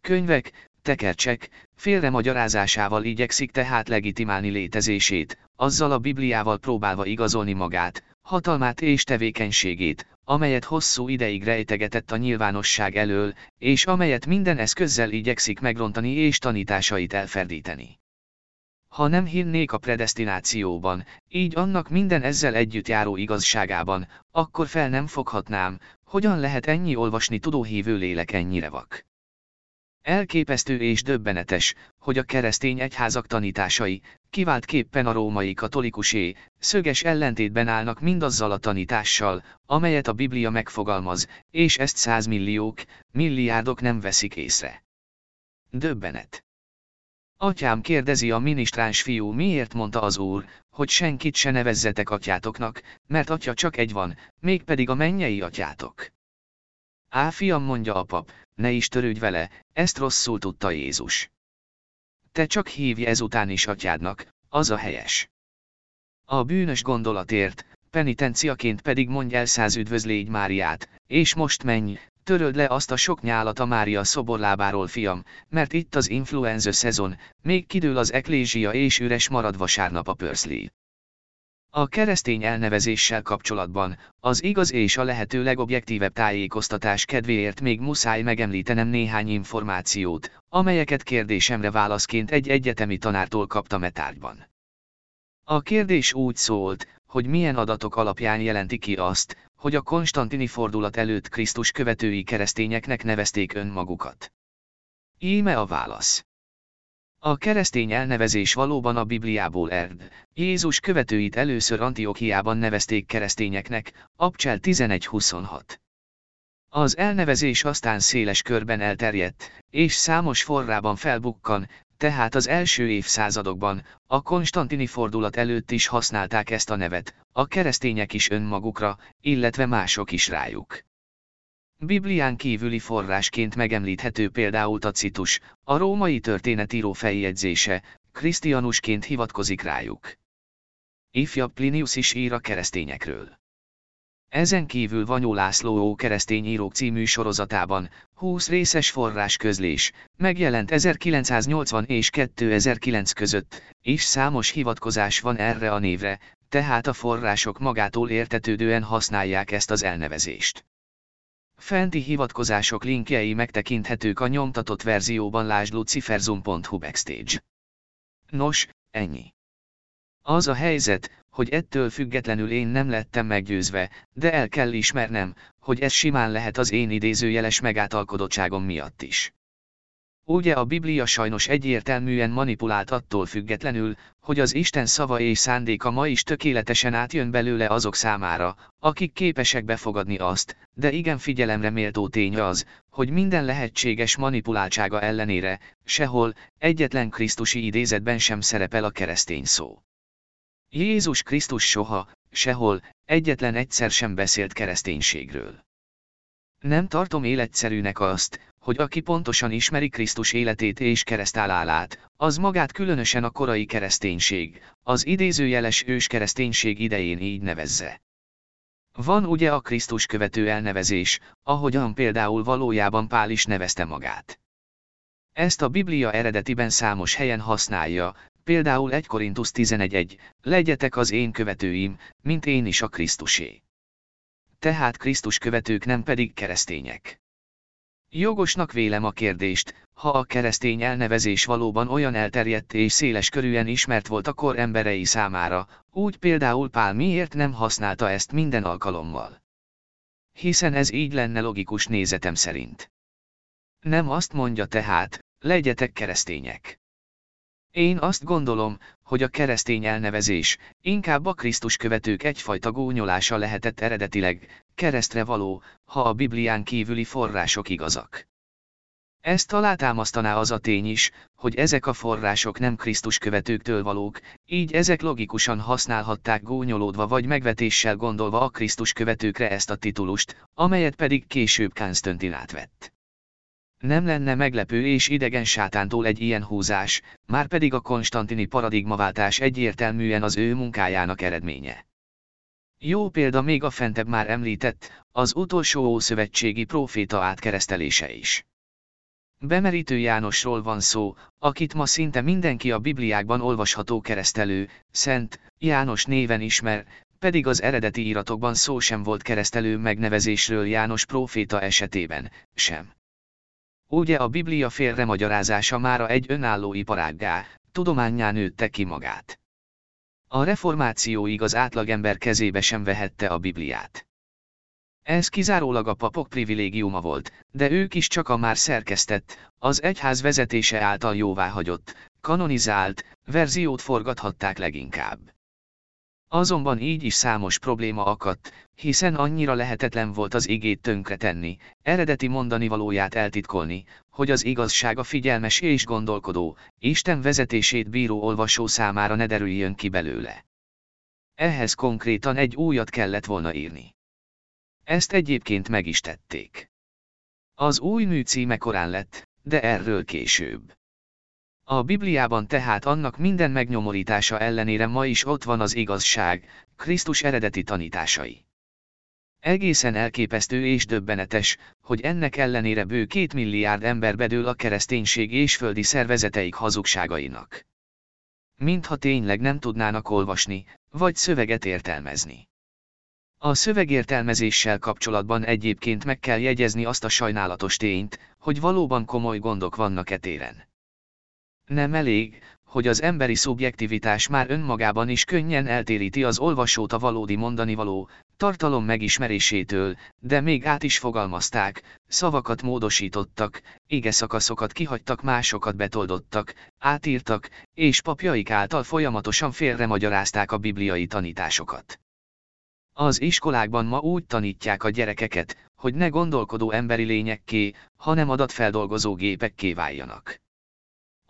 Könyvek, tekercsek, félre magyarázásával igyekszik tehát legitimálni létezését, azzal a Bibliával próbálva igazolni magát, hatalmát és tevékenységét, amelyet hosszú ideig rejtegetett a nyilvánosság elől, és amelyet minden eszközzel igyekszik megrontani és tanításait elferdíteni. Ha nem hinnék a predestinációban, így annak minden ezzel együtt járó igazságában, akkor fel nem foghatnám, hogyan lehet ennyi olvasni tudó hívő lélek ennyire vak. Elképesztő és döbbenetes, hogy a keresztény egyházak tanításai, kiváltképpen a római katolikusé, szöges ellentétben állnak mindazzal a tanítással, amelyet a Biblia megfogalmaz, és ezt százmilliók, milliárdok nem veszik észre. Döbbenet. Atyám kérdezi a minisztráns fiú miért mondta az úr, hogy senkit se nevezzetek atyátoknak, mert atya csak egy van, mégpedig a mennyei atyátok. Á fiam mondja a pap, ne is törődj vele, ezt rosszul tudta Jézus. Te csak hívj ezután is atyádnak, az a helyes. A bűnös gondolatért, penitenciaként pedig mondj el száz üdvözlégy Máriát, és most menj, töröld le azt a sok nyálat a Mária szoborlábáról fiam, mert itt az influenza szezon, még kidől az eklézsia és üres marad vasárnap a pörszli. A keresztény elnevezéssel kapcsolatban, az igaz és a lehető legobjektívebb tájékoztatás kedvéért még muszáj megemlítenem néhány információt, amelyeket kérdésemre válaszként egy egyetemi tanártól kaptam e tárgyban. A kérdés úgy szólt, hogy milyen adatok alapján jelenti ki azt, hogy a konstantini fordulat előtt Krisztus követői keresztényeknek nevezték önmagukat. Íme a válasz. A keresztény elnevezés valóban a Bibliából ered. Jézus követőit először Antiochiában nevezték keresztényeknek, Abcsel 11.26. Az elnevezés aztán széles körben elterjedt, és számos forrában felbukkan, tehát az első évszázadokban, a konstantini fordulat előtt is használták ezt a nevet, a keresztények is önmagukra, illetve mások is rájuk. Biblián kívüli forrásként megemlíthető például Tacitus, a római történetíró feljegyzése, krisztianusként hivatkozik rájuk. Ifjabb Plinius is ír a keresztényekről. Ezen kívül Vanyó László Ó keresztény írók című sorozatában, 20 részes forrás közlés, megjelent 1980 és 2009 között, és számos hivatkozás van erre a névre, tehát a források magától értetődően használják ezt az elnevezést. Fenti hivatkozások linkjei megtekinthetők a nyomtatott verzióban lásd luciferzoom.hu backstage. Nos, ennyi. Az a helyzet, hogy ettől függetlenül én nem lettem meggyőzve, de el kell ismernem, hogy ez simán lehet az én idézőjeles megátalkodottságom miatt is. Ugye a Biblia sajnos egyértelműen manipulált attól függetlenül, hogy az Isten szava és szándéka ma is tökéletesen átjön belőle azok számára, akik képesek befogadni azt, de igen figyelemre méltó tény az, hogy minden lehetséges manipuláltsága ellenére, sehol, egyetlen Krisztusi idézetben sem szerepel a keresztény szó. Jézus Krisztus soha, sehol, egyetlen egyszer sem beszélt kereszténységről. Nem tartom életszerűnek azt, hogy aki pontosan ismeri Krisztus életét és keresztálálát, az magát különösen a korai kereszténység, az idézőjeles ős kereszténység idején így nevezze. Van ugye a Krisztus követő elnevezés, ahogyan például valójában Pál is nevezte magát. Ezt a Biblia eredetiben számos helyen használja, például 1 Korintus 11.1, legyetek az én követőim, mint én is a Krisztusé. Tehát Krisztus követők nem pedig keresztények. Jogosnak vélem a kérdést, ha a keresztény elnevezés valóban olyan elterjedt és széles körűen ismert volt a kor emberei számára, úgy például Pál miért nem használta ezt minden alkalommal. Hiszen ez így lenne logikus nézetem szerint. Nem azt mondja tehát, legyetek keresztények. Én azt gondolom, hogy a keresztény elnevezés, inkább a Krisztus követők egyfajta gúnyolása lehetett eredetileg, keresztre való, ha a Biblián kívüli források igazak. Ezt alátámasztaná az a tény is, hogy ezek a források nem Krisztus követőktől valók, így ezek logikusan használhatták gúnyolódva vagy megvetéssel gondolva a Krisztus követőkre ezt a titulust, amelyet pedig később Konstantin átvett. Nem lenne meglepő és idegen sátántól egy ilyen húzás, már pedig a konstantini paradigmaváltás egyértelműen az ő munkájának eredménye. Jó példa még a fentebb már említett, az utolsó ószövetségi próféta átkeresztelése is. Bemerítő Jánosról van szó, akit ma szinte mindenki a Bibliákban olvasható keresztelő, Szent, János néven ismer, pedig az eredeti íratokban szó sem volt keresztelő megnevezésről János próféta esetében, sem. Ugye a Biblia félremagyarázása mára egy önálló iparággá, tudományán nőtte ki magát. A reformációig az átlagember kezébe sem vehette a Bibliát. Ez kizárólag a papok privilégiuma volt, de ők is csak a már szerkesztett, az egyház vezetése által jóváhagyott, kanonizált, verziót forgathatták leginkább. Azonban így is számos probléma akadt, hiszen annyira lehetetlen volt az igét tönkretenni, eredeti mondani valóját eltitkolni, hogy az igazság a figyelmes és gondolkodó, Isten vezetését bíró olvasó számára ne derüljön ki belőle. Ehhez konkrétan egy újat kellett volna írni. Ezt egyébként meg is tették. Az új mű címe korán lett, de erről később. A Bibliában tehát annak minden megnyomorítása ellenére ma is ott van az igazság, Krisztus eredeti tanításai. Egészen elképesztő és döbbenetes, hogy ennek ellenére bő két milliárd ember bedől a kereszténység és földi szervezeteik hazugságainak. Mintha tényleg nem tudnának olvasni, vagy szöveget értelmezni. A szövegértelmezéssel kapcsolatban egyébként meg kell jegyezni azt a sajnálatos tényt, hogy valóban komoly gondok vannak etéren. Nem elég, hogy az emberi szubjektivitás már önmagában is könnyen eltéríti az olvasót a valódi mondani való, tartalom megismerésétől, de még át is fogalmazták, szavakat módosítottak, ige szakaszokat kihagytak másokat betoldottak, átírtak, és papjaik által folyamatosan félremagyarázták a bibliai tanításokat. Az iskolákban ma úgy tanítják a gyerekeket, hogy ne gondolkodó emberi lényekké, hanem adatfeldolgozó gépekké váljanak.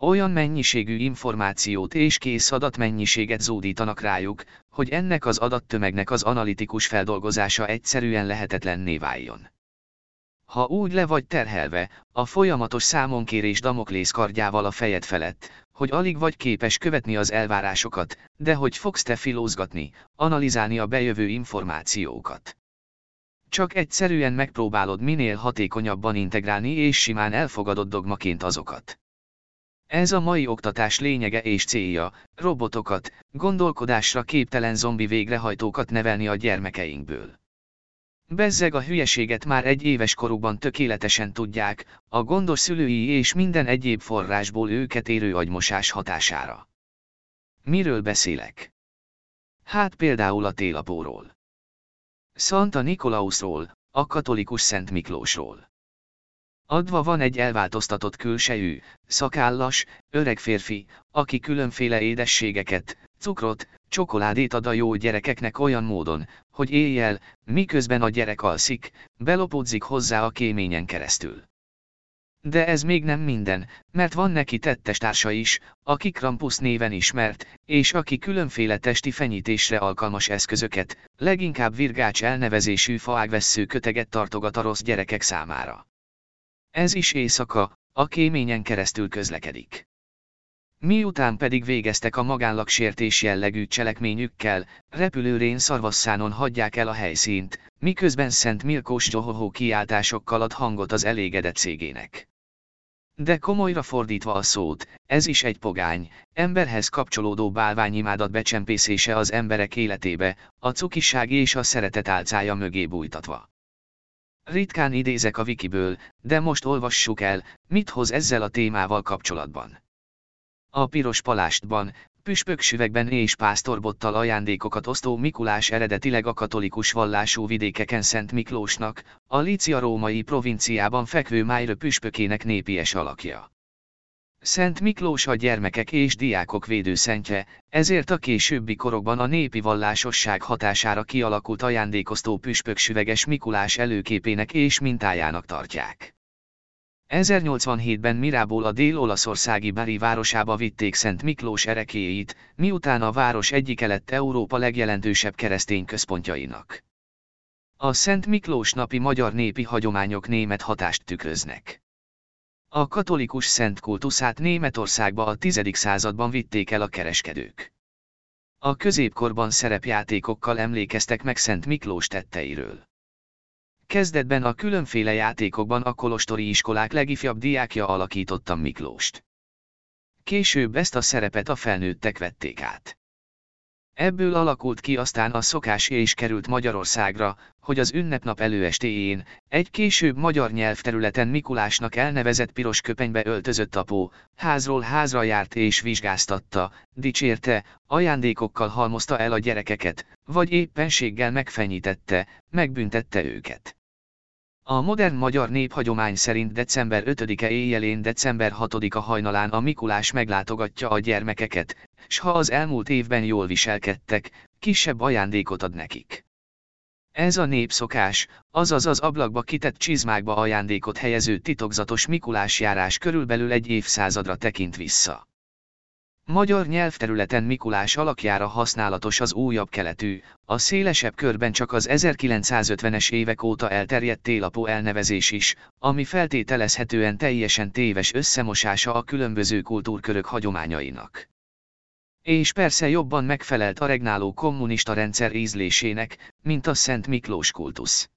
Olyan mennyiségű információt és kész adatmennyiséget zúdítanak rájuk, hogy ennek az adattömegnek az analitikus feldolgozása egyszerűen lehetetlenné váljon. Ha úgy le vagy terhelve, a folyamatos számonkérés Damoklész kardjával a fejed felett, hogy alig vagy képes követni az elvárásokat, de hogy fogsz te filózgatni, analizálni a bejövő információkat. Csak egyszerűen megpróbálod minél hatékonyabban integrálni és simán elfogadott dogmaként azokat. Ez a mai oktatás lényege és célja, robotokat, gondolkodásra képtelen zombi végrehajtókat nevelni a gyermekeinkből. Bezzeg a hülyeséget már egy éves korukban tökéletesen tudják, a gondos szülői és minden egyéb forrásból őket érő agymosás hatására. Miről beszélek? Hát például a télapóról. Santa Nikolausról, a katolikus Szent Miklósról. Adva van egy elváltoztatott külsejű, szakállas, öreg férfi, aki különféle édességeket, cukrot, csokoládét ad a jó gyerekeknek olyan módon, hogy éjjel, miközben a gyerek alszik, belopódzik hozzá a kéményen keresztül. De ez még nem minden, mert van neki tettestársa is, aki Krampus néven ismert, és aki különféle testi fenyítésre alkalmas eszközöket, leginkább virgács elnevezésű faágvessző köteget tartogat a rossz gyerekek számára. Ez is éjszaka, a kéményen keresztül közlekedik. Miután pedig végeztek a magánlagsértés jellegű cselekményükkel, repülőrén szarvasszánon hagyják el a helyszínt, miközben Szent Milkós gyohohó kiáltásokkal ad hangot az elégedett cégének. De komolyra fordítva a szót, ez is egy pogány, emberhez kapcsolódó bálványimádat becsempészése az emberek életébe, a cukiság és a szeretet álcája mögé bújtatva. Ritkán idézek a wikiből, de most olvassuk el, mit hoz ezzel a témával kapcsolatban. A piros palástban, püspöksüvegben és pásztorbottal ajándékokat osztó Mikulás eredetileg a katolikus vallású vidékeken Szent Miklósnak, a Lícia római provinciában fekvő Májra püspökének népies alakja. Szent Miklós a gyermekek és diákok védőszentje, ezért a későbbi korokban a népi vallásosság hatására kialakult ajándékoztó püspöksüveges Mikulás előképének és mintájának tartják. 1087-ben Mirából a dél-olaszországi Bari városába vitték Szent Miklós erekéjét, miután a város egyike lett Európa legjelentősebb keresztény központjainak. A Szent Miklós napi magyar népi hagyományok német hatást tükröznek. A katolikus szent kultuszát Németországba a 10. században vitték el a kereskedők. A középkorban szerepjátékokkal emlékeztek meg Szent Miklós tetteiről. Kezdetben a különféle játékokban a kolostori iskolák legifjabb diákja alakította Miklóst. Később ezt a szerepet a felnőttek vették át. Ebből alakult ki aztán a szokás és került Magyarországra, hogy az ünnepnap előestéjén, egy később magyar nyelvterületen Mikulásnak elnevezett piros köpenybe öltözött apó, házról házra járt és vizsgáztatta, dicsérte, ajándékokkal halmozta el a gyerekeket, vagy éppenséggel megfenyítette, megbüntette őket. A modern magyar néphagyomány szerint december 5-e éjjelén december 6-a hajnalán a Mikulás meglátogatja a gyermekeket, s ha az elmúlt évben jól viselkedtek, kisebb ajándékot ad nekik. Ez a népszokás, azaz az ablakba kitett csizmákba ajándékot helyező titokzatos Mikulás járás körülbelül egy évszázadra tekint vissza. Magyar nyelvterületen Mikulás alakjára használatos az újabb keletű, a szélesebb körben csak az 1950-es évek óta elterjedt télapó elnevezés is, ami feltételezhetően teljesen téves összemosása a különböző kultúrkörök hagyományainak. És persze jobban megfelelt a regnáló kommunista rendszer ízlésének, mint a Szent Miklós kultusz.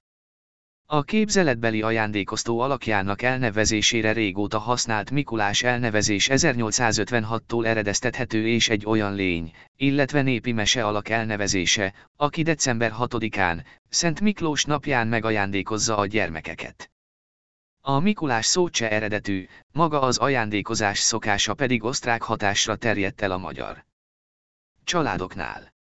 A képzeletbeli ajándékoztó alakjának elnevezésére régóta használt Mikulás elnevezés 1856-tól eredeztethető és egy olyan lény, illetve népi mese alak elnevezése, aki december 6-án, Szent Miklós napján megajándékozza a gyermekeket. A Mikulás szócse eredetű, maga az ajándékozás szokása pedig osztrák hatásra terjedt el a magyar családoknál.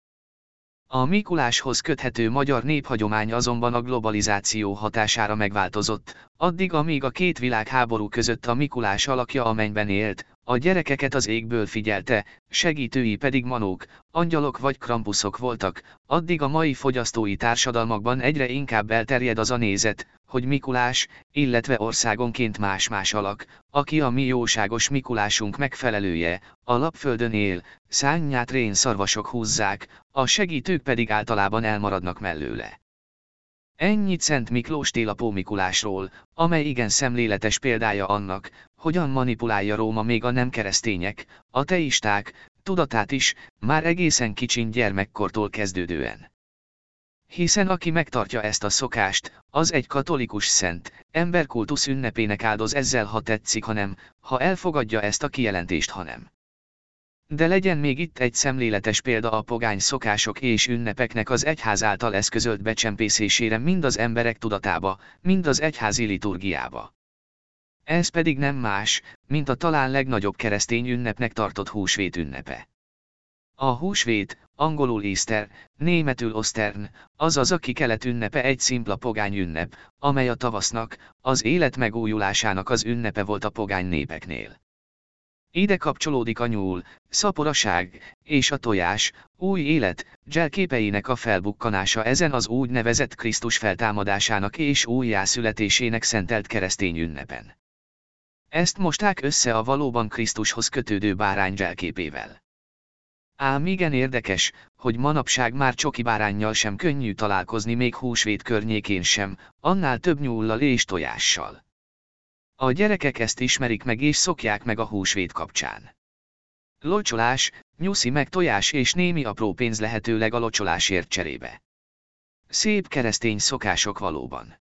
A Mikuláshoz köthető magyar néphagyomány azonban a globalizáció hatására megváltozott, addig amíg a két világháború között a Mikulás alakja a élt, a gyerekeket az égből figyelte, segítői pedig manók, angyalok vagy krampuszok voltak, addig a mai fogyasztói társadalmakban egyre inkább elterjed az a nézet, hogy Mikulás, illetve országonként más-más alak, aki a mi jóságos Mikulásunk megfelelője, a lapföldön él, szányát rén szarvasok húzzák, a segítők pedig általában elmaradnak mellőle. Ennyit Szent Miklós télapó Mikulásról, amely igen szemléletes példája annak, hogyan manipulálja Róma még a nem keresztények, a teisták, tudatát is, már egészen kicsin gyermekkortól kezdődően. Hiszen aki megtartja ezt a szokást, az egy katolikus szent, emberkultusz ünnepének áldoz ezzel ha tetszik, hanem, ha elfogadja ezt a kijelentést, hanem. De legyen még itt egy szemléletes példa a pogány szokások és ünnepeknek az egyház által eszközölt becsempészésére mind az emberek tudatába, mind az egyházi liturgiába. Ez pedig nem más, mint a talán legnagyobb keresztény ünnepnek tartott húsvét ünnepe. A húsvét, angolul Easter, németül Ostern, azaz a kelet ünnepe egy szimpla pogány ünnep, amely a tavasznak, az élet megújulásának az ünnepe volt a pogány népeknél. Ide kapcsolódik a nyúl, szaporaság, és a tojás, új élet, gelképeinek a felbukkanása ezen az úgynevezett Krisztus feltámadásának és újjászületésének szentelt keresztény ünnepen. Ezt mosták össze a valóban Krisztushoz kötődő bárány gelképével. Ám igen érdekes, hogy manapság már csoki bárányjal sem könnyű találkozni még húsvét környékén sem, annál több nyúllal és tojással. A gyerekek ezt ismerik meg és szokják meg a húsvét kapcsán. Locsolás, nyuszi meg tojás és némi apró pénz lehetőleg a locsolásért cserébe. Szép keresztény szokások valóban.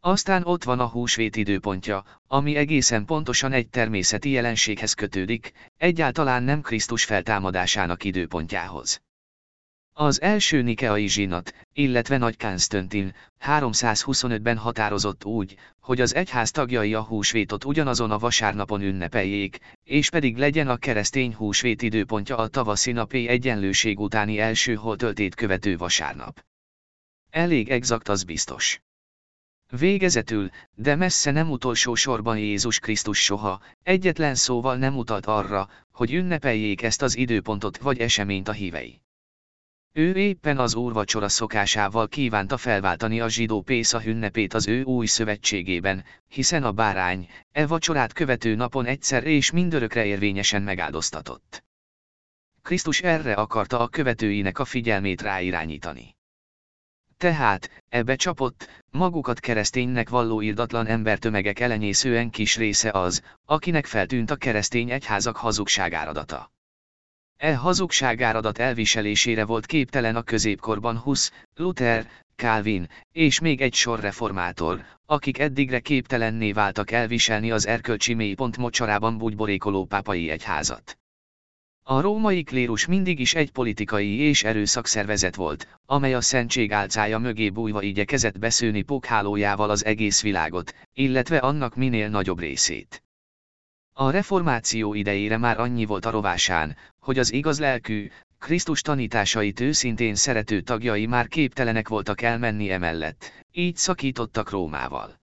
Aztán ott van a húsvét időpontja, ami egészen pontosan egy természeti jelenséghez kötődik, egyáltalán nem Krisztus feltámadásának időpontjához. Az első nikeai zsinat, illetve Nagy Kánztöntin, 325-ben határozott úgy, hogy az egyház tagjai a húsvétot ugyanazon a vasárnapon ünnepeljék, és pedig legyen a keresztény húsvét időpontja a tavaszi napi egyenlőség utáni első holtöltét követő vasárnap. Elég exakt az biztos. Végezetül, de messze nem utolsó sorban Jézus Krisztus soha, egyetlen szóval nem utalt arra, hogy ünnepeljék ezt az időpontot vagy eseményt a hívei. Ő éppen az úrvacsora szokásával kívánta felváltani a zsidó Pésza ünnepét az ő új szövetségében, hiszen a bárány, e vacsorát követő napon egyszer és mindörökre érvényesen megáldoztatott. Krisztus erre akarta a követőinek a figyelmét ráirányítani. Tehát, ebbe csapott, magukat kereszténynek valló irdatlan embertömegek elenyészően kis része az, akinek feltűnt a keresztény egyházak hazugságáradata. E hazugságáradat elviselésére volt képtelen a középkorban Husz, Luther, Calvin, és még egy sor reformátor, akik eddigre képtelenné váltak elviselni az erkölcsi mélypont mocsarában bugyborékoló pápai egyházat. A római klérus mindig is egy politikai és erőszakszervezet volt, amely a szentség álcája mögé bújva igyekezett beszőni pókhálójával az egész világot, illetve annak minél nagyobb részét. A reformáció idejére már annyi volt a rovásán, hogy az igaz lelkű, Krisztus tanításait őszintén szerető tagjai már képtelenek voltak elmenni emellett, így szakítottak Rómával.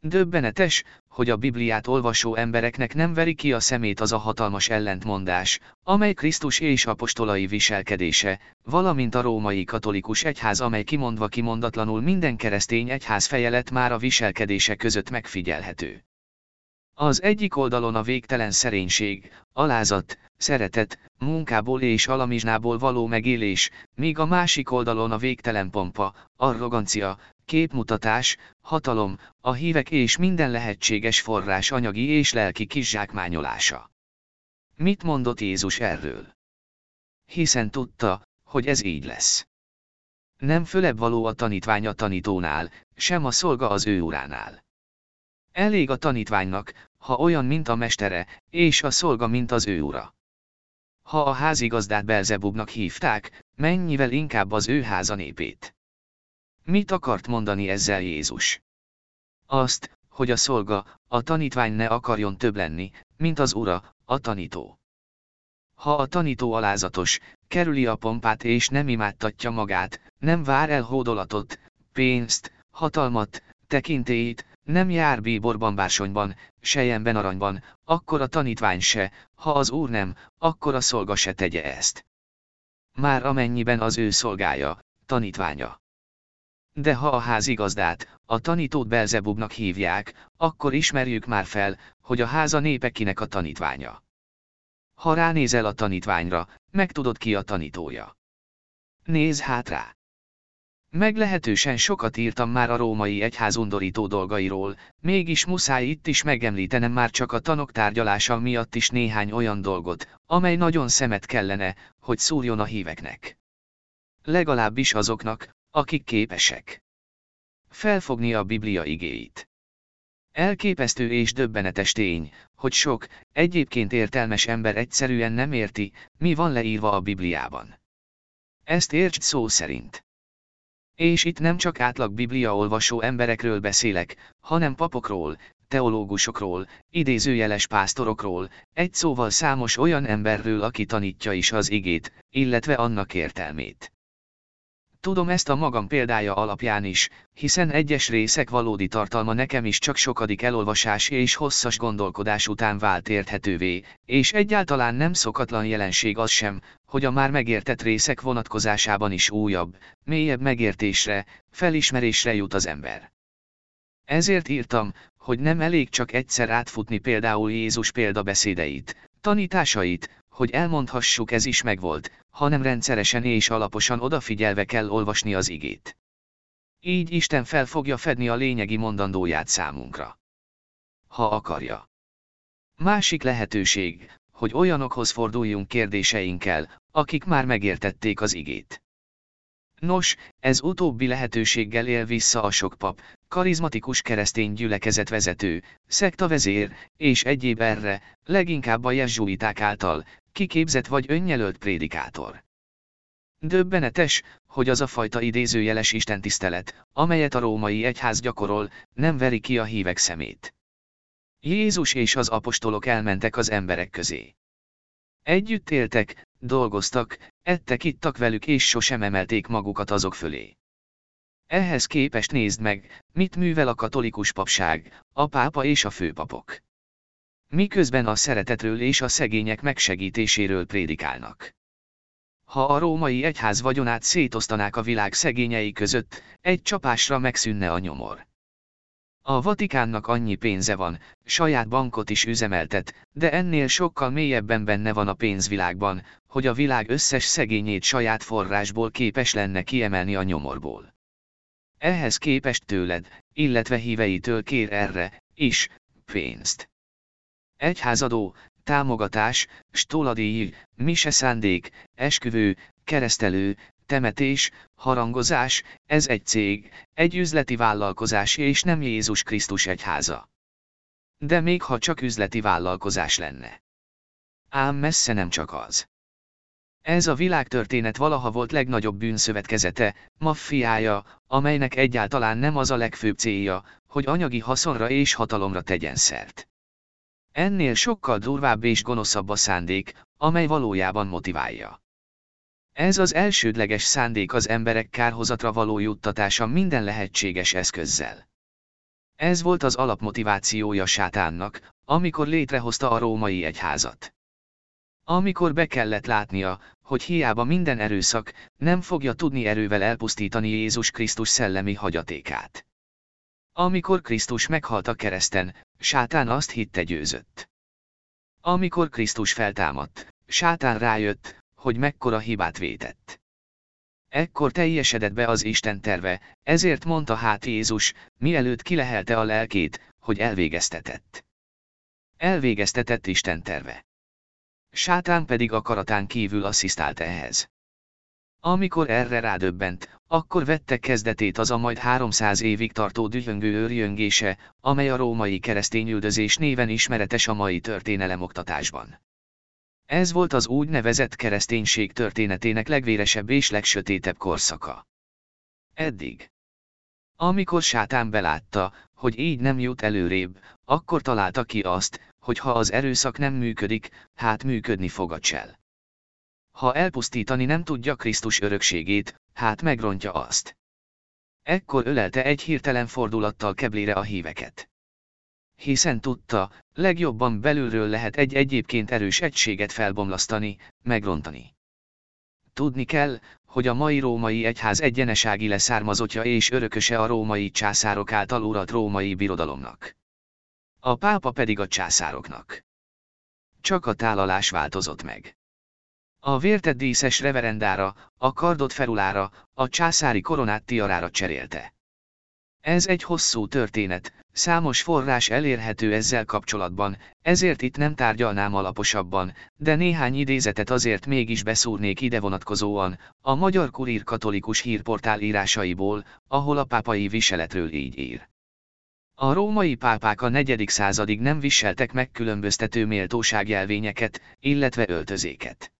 Döbbenetes, hogy a Bibliát olvasó embereknek nem veri ki a szemét az a hatalmas ellentmondás, amely Krisztus és apostolai viselkedése, valamint a római katolikus egyház amely kimondva kimondatlanul minden keresztény egyház feje lett már a viselkedése között megfigyelhető. Az egyik oldalon a végtelen szerénység, alázat, szeretet, munkából és alamizsnából való megélés, míg a másik oldalon a végtelen pompa, arrogancia, képmutatás, hatalom, a hívek és minden lehetséges forrás anyagi és lelki kizsákmányolása. Mit mondott Jézus erről? Hiszen tudta, hogy ez így lesz. Nem fölebb való a tanítvány a tanítónál, sem a szolga az ő uránál. Elég a tanítványnak, ha olyan, mint a mestere, és a szolga, mint az ő ura. Ha a házigazdát Belzebubnak hívták, mennyivel inkább az ő háza népét. Mit akart mondani ezzel Jézus? Azt, hogy a szolga, a tanítvány ne akarjon több lenni, mint az ura, a tanító. Ha a tanító alázatos, kerüli a pompát és nem imádtatja magát, nem vár el hódolatot, pénzt, hatalmat, tekintélyt, nem jár bíborban bársonyban, sejemben aranyban, akkor a tanítvány se, ha az úr nem, akkor a szolga se tegye ezt. Már amennyiben az ő szolgája, tanítványa. De ha a házigazdát, a tanítót Belzebubnak hívják, akkor ismerjük már fel, hogy a háza népe kinek a tanítványa. Ha ránézel a tanítványra, megtudod ki a tanítója. Nézz hát rá! Meglehetősen sokat írtam már a római egyház undorító dolgairól, mégis muszáj itt is megemlítenem már csak a tanok tárgyalása miatt is néhány olyan dolgot, amely nagyon szemet kellene, hogy szúrjon a híveknek. Legalábbis azoknak, akik képesek. Felfogni a Biblia igéit. Elképesztő és döbbenetes tény, hogy sok, egyébként értelmes ember egyszerűen nem érti, mi van leírva a Bibliában. Ezt értsd szó szerint. És itt nem csak átlag Biblia olvasó emberekről beszélek, hanem papokról, teológusokról, idézőjeles pásztorokról, egy szóval számos olyan emberről, aki tanítja is az igét, illetve annak értelmét. Tudom ezt a magam példája alapján is, hiszen egyes részek valódi tartalma nekem is csak sokadik elolvasás és hosszas gondolkodás után vált érthetővé, és egyáltalán nem szokatlan jelenség az sem, hogy a már megértett részek vonatkozásában is újabb, mélyebb megértésre, felismerésre jut az ember. Ezért írtam, hogy nem elég csak egyszer átfutni például Jézus példabeszédeit, tanításait, hogy elmondhassuk ez is megvolt, hanem rendszeresen és alaposan odafigyelve kell olvasni az igét. Így Isten fel fogja fedni a lényegi mondandóját számunkra. Ha akarja. Másik lehetőség, hogy olyanokhoz forduljunk kérdéseinkkel, akik már megértették az igét. Nos, ez utóbbi lehetőséggel él vissza a sok pap, karizmatikus keresztény gyülekezet vezető, szektavezér, és egyéb erre, leginkább a jezsuiták által, kiképzett vagy önnyelölt prédikátor. Döbbenetes, hogy az a fajta idézőjeles istentisztelet, amelyet a római egyház gyakorol, nem veri ki a hívek szemét. Jézus és az apostolok elmentek az emberek közé. Együtt éltek, dolgoztak, ettek ittak velük és sosem emelték magukat azok fölé. Ehhez képest nézd meg, mit művel a katolikus papság, a pápa és a főpapok. Miközben a szeretetről és a szegények megsegítéséről prédikálnak. Ha a római egyház vagyonát szétosztanák a világ szegényei között, egy csapásra megszűnne a nyomor. A Vatikánnak annyi pénze van, saját bankot is üzemeltet, de ennél sokkal mélyebben benne van a pénzvilágban, hogy a világ összes szegényét saját forrásból képes lenne kiemelni a nyomorból. Ehhez képest tőled, illetve híveitől kér erre, is, pénzt. Egyházadó, támogatás, stóladíj, mise szándék, esküvő, keresztelő, temetés, harangozás, ez egy cég, egy üzleti vállalkozás és nem Jézus Krisztus egyháza. De még ha csak üzleti vállalkozás lenne. Ám messze nem csak az. Ez a világtörténet valaha volt legnagyobb bűnszövetkezete, maffiája, amelynek egyáltalán nem az a legfőbb célja, hogy anyagi haszonra és hatalomra tegyen szert. Ennél sokkal durvább és gonoszabb a szándék, amely valójában motiválja. Ez az elsődleges szándék az emberek kárhozatra való juttatása minden lehetséges eszközzel. Ez volt az alapmotivációja sátánnak, amikor létrehozta a római egyházat. Amikor be kellett látnia, hogy hiába minden erőszak, nem fogja tudni erővel elpusztítani Jézus Krisztus szellemi hagyatékát. Amikor Krisztus meghalt a kereszten, sátán azt hitte győzött. Amikor Krisztus feltámadt, sátán rájött, hogy mekkora hibát vétett. Ekkor teljesedett be az Isten terve, ezért mondta hát Jézus, mielőtt kilehelte a lelkét, hogy elvégeztetett. Elvégeztetett Isten terve. Sátán pedig akaratán kívül asszisztált ehhez. Amikor erre rádöbbent, akkor vette kezdetét az a majd 300 évig tartó dühöngő őrjöngése, amely a római keresztényüldözés néven ismeretes a mai történelemoktatásban. Ez volt az úgynevezett kereszténység történetének legvéresebb és legsötétebb korszaka. Eddig. Amikor sátán belátta, hogy így nem jut előrébb, akkor találta ki azt, hogy ha az erőszak nem működik, hát működni fog a csel. Ha elpusztítani nem tudja Krisztus örökségét, hát megrontja azt. Ekkor ölelte egy hirtelen fordulattal keblére a híveket. Hiszen tudta, legjobban belülről lehet egy egyébként erős egységet felbomlasztani, megrontani. Tudni kell, hogy a mai római egyház egyenesági leszármazottja és örököse a római császárok által urat római birodalomnak. A pápa pedig a császároknak. Csak a tálalás változott meg. A vértett díszes reverendára, a kardot ferulára, a császári koronát tiarára cserélte. Ez egy hosszú történet, számos forrás elérhető ezzel kapcsolatban, ezért itt nem tárgyalnám alaposabban, de néhány idézetet azért mégis beszúrnék ide vonatkozóan, a Magyar Kurír katolikus hírportál írásaiból, ahol a pápai viseletről így ír. A római pápák a negyedik századig nem viseltek megkülönböztető méltóságjelvényeket, illetve öltözéket.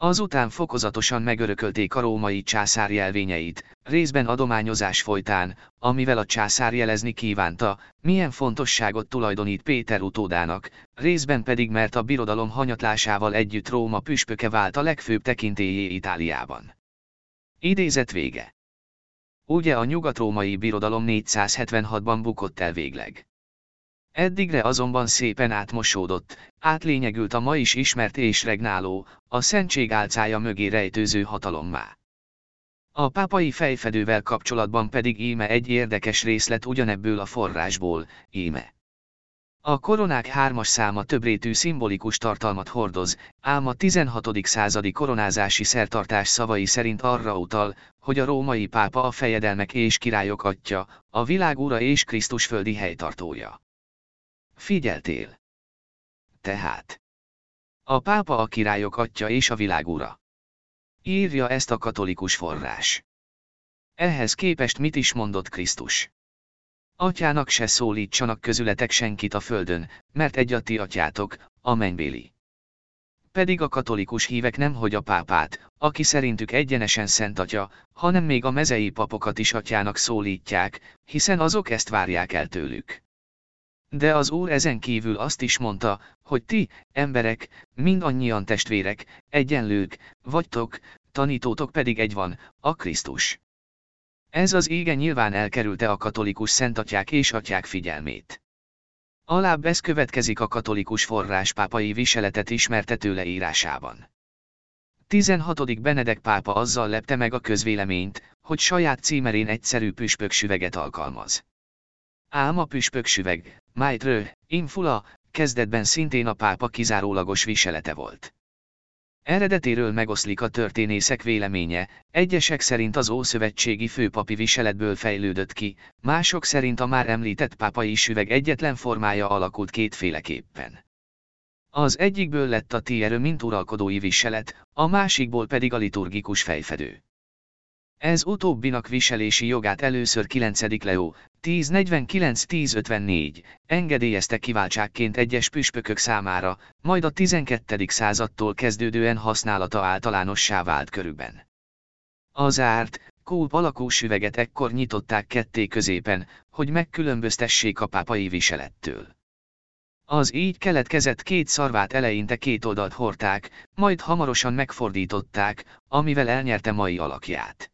Azután fokozatosan megörökölték a római császár jelvényeit, részben adományozás folytán, amivel a császár jelezni kívánta, milyen fontosságot tulajdonít Péter utódának, részben pedig mert a birodalom hanyatlásával együtt Róma püspöke vált a legfőbb tekintélyé Itáliában. Idézet vége. Ugye a nyugatrómai birodalom 476-ban bukott el végleg. Eddigre azonban szépen átmosódott, átlényegült a ma is ismert és regnáló, a szentség álcája mögé rejtőző hatalommá. A pápai fejfedővel kapcsolatban pedig íme egy érdekes részlet ugyanebből a forrásból, íme. A koronák hármas száma többrétű szimbolikus tartalmat hordoz, ám a 16. századi koronázási szertartás szavai szerint arra utal, hogy a római pápa a fejedelmek és királyok atya, a világ ura és Krisztus földi helytartója. Figyeltél! Tehát. A pápa a királyok atya és a világ ura. Írja ezt a katolikus forrás. Ehhez képest mit is mondott Krisztus? Atyának se szólítsanak közületek senkit a földön, mert egy a ti atyátok, a mennybéli. Pedig a katolikus hívek nem hogy a pápát, aki szerintük egyenesen szent atya, hanem még a mezei papokat is atyának szólítják, hiszen azok ezt várják el tőlük. De az Úr ezen kívül azt is mondta, hogy ti, emberek, mindannyian testvérek, egyenlők, vagytok, tanítótok pedig egy van, a Krisztus. Ez az ége nyilván elkerülte a katolikus szentatyák és atyák figyelmét. Alább ez következik a katolikus forrás pápai viseletet ismertető leírásában. 16. Benedek pápa azzal lepte meg a közvéleményt, hogy saját címerén egyszerű püspök süveget alkalmaz. Ám a püspök süveg, Maitre, infula, kezdetben szintén a pápa kizárólagos viselete volt. Eredetéről megoszlik a történészek véleménye, egyesek szerint az Ószövetségi főpapi viseletből fejlődött ki, mások szerint a már említett pápai süveg egyetlen formája alakult kétféleképpen. Az egyikből lett a tierő mint uralkodói viselet, a másikból pedig a liturgikus fejfedő. Ez utóbbinak viselési jogát először 9. Leó, 1049-1054, engedélyezte kiváltságként egyes püspökök számára, majd a 12. századtól kezdődően használata általánossá vált körülben. Az árt, kúp alakú süveget ekkor nyitották ketté középen, hogy megkülönböztessék a pápai viselettől. Az így keletkezett két szarvát eleinte két oldalt hordták, majd hamarosan megfordították, amivel elnyerte mai alakját.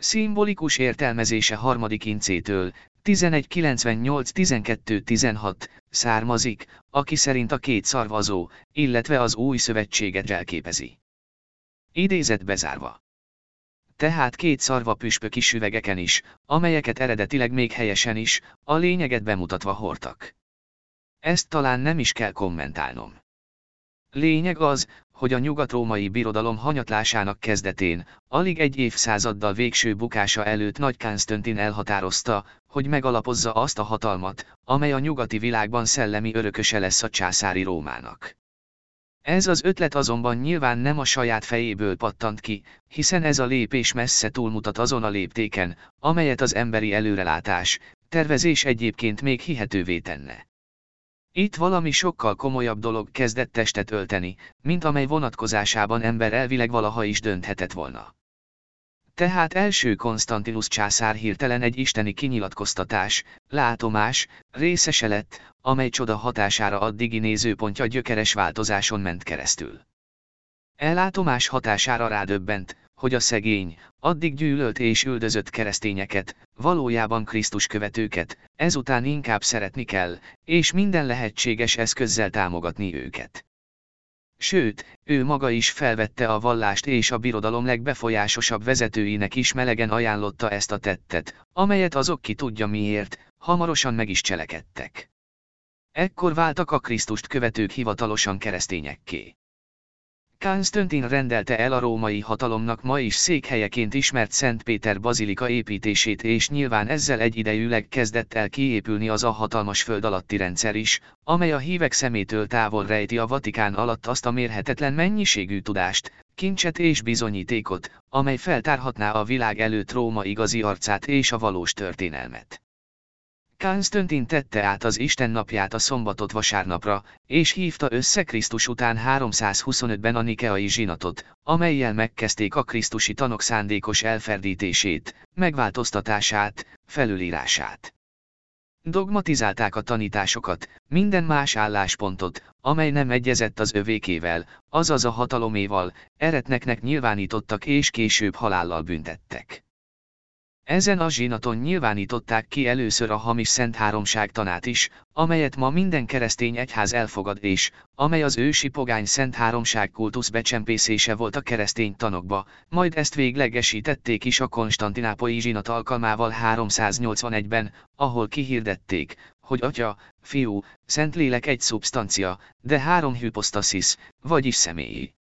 Szimbolikus értelmezése harmadik incétől, 1198-12-16, származik, aki szerint a két szarvazó, illetve az új szövetséget elképezi. Idézet bezárva. Tehát két szarva püspöki süvegeken is, amelyeket eredetileg még helyesen is, a lényeget bemutatva hordtak. Ezt talán nem is kell kommentálnom. Lényeg az, hogy a nyugat-római birodalom hanyatlásának kezdetén, alig egy évszázaddal végső bukása előtt Nagy Kánztöntin elhatározta, hogy megalapozza azt a hatalmat, amely a nyugati világban szellemi örököse lesz a császári Rómának. Ez az ötlet azonban nyilván nem a saját fejéből pattant ki, hiszen ez a lépés messze túlmutat azon a léptéken, amelyet az emberi előrelátás, tervezés egyébként még hihetővé tenne. Itt valami sokkal komolyabb dolog kezdett testet ölteni, mint amely vonatkozásában ember elvileg valaha is dönthetett volna. Tehát első Konstantinus császár hirtelen egy isteni kinyilatkoztatás, látomás, részese lett, amely csoda hatására addigi nézőpontja gyökeres változáson ment keresztül. Ellátomás hatására rádöbbent, hogy a szegény, addig gyűlölt és üldözött keresztényeket, valójában Krisztus követőket, ezután inkább szeretni kell, és minden lehetséges eszközzel támogatni őket. Sőt, ő maga is felvette a vallást és a birodalom legbefolyásosabb vezetőinek is melegen ajánlotta ezt a tettet, amelyet azok ki tudja miért, hamarosan meg is cselekedtek. Ekkor váltak a Krisztust követők hivatalosan keresztényekké. Konstantin rendelte el a római hatalomnak ma is székhelyeként ismert Szent Péter bazilika építését és nyilván ezzel egyidejűleg kezdett el kiépülni az a hatalmas föld alatti rendszer is, amely a hívek szemétől távol rejti a Vatikán alatt azt a mérhetetlen mennyiségű tudást, kincset és bizonyítékot, amely feltárhatná a világ előtt Róma igazi arcát és a valós történelmet. Konstantin tette át az Isten napját a szombatot vasárnapra, és hívta össze Krisztus után 325-ben a Nikeai zsinatot, amelyel megkezdték a krisztusi tanok szándékos elferdítését, megváltoztatását, felülírását. Dogmatizálták a tanításokat, minden más álláspontot, amely nem egyezett az övékével, azaz a hataloméval, eretneknek nyilvánítottak és később halállal büntettek. Ezen a zsinaton nyilvánították ki először a hamis Szent Háromság tanát is, amelyet ma minden keresztény egyház elfogad és, amely az ősi pogány Szent Háromság kultusz becsempészése volt a keresztény tanokba, majd ezt véglegesítették is a konstantinápolyi zsinat alkalmával 381-ben, ahol kihirdették, hogy Atya, Fiú, Szentlélek egy szubstancia, de három hypostasis, vagyis személyi.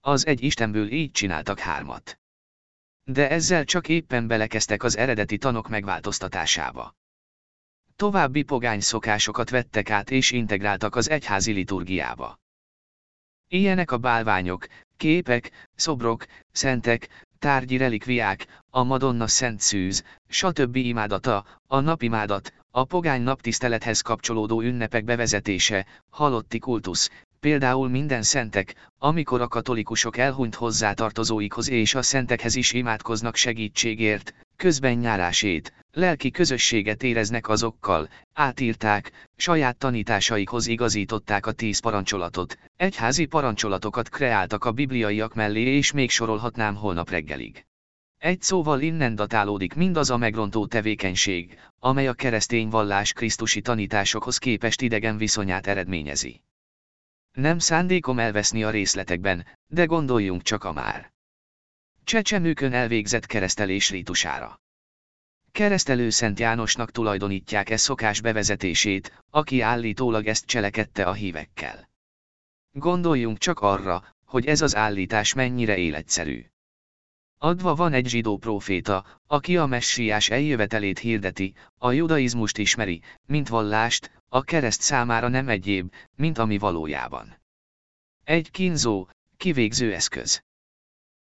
Az egy Istenből így csináltak hármat. De ezzel csak éppen belekeztek az eredeti tanok megváltoztatásába. További pogány szokásokat vettek át és integráltak az egyházi liturgiába. Ilyenek a bálványok, képek, szobrok, szentek, tárgyi relikviák, a Madonna Szent Szűz, stb. imádata, a napimádat, a pogány naptisztelethez kapcsolódó ünnepek bevezetése, halotti kultusz, például minden szentek, amikor a katolikusok elhunyt hozzátartozóikhoz és a szentekhez is imádkoznak segítségért, közben nyárásét, lelki közösséget éreznek azokkal, átírták, saját tanításaikhoz igazították a tíz parancsolatot, egyházi parancsolatokat kreáltak a bibliaiak mellé és még sorolhatnám holnap reggelig. Egy szóval innen datálódik mindaz a megrontó tevékenység, amely a keresztény vallás krisztusi tanításokhoz képest idegen viszonyát eredményezi. Nem szándékom elveszni a részletekben, de gondoljunk csak a már. Csecsemőkön elvégzett keresztelés rítusára. Keresztelő Szent Jánosnak tulajdonítják e szokás bevezetését, aki állítólag ezt cselekedte a hívekkel. Gondoljunk csak arra, hogy ez az állítás mennyire életszerű. Adva van egy zsidó próféta, aki a messiás eljövetelét hirdeti, a judaizmust ismeri, mint vallást, a kereszt számára nem egyéb, mint ami valójában. Egy kínzó, kivégző eszköz.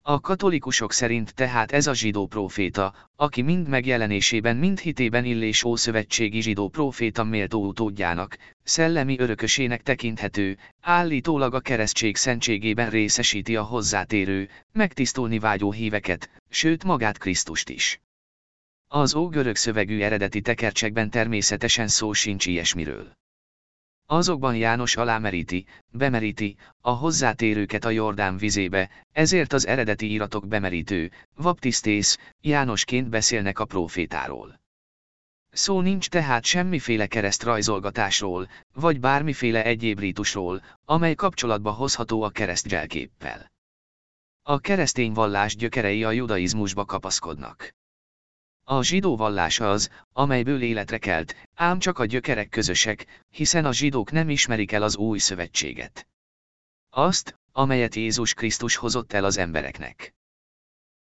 A katolikusok szerint tehát ez a zsidó próféta, aki mind megjelenésében mind hitében illés ószövetségi zsidó próféta méltó utódjának, szellemi örökösének tekinthető, állítólag a keresztség szentségében részesíti a hozzátérő, megtisztulni vágyó híveket, sőt magát Krisztust is. Az ógörög szövegű eredeti tekercsekben természetesen szó sincs ilyesmiről. Azokban János alámeríti, bemeríti, a hozzátérőket a Jordán vizébe, ezért az eredeti iratok bemerítő, vaptisztész, Jánosként beszélnek a profétáról. Szó nincs tehát semmiféle keresztrajzolgatásról, vagy bármiféle egyéb rítusról, amely kapcsolatba hozható a kereszt zselképpel. A keresztény vallás gyökerei a judaizmusba kapaszkodnak. A zsidó vallás az, amelyből életre kelt, ám csak a gyökerek közösek, hiszen a zsidók nem ismerik el az új szövetséget. Azt, amelyet Jézus Krisztus hozott el az embereknek.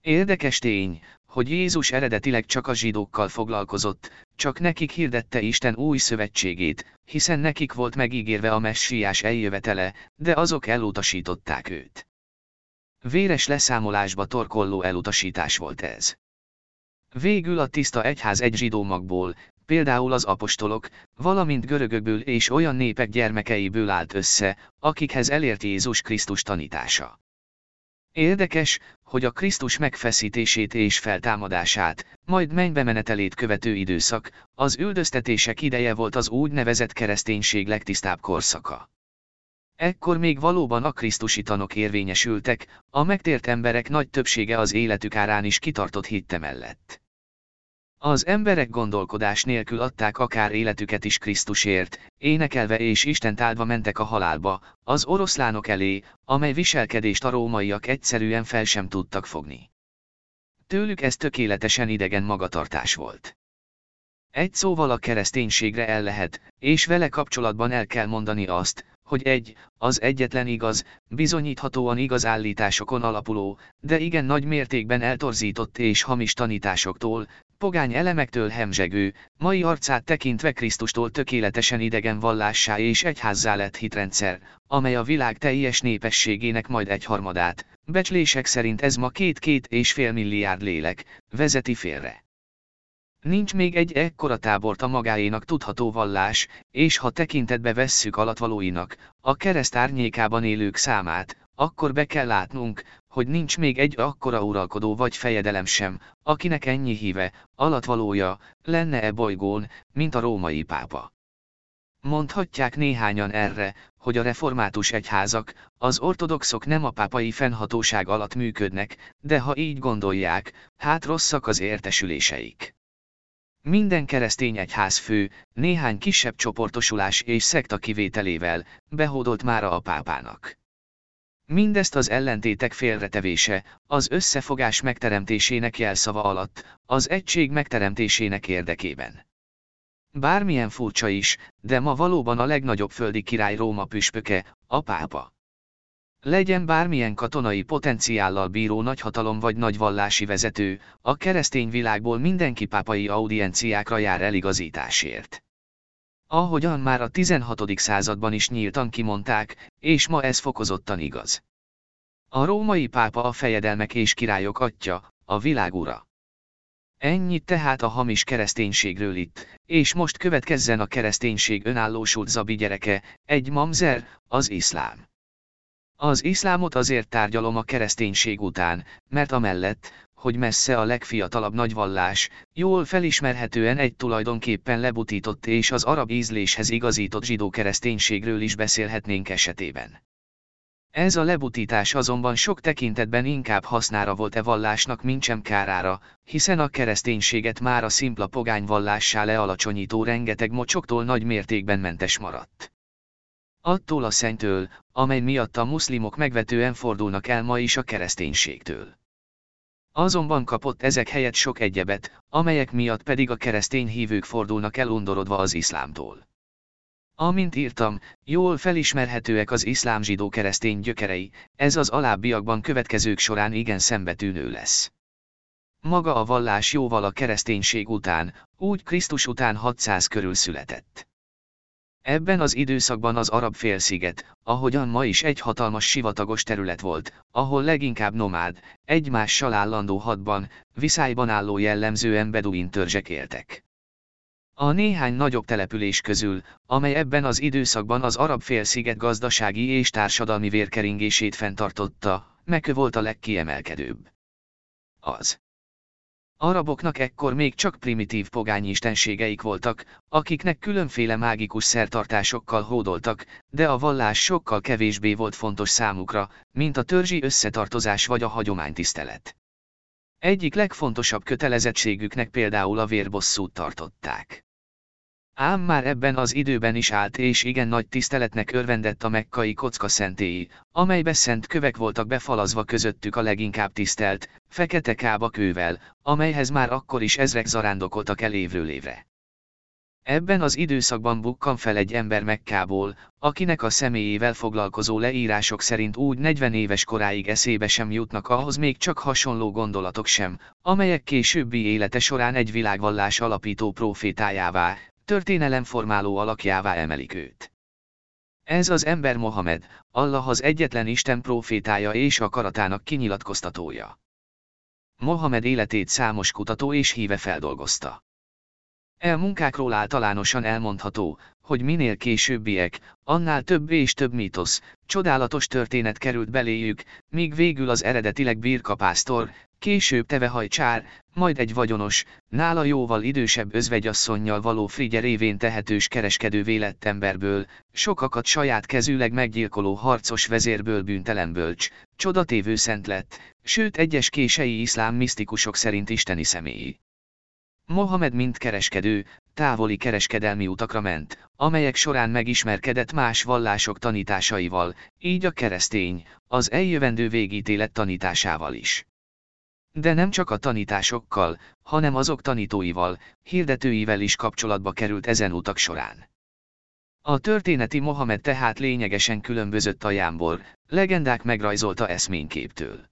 Érdekes tény, hogy Jézus eredetileg csak a zsidókkal foglalkozott, csak nekik hirdette Isten új szövetségét, hiszen nekik volt megígérve a messiás eljövetele, de azok elutasították őt. Véres leszámolásba torkolló elutasítás volt ez. Végül a tiszta egyház egy zsidó magból, például az apostolok, valamint görögökből és olyan népek gyermekeiből állt össze, akikhez elért Jézus Krisztus tanítása. Érdekes, hogy a Krisztus megfeszítését és feltámadását, majd mennybe menetelét követő időszak, az üldöztetések ideje volt az úgynevezett kereszténység legtisztább korszaka. Ekkor még valóban a Krisztusi tanok érvényesültek, a megtért emberek nagy többsége az életük árán is kitartott hitte mellett. Az emberek gondolkodás nélkül adták akár életüket is Krisztusért, énekelve és Isten áldva mentek a halálba, az oroszlánok elé, amely viselkedést a rómaiak egyszerűen fel sem tudtak fogni. Tőlük ez tökéletesen idegen magatartás volt. Egy szóval a kereszténységre el lehet, és vele kapcsolatban el kell mondani azt, hogy egy, az egyetlen igaz, bizonyíthatóan igaz állításokon alapuló, de igen nagy mértékben eltorzított és hamis tanításoktól, pogány elemektől hemzsegő, mai arcát tekintve Krisztustól tökéletesen idegen vallássá és egyházzá lett hitrendszer, amely a világ teljes népességének majd egyharmadát, becslések szerint ez ma két-két és fél milliárd lélek, vezeti félre. Nincs még egy ekkora tábort a magáénak tudható vallás, és ha tekintetbe vesszük alatvalóinak, a kereszt árnyékában élők számát, akkor be kell látnunk, hogy nincs még egy akkora uralkodó vagy fejedelem sem, akinek ennyi híve, alatvalója, lenne-e bolygón, mint a római pápa. Mondhatják néhányan erre, hogy a református egyházak, az ortodoxok nem a pápai fennhatóság alatt működnek, de ha így gondolják, hát rosszak az értesüléseik. Minden keresztény egyházfő, néhány kisebb csoportosulás és szekta kivételével, behódolt mára a pápának. Mindezt az ellentétek félretevése, az összefogás megteremtésének jelszava alatt, az egység megteremtésének érdekében. Bármilyen furcsa is, de ma valóban a legnagyobb földi király Róma püspöke, a pápa. Legyen bármilyen katonai potenciállal bíró nagyhatalom vagy nagyvallási vezető, a keresztény világból mindenki pápai audienciákra jár eligazításért. Ahogyan már a 16. században is nyíltan kimondták, és ma ez fokozottan igaz. A római pápa a fejedelmek és királyok atya, a világ ura. Ennyit tehát a hamis kereszténységről itt, és most következzen a kereszténység önállósult zabi gyereke, egy mamzer, az iszlám. Az iszlámot azért tárgyalom a kereszténység után, mert amellett, hogy messze a legfiatalabb nagyvallás, jól felismerhetően egy tulajdonképpen lebutított és az arab ízléshez igazított zsidó kereszténységről is beszélhetnénk esetében. Ez a lebutítás azonban sok tekintetben inkább hasznára volt e vallásnak, mint sem kárára, hiszen a kereszténységet már a szimpla pogány vallássá lealacsonyító rengeteg mocsoktól nagy mértékben mentes maradt. Attól a szentől, amely miatt a muszlimok megvetően fordulnak el ma is a kereszténységtől. Azonban kapott ezek helyett sok egyebet, amelyek miatt pedig a keresztény hívők fordulnak el undorodva az iszlámtól. Amint írtam, jól felismerhetőek az iszlám zsidó keresztény gyökerei, ez az alábbiakban következők során igen szembetűnő lesz. Maga a vallás jóval a kereszténység után, úgy Krisztus után 600 körül született. Ebben az időszakban az arab félsziget, ahogyan ma is egy hatalmas sivatagos terület volt, ahol leginkább nomád, egymással állandó hadban, viszályban álló jellemzően beduin törzsek éltek. A néhány nagyobb település közül, amely ebben az időszakban az arab félsziget gazdasági és társadalmi vérkeringését fenntartotta, Mekő volt a legkiemelkedőbb. Az araboknak ekkor még csak primitív pogányistenségeik voltak, akiknek különféle mágikus szertartásokkal hódoltak, de a vallás sokkal kevésbé volt fontos számukra, mint a törzsi összetartozás vagy a hagyománytisztelet. Egyik legfontosabb kötelezettségüknek például a vérbosszút tartották. Ám már ebben az időben is állt és igen nagy tiszteletnek örvendett a mekkai kocka szentélyi, amelybe szent kövek voltak befalazva közöttük a leginkább tisztelt, fekete kába kővel, amelyhez már akkor is ezrek zarándokoltak el évről évre. Ebben az időszakban bukkan fel egy ember Mekkából, akinek a személyével foglalkozó leírások szerint úgy 40 éves koráig eszébe sem jutnak ahhoz még csak hasonló gondolatok sem, amelyek későbbi élete során egy világvallás alapító profétájává, történelemformáló alakjává emelik őt. Ez az ember Mohamed, Allah az egyetlen Isten profétája és akaratának kinyilatkoztatója. Mohamed életét számos kutató és híve feldolgozta. E munkákról általánosan elmondható, hogy minél későbbiek, annál több és több mítosz, csodálatos történet került beléjük, míg végül az eredetileg birkapásztor, később tevehajcsár, majd egy vagyonos, nála jóval idősebb özvegyasszonynal való frigye révén tehetős kereskedő lett emberből, sokakat saját kezűleg meggyilkoló harcos vezérből bűntelen bölcs, csodatévő szent lett, sőt egyes kései iszlám misztikusok szerint isteni személyi. Mohamed mint kereskedő, távoli kereskedelmi utakra ment, amelyek során megismerkedett más vallások tanításaival, így a keresztény, az eljövendő végítélet tanításával is. De nem csak a tanításokkal, hanem azok tanítóival, hirdetőivel is kapcsolatba került ezen utak során. A történeti Mohamed tehát lényegesen különbözött a jámbor, legendák megrajzolta eszményképtől.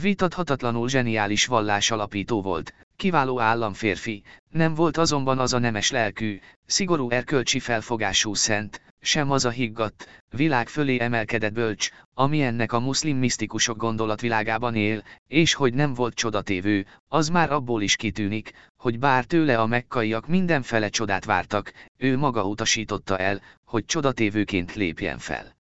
Vitathatatlanul zseniális vallás alapító volt, kiváló államférfi, nem volt azonban az a nemes lelkű, szigorú erkölcsi felfogású szent, sem az a higgadt, világ fölé emelkedett bölcs, ami ennek a muszlim misztikusok gondolatvilágában él, és hogy nem volt csodatévő, az már abból is kitűnik, hogy bár tőle a mekkaiak mindenfele csodát vártak, ő maga utasította el, hogy csodatévőként lépjen fel.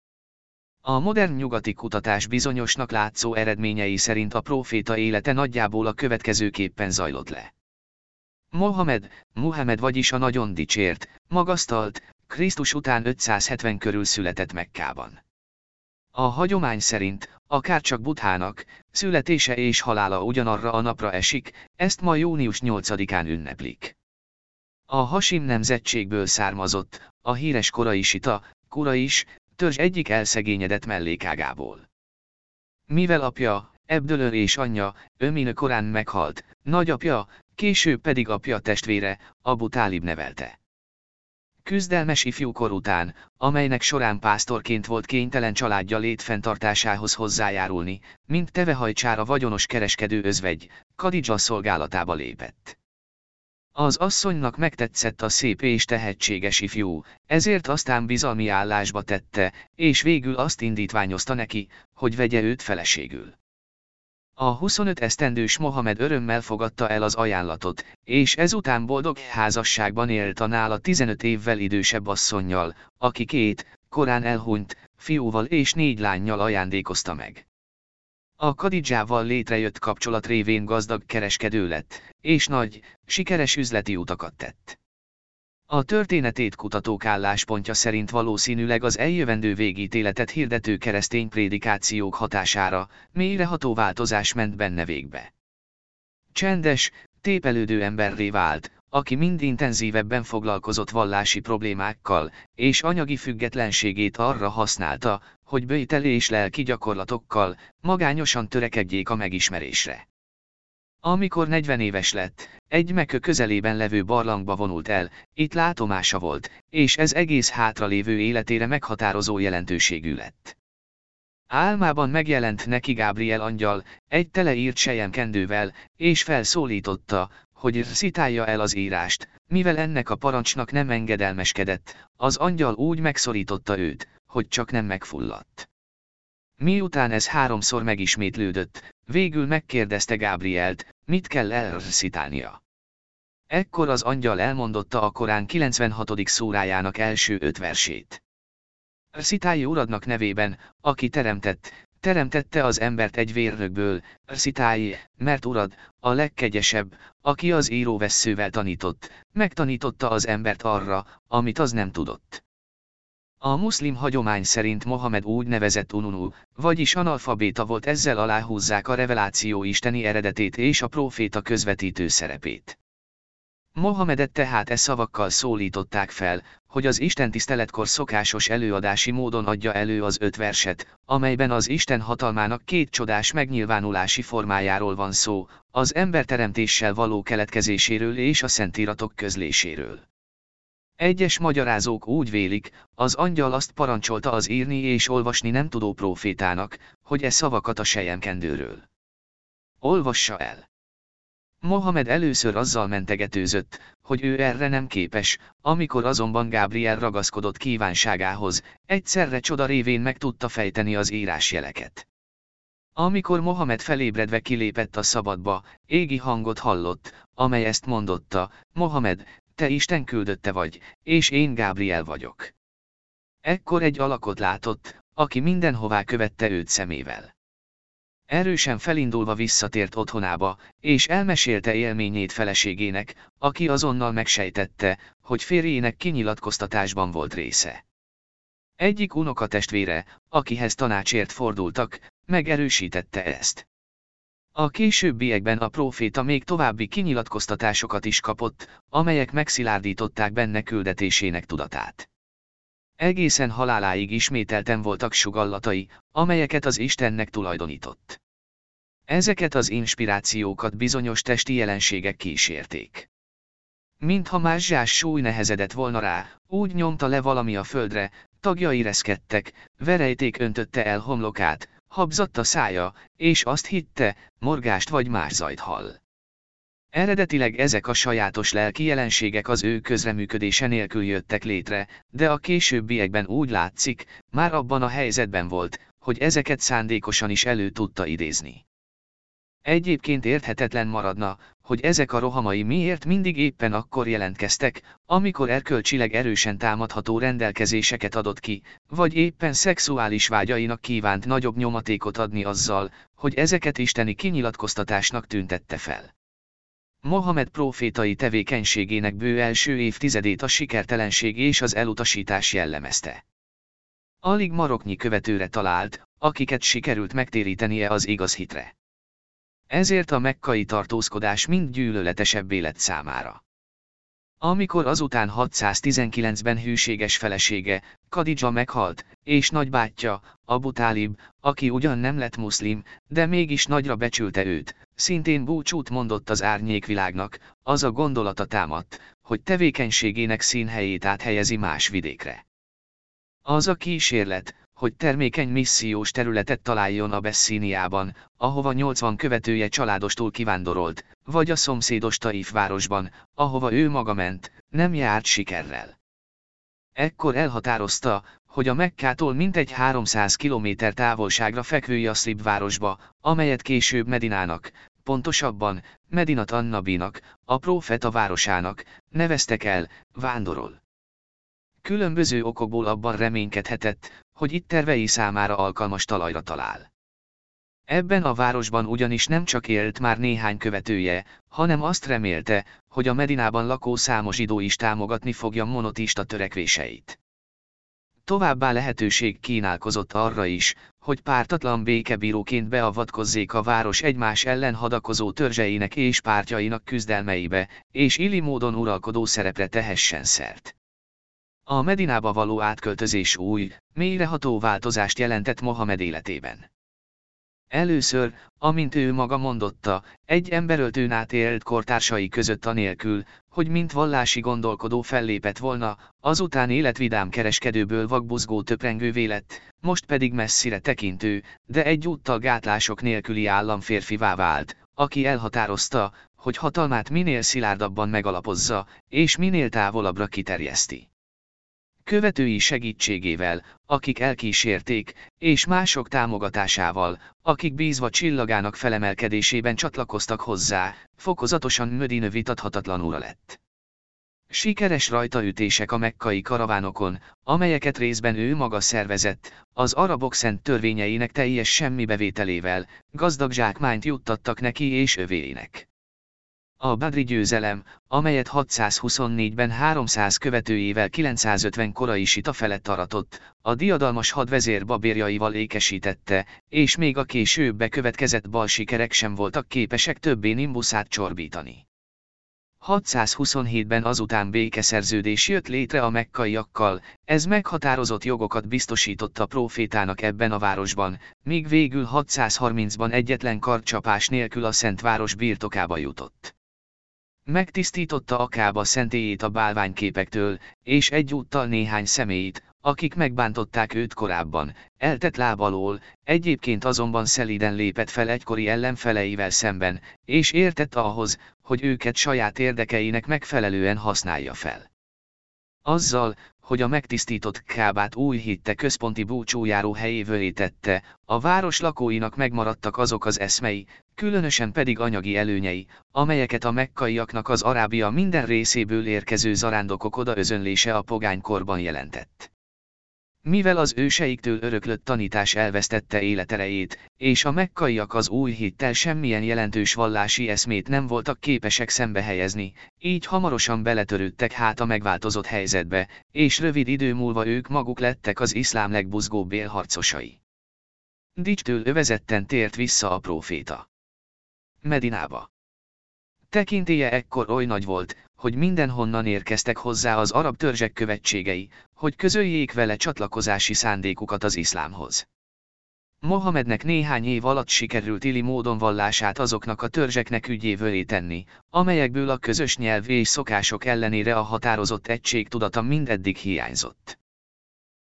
A modern nyugati kutatás bizonyosnak látszó eredményei szerint a próféta élete nagyjából a következőképpen zajlott le. Mohamed, Muhammed vagyis a nagyon dicsért, magasztalt, Krisztus után 570 körül született Mekkában. A hagyomány szerint, akárcsak Buthának, születése és halála ugyanarra a napra esik, ezt ma június 8-án ünneplik. A Hasim nemzetségből származott, a híres korai sita, Kura is, törzs egyik elszegényedett mellékágából. Mivel apja, Ebdölör és anyja, Öminő korán meghalt, nagyapja, később pedig apja testvére, Abu Tálib nevelte. Küzdelmes ifjúkor után, amelynek során pásztorként volt kénytelen családja létfenntartásához hozzájárulni, mint tevehajcsára vagyonos kereskedő özvegy, Kadidzsa szolgálatába lépett. Az asszonynak megtetszett a szép és tehetséges ifjú, ezért aztán bizalmi állásba tette, és végül azt indítványozta neki, hogy vegye őt feleségül. A 25 esztendős Mohamed örömmel fogadta el az ajánlatot, és ezután boldog házasságban élt a nála 15 évvel idősebb asszonnyal, aki két, korán elhunyt, fiúval és négy lányjal ajándékozta meg. A Kadidzsával létrejött kapcsolat révén gazdag kereskedő lett, és nagy, sikeres üzleti utakat tett. A történetét kutatók álláspontja szerint valószínűleg az eljövendő végítéletet hirdető keresztény prédikációk hatására, mélyreható változás ment benne végbe. Csendes, tépelődő emberré vált, aki mind intenzívebben foglalkozott vallási problémákkal, és anyagi függetlenségét arra használta, hogy bőjteli és lelki gyakorlatokkal, magányosan törekedjék a megismerésre. Amikor 40 éves lett, egy mekö közelében levő barlangba vonult el, itt látomása volt, és ez egész hátralévő életére meghatározó jelentőségű lett. Álmában megjelent neki Gabriel angyal, egy teleírt kendővel, és felszólította, hogy szitálja el az írást, mivel ennek a parancsnak nem engedelmeskedett, az angyal úgy megszorította őt, hogy csak nem megfulladt. Miután ez háromszor megismétlődött, végül megkérdezte Gabrielt, mit kell elszitálnia. Ekkor az angyal elmondotta a Korán 96. szórájának első öt versét. Szitálj uradnak nevében, aki teremtett, teremtette az embert egy vérnökből, Szitálj, mert urad, a legkegyesebb, aki az íróvesszővel tanított, megtanította az embert arra, amit az nem tudott. A muszlim hagyomány szerint Mohamed úgy nevezett Ununu, vagyis analfabéta volt ezzel aláhúzzák a reveláció isteni eredetét és a próféta közvetítő szerepét. Mohamedet tehát e szavakkal szólították fel, hogy az Isten tiszteletkor szokásos előadási módon adja elő az öt verset, amelyben az Isten hatalmának két csodás megnyilvánulási formájáról van szó, az emberteremtéssel való keletkezéséről és a szentiratok közléséről. Egyes magyarázók úgy vélik, az angyal azt parancsolta az írni és olvasni nem tudó profétának, hogy e szavakat a sejemkendőről. Olvassa el! Mohamed először azzal mentegetőzött, hogy ő erre nem képes, amikor azonban Gabriel ragaszkodott kívánságához, egyszerre csoda révén meg tudta fejteni az írásjeleket. Amikor Mohamed felébredve kilépett a szabadba, égi hangot hallott, amely ezt mondotta, Mohamed, te Isten küldötte vagy, és én Gábriel vagyok. Ekkor egy alakot látott, aki mindenhová követte őt szemével. Erősen felindulva visszatért otthonába, és elmesélte élményét feleségének, aki azonnal megsejtette, hogy férjének kinyilatkoztatásban volt része. Egyik unokatestvére, akihez tanácsért fordultak, megerősítette ezt. A későbbiekben a próféta még további kinyilatkoztatásokat is kapott, amelyek megszilárdították benne küldetésének tudatát. Egészen haláláig ismételten voltak sugallatai, amelyeket az Istennek tulajdonított. Ezeket az inspirációkat bizonyos testi jelenségek kísérték. Mintha más zsás súly nehezedett volna rá, úgy nyomta le valami a földre, tagjai reszkedtek, verejték öntötte el homlokát, habzatt a szája, és azt hitte, morgást vagy más zajt hall. Eredetileg ezek a sajátos lelki jelenségek az ő közreműködése nélkül jöttek létre, de a későbbiekben úgy látszik, már abban a helyzetben volt, hogy ezeket szándékosan is elő tudta idézni. Egyébként érthetetlen maradna, hogy ezek a rohamai miért mindig éppen akkor jelentkeztek, amikor erkölcsileg erősen támadható rendelkezéseket adott ki, vagy éppen szexuális vágyainak kívánt nagyobb nyomatékot adni azzal, hogy ezeket isteni kinyilatkoztatásnak tüntette fel. Mohamed profétai tevékenységének bő első évtizedét a sikertelenség és az elutasítás jellemezte. Alig maroknyi követőre talált, akiket sikerült megtérítenie az igaz hitre. Ezért a mekkai tartózkodás mind gyűlöletesebb élet számára. Amikor azután 619-ben hűséges felesége, Kadija meghalt, és nagybátyja, Abu Talib, aki ugyan nem lett muszlim, de mégis nagyra becsülte őt, szintén búcsút mondott az árnyékvilágnak, az a gondolata támadt, hogy tevékenységének színhelyét áthelyezi más vidékre. Az a kísérlet, hogy termékeny missziós területet találjon a Bessíniában, ahova 80 követője családostól kivándorolt, vagy a szomszédos Taif városban, ahova ő maga ment, nem járt sikerrel. Ekkor elhatározta, hogy a Mekkától mintegy 300 km távolságra fekvő Jaszrib városba, amelyet később Medinának, pontosabban, Medinat Annabinak, a prófeta városának, neveztek el, vándorol. Különböző okokból abban reménykedhetett, hogy itt tervei számára alkalmas talajra talál. Ebben a városban ugyanis nem csak élt már néhány követője, hanem azt remélte, hogy a Medinában lakó számos zsidó is támogatni fogja monotista törekvéseit. Továbbá lehetőség kínálkozott arra is, hogy pártatlan békebíróként beavatkozzék a város egymás ellen hadakozó törzseinek és pártjainak küzdelmeibe, és illi módon uralkodó szerepre tehessen szert. A Medinába való átköltözés új, mélyreható változást jelentett Mohamed életében. Először, amint ő maga mondotta, egy emberöltőn átélt kortársai között anélkül, hogy mint vallási gondolkodó fellépett volna, azután életvidám kereskedőből vakbuzgó töprengővé lett, most pedig messzire tekintő, de egyúttal gátlások nélküli államférfivá vált, aki elhatározta, hogy hatalmát minél szilárdabban megalapozza, és minél távolabbra kiterjeszti követői segítségével, akik elkísérték, és mások támogatásával, akik bízva csillagának felemelkedésében csatlakoztak hozzá, fokozatosan Mödinő vitathatatlanul lett. Sikeres rajtaütések a mekkai karavánokon, amelyeket részben ő maga szervezett, az arabok szent törvényeinek teljes semmibevételével, gazdag zsákmányt juttattak neki és övéinek. A Badri győzelem, amelyet 624-ben 300 követőjével 950 korai sita felett aratott, a diadalmas hadvezér babérjaival ékesítette, és még a később bekövetkezett bal sikerek sem voltak képesek többé Nimbuszát csorbítani. 627-ben azután békeszerződés jött létre a mekkaiakkal, ez meghatározott jogokat biztosított a profétának ebben a városban, míg végül 630-ban egyetlen karcsapás nélkül a Szent Város birtokába jutott. Megtisztította Akába szentélyét a bálványképektől, és egyúttal néhány személyt, akik megbántották őt korábban, eltett lábalól, egyébként azonban szeliden lépett fel egykori ellenfeleivel szemben, és értett ahhoz, hogy őket saját érdekeinek megfelelően használja fel. Azzal, hogy a megtisztított kábát új hitte központi búcsújáró helyévől tette, a város lakóinak megmaradtak azok az eszmei, különösen pedig anyagi előnyei, amelyeket a mekkaiaknak az Arábia minden részéből érkező zarándokok oda özönlése a pogánykorban jelentett. Mivel az őseiktől öröklött tanítás elvesztette életerejét, és a mekkaiak az új hittel semmilyen jelentős vallási eszmét nem voltak képesek szembe helyezni, így hamarosan beletörődtek hát a megváltozott helyzetbe, és rövid idő múlva ők maguk lettek az iszlám legbuzgóbb élharcosai. Dicstől övezetten tért vissza a próféta. Medinába. Tekintélye ekkor oly nagy volt, hogy mindenhonnan érkeztek hozzá az arab törzsek követségei, hogy közöljék vele csatlakozási szándékukat az iszlámhoz. Mohamednek néhány év alatt sikerült ili módon vallását azoknak a törzseknek ügyévölé tenni, amelyekből a közös nyelv és szokások ellenére a határozott egység tudata mindeddig hiányzott.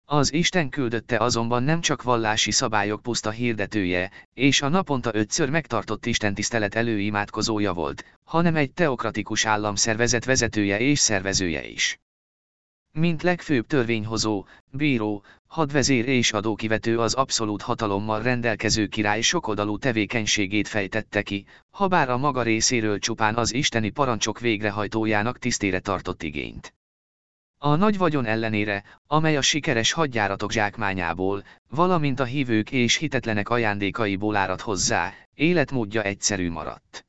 Az Isten küldötte azonban nem csak vallási szabályok puszta hirdetője, és a naponta ötször megtartott istentisztelet előimádkozója volt, hanem egy teokratikus államszervezet vezetője és szervezője is. Mint legfőbb törvényhozó, bíró, hadvezér és adókivető az abszolút hatalommal rendelkező király sokoldalú tevékenységét fejtette ki, habár a maga részéről csupán az isteni parancsok végrehajtójának tisztére tartott igényt. A nagy vagyon ellenére, amely a sikeres hadjáratok zsákmányából, valamint a hívők és hitetlenek ajándékaiból árad hozzá, életmódja egyszerű maradt.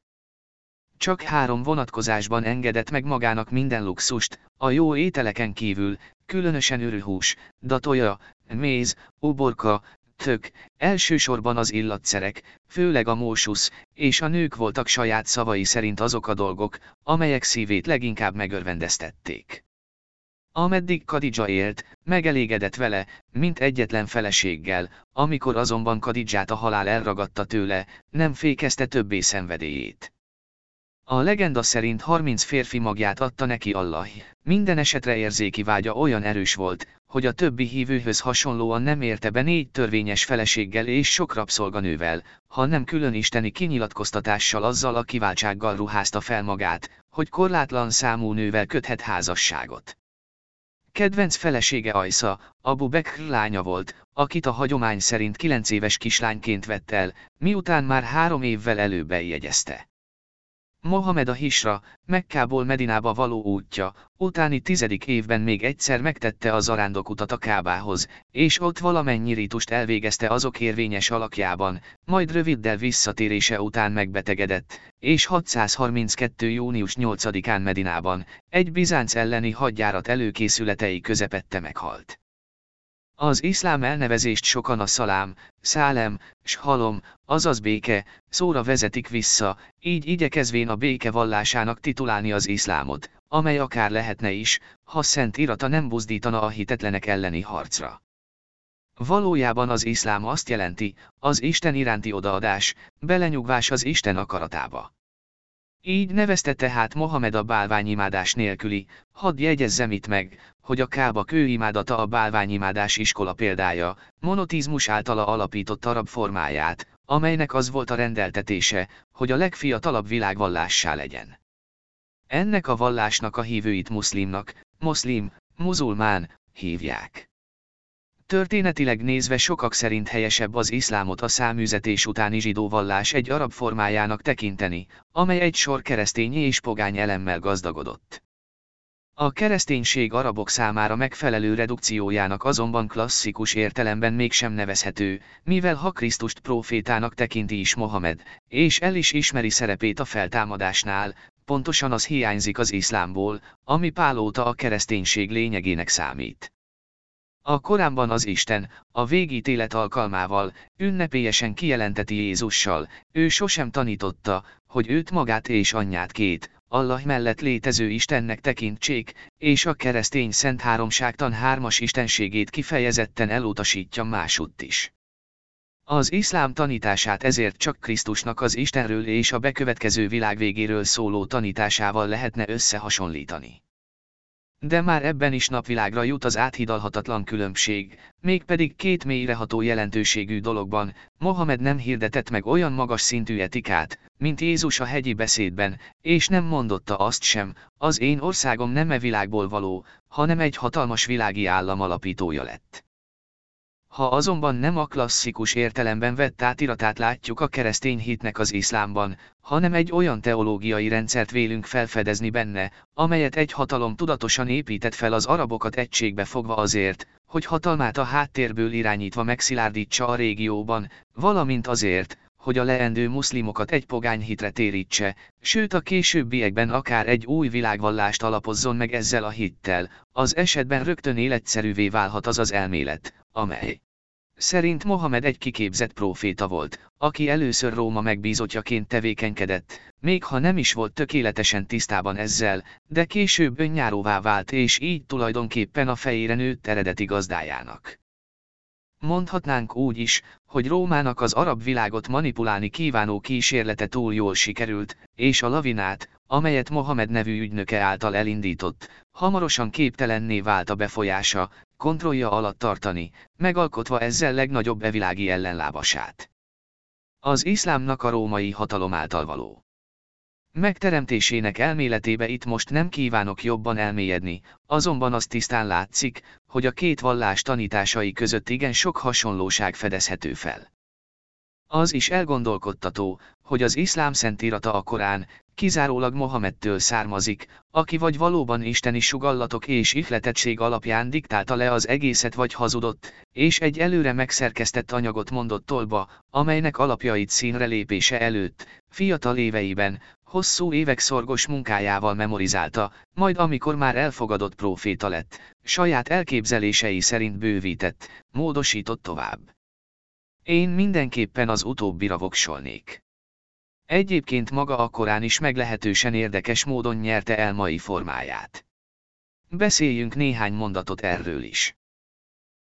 Csak három vonatkozásban engedett meg magának minden luxust, a jó ételeken kívül, különösen örülhús, datoja, méz, uborka, tök, elsősorban az illatszerek, főleg a mósusz, és a nők voltak saját szavai szerint azok a dolgok, amelyek szívét leginkább megörvendeztették. Ameddig Kadidzsa élt, megelégedett vele, mint egyetlen feleséggel, amikor azonban Kadidzsát a halál elragadta tőle, nem fékezte többé szenvedélyét. A legenda szerint 30 férfi magját adta neki Allah. Minden esetre érzéki vágya olyan erős volt, hogy a többi hívőhöz hasonlóan nem érte be négy törvényes feleséggel és sok rabszolganővel, hanem külön isteni kinyilatkoztatással azzal a kiváltsággal ruházta fel magát, hogy korlátlan számú nővel köthet házasságot. Kedvenc felesége Ajsza, Abu Bekr lánya volt, akit a hagyomány szerint kilenc éves kislányként vett el, miután már három évvel előbb jegyezte. Mohamed a Hisra, Mekkából Medinába való útja, utáni tizedik évben még egyszer megtette a zarándokutat a Kábához, és ott valamennyi ritust elvégezte azok érvényes alakjában, majd röviddel visszatérése után megbetegedett, és 632. június 8-án Medinában, egy Bizánc elleni hadjárat előkészületei közepette meghalt. Az iszlám elnevezést sokan a szalám, szálem, s halom, azaz béke, szóra vezetik vissza, így igyekezvén a béke vallásának titulálni az iszlámot, amely akár lehetne is, ha szent irata nem buzdítana a hitetlenek elleni harcra. Valójában az iszlám azt jelenti, az Isten iránti odaadás, belenyugvás az Isten akaratába. Így nevezte tehát Mohamed a bálványimádás nélküli, hadd jegyezzem itt meg, hogy a Kába kőimádata a bálványimádás iskola példája, monotizmus általa alapított arab formáját, amelynek az volt a rendeltetése, hogy a legfiatalabb világvallássá legyen. Ennek a vallásnak a hívőit muszlimnak, muszlim, muzulmán, hívják. Történetileg nézve sokak szerint helyesebb az iszlámot a száműzetés utáni zsidó vallás egy arab formájának tekinteni, amely egy sor keresztény és pogány elemmel gazdagodott. A kereszténység arabok számára megfelelő redukciójának azonban klasszikus értelemben mégsem nevezhető, mivel ha Krisztust profétának tekinti is Mohamed, és el is ismeri szerepét a feltámadásnál, pontosan az hiányzik az iszlámból, ami pálóta a kereszténység lényegének számít. A korábban az Isten, a végítélet alkalmával, ünnepélyesen kijelenteti Jézussal, ő sosem tanította, hogy őt magát és anyját két, Allah mellett létező Istennek tekintsék, és a keresztény szent háromságtan hármas istenségét kifejezetten elutasítja másutt is. Az iszlám tanítását ezért csak Krisztusnak az Istenről és a bekövetkező világ végéről szóló tanításával lehetne összehasonlítani. De már ebben is napvilágra jut az áthidalhatatlan különbség, mégpedig két mélyreható jelentőségű dologban, Mohamed nem hirdetett meg olyan magas szintű etikát, mint Jézus a hegyi beszédben, és nem mondotta azt sem, az én országom nem e világból való, hanem egy hatalmas világi állam alapítója lett. Ha azonban nem a klasszikus értelemben vett átiratát látjuk a keresztény hitnek az iszlámban, hanem egy olyan teológiai rendszert vélünk felfedezni benne, amelyet egy hatalom tudatosan épített fel az arabokat egységbe fogva azért, hogy hatalmát a háttérből irányítva megszilárdítsa a régióban, valamint azért, hogy a leendő muszlimokat egy pogány hitre térítse, sőt a későbbiekben akár egy új világvallást alapozzon meg ezzel a hittel, az esetben rögtön életszerűvé válhat az az elmélet, amely szerint Mohamed egy kiképzett próféta volt, aki először Róma megbízottjaként tevékenykedett, még ha nem is volt tökéletesen tisztában ezzel, de később önjáróvá vált és így tulajdonképpen a fejére nőtt eredeti gazdájának. Mondhatnánk úgy is, hogy Rómának az arab világot manipulálni kívánó kísérlete túl jól sikerült, és a lavinát, amelyet Mohamed nevű ügynöke által elindított, hamarosan képtelenné vált a befolyása, kontrollja alatt tartani, megalkotva ezzel legnagyobb evilági ellenlábasát. Az iszlámnak a római hatalom által való. Megteremtésének elméletébe itt most nem kívánok jobban elmélyedni, azonban az tisztán látszik, hogy a két vallás tanításai között igen sok hasonlóság fedezhető fel. Az is elgondolkodtató, hogy az iszlám szentírata a Korán, kizárólag Mohamedtől származik, aki vagy valóban isteni sugallatok és ihletettség alapján diktálta le az egészet vagy hazudott, és egy előre megszerkesztett anyagot mondott tolba, amelynek alapjait színre lépése előtt, fiatal éveiben, hosszú évek szorgos munkájával memorizálta, majd amikor már elfogadott próféta lett, saját elképzelései szerint bővített, módosított tovább. Én mindenképpen az utóbbira voksolnék. Egyébként maga a Korán is meglehetősen érdekes módon nyerte el mai formáját. Beszéljünk néhány mondatot erről is.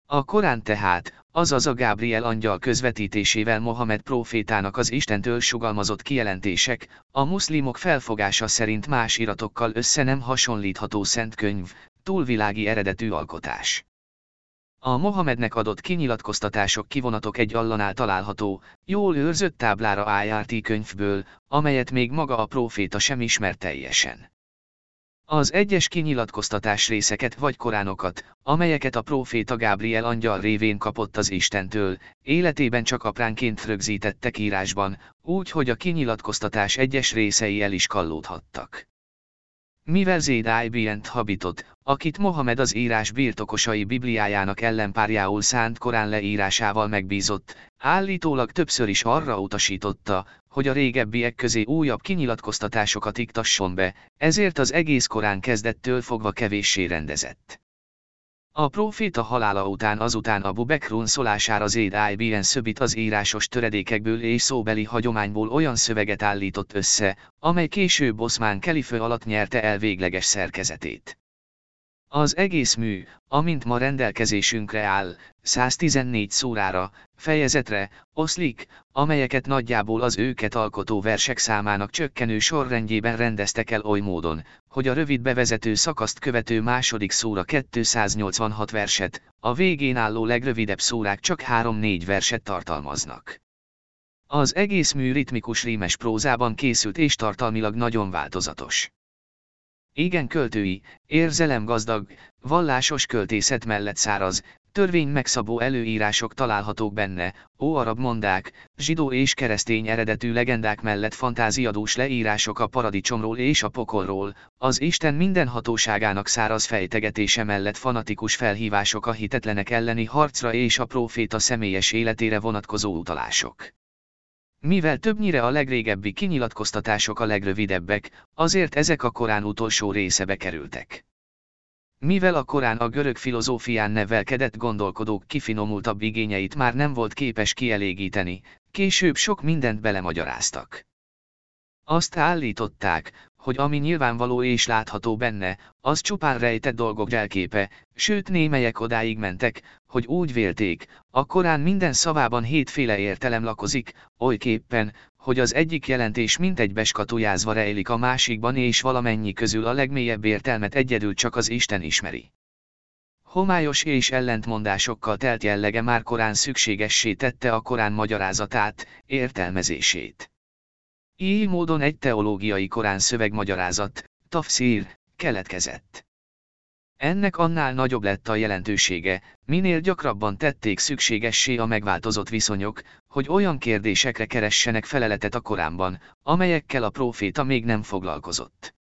A Korán tehát, azaz a Gábriel angyal közvetítésével Mohamed profétának az Istentől sugalmazott kijelentések, a muszlimok felfogása szerint más iratokkal össze nem hasonlítható szent könyv, túlvilági eredetű alkotás. A Mohamednek adott kinyilatkoztatások kivonatok egy allanál található, jól őrzött táblára IRT könyvből, amelyet még maga a próféta sem ismert teljesen. Az egyes kinyilatkoztatás részeket vagy koránokat, amelyeket a próféta Gábriel angyal révén kapott az Istentől, életében csak apránként rögzítettek írásban, úgy hogy a kinyilatkoztatás egyes részei el is kallódhattak. Mivel Zéd ibn habitot, akit Mohamed az írás birtokosai bibliájának ellenpárjául szánt korán leírásával megbízott, állítólag többször is arra utasította, hogy a régebbiek közé újabb kinyilatkoztatásokat iktasson be, ezért az egész korán kezdettől fogva kevéssé rendezett. A próféta halála után azután a Bubekrún szolására Zéd ibn Szöbit az írásos töredékekből és szóbeli hagyományból olyan szöveget állított össze, amely később Oszmán kelifő alatt nyerte el végleges szerkezetét. Az egész mű, amint ma rendelkezésünkre áll, 114 szórára, fejezetre, oszlik, amelyeket nagyjából az őket alkotó versek számának csökkenő sorrendjében rendeztek el oly módon, hogy a rövid bevezető szakaszt követő második szóra 286 verset, a végén álló legrövidebb szórák csak 3-4 verset tartalmaznak. Az egész mű ritmikus rímes prózában készült és tartalmilag nagyon változatos. Igen költői, érzelemgazdag, vallásos költészet mellett száraz, törvény megszabó előírások találhatók benne, óarab mondák, zsidó és keresztény eredetű legendák mellett fantáziadós leírások a paradicsomról és a pokolról, az Isten minden hatóságának száraz fejtegetése mellett fanatikus felhívások a hitetlenek elleni harcra és a próféta személyes életére vonatkozó utalások. Mivel többnyire a legrégebbi kinyilatkoztatások a legrövidebbek, azért ezek a Korán utolsó részebe kerültek. Mivel a Korán a görög filozófián nevelkedett gondolkodók kifinomultabb igényeit már nem volt képes kielégíteni, később sok mindent belemagyaráztak. Azt állították, hogy ami nyilvánvaló és látható benne, az csupán rejtett dolgok jelképe, sőt némelyek odáig mentek, hogy úgy vélték, a Korán minden szavában hétféle értelem lakozik, olyképpen, hogy az egyik jelentés mintegy beskatujázva rejlik a másikban és valamennyi közül a legmélyebb értelmet egyedül csak az Isten ismeri. Homályos és ellentmondásokkal telt jellege már korán szükségessé tette a korán magyarázatát, értelmezését. Így módon egy teológiai korán szövegmagyarázat, tafszír, keletkezett. Ennek annál nagyobb lett a jelentősége, minél gyakrabban tették szükségessé a megváltozott viszonyok, hogy olyan kérdésekre keressenek feleletet a Koránban, amelyekkel a próféta még nem foglalkozott.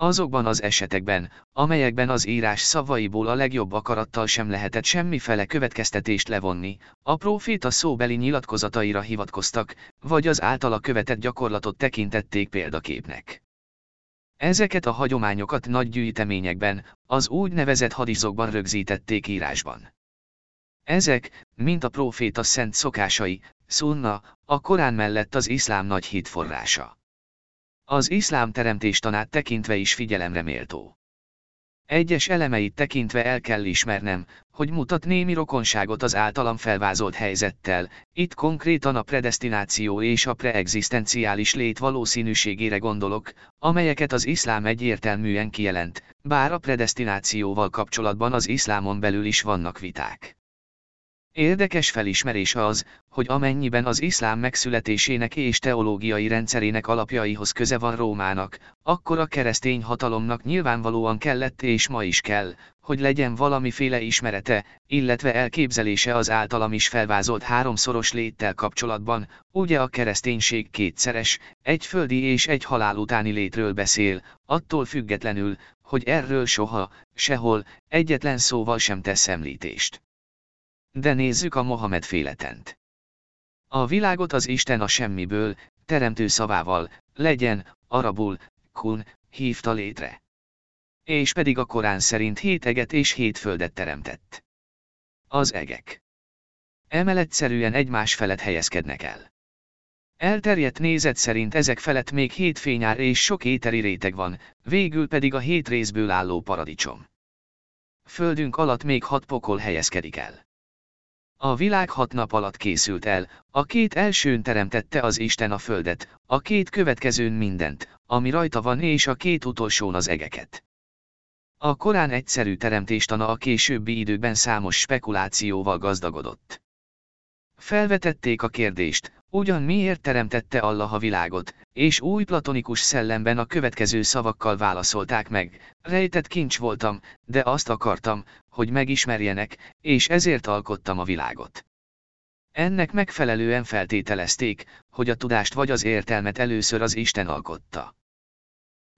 Azokban az esetekben, amelyekben az írás szavaiból a legjobb akarattal sem lehetett semmifele következtetést levonni, a próféta szóbeli nyilatkozataira hivatkoztak, vagy az általa követett gyakorlatot tekintették példaképnek. Ezeket a hagyományokat nagy gyűjteményekben, az úgynevezett hadizokban rögzítették írásban. Ezek, mint a próféta szent szokásai, szunna, a Korán mellett az iszlám nagy hitforrása. Az iszlám teremtéstanát tekintve is figyelemre méltó. Egyes elemeit tekintve el kell ismernem, hogy mutat némi rokonságot az általam felvázolt helyzettel, itt konkrétan a predestináció és a preexisztenciális lét valószínűségére gondolok, amelyeket az iszlám egyértelműen kijelent, bár a predestinációval kapcsolatban az iszlámon belül is vannak viták. Érdekes felismerés az, hogy amennyiben az iszlám megszületésének és teológiai rendszerének alapjaihoz köze van Rómának, akkor a keresztény hatalomnak nyilvánvalóan kellett és ma is kell, hogy legyen valamiféle ismerete, illetve elképzelése az általam is felvázolt háromszoros léttel kapcsolatban, ugye a kereszténység kétszeres, egy földi és egy halál utáni létről beszél, attól függetlenül, hogy erről soha, sehol, egyetlen szóval sem tesz említést. De nézzük a Mohamed féletent. A világot az Isten a semmiből, teremtő szavával, legyen, arabul, kun, hívta létre. És pedig a Korán szerint hét eget és hét földet teremtett. Az egek. Emeletszerűen egymás felett helyezkednek el. Elterjedt nézet szerint ezek felett még hét fényár és sok éteri réteg van, végül pedig a hét részből álló paradicsom. Földünk alatt még hat pokol helyezkedik el. A világ hat nap alatt készült el, a két elsőn teremtette az Isten a földet, a két következőn mindent, ami rajta van és a két utolsón az egeket. A Korán egyszerű teremtéstana a későbbi időkben számos spekulációval gazdagodott. Felvetették a kérdést, ugyan miért teremtette Allah a világot, és új platonikus szellemben a következő szavakkal válaszolták meg, rejtett kincs voltam, de azt akartam, hogy megismerjenek, és ezért alkottam a világot. Ennek megfelelően feltételezték, hogy a tudást vagy az értelmet először az Isten alkotta.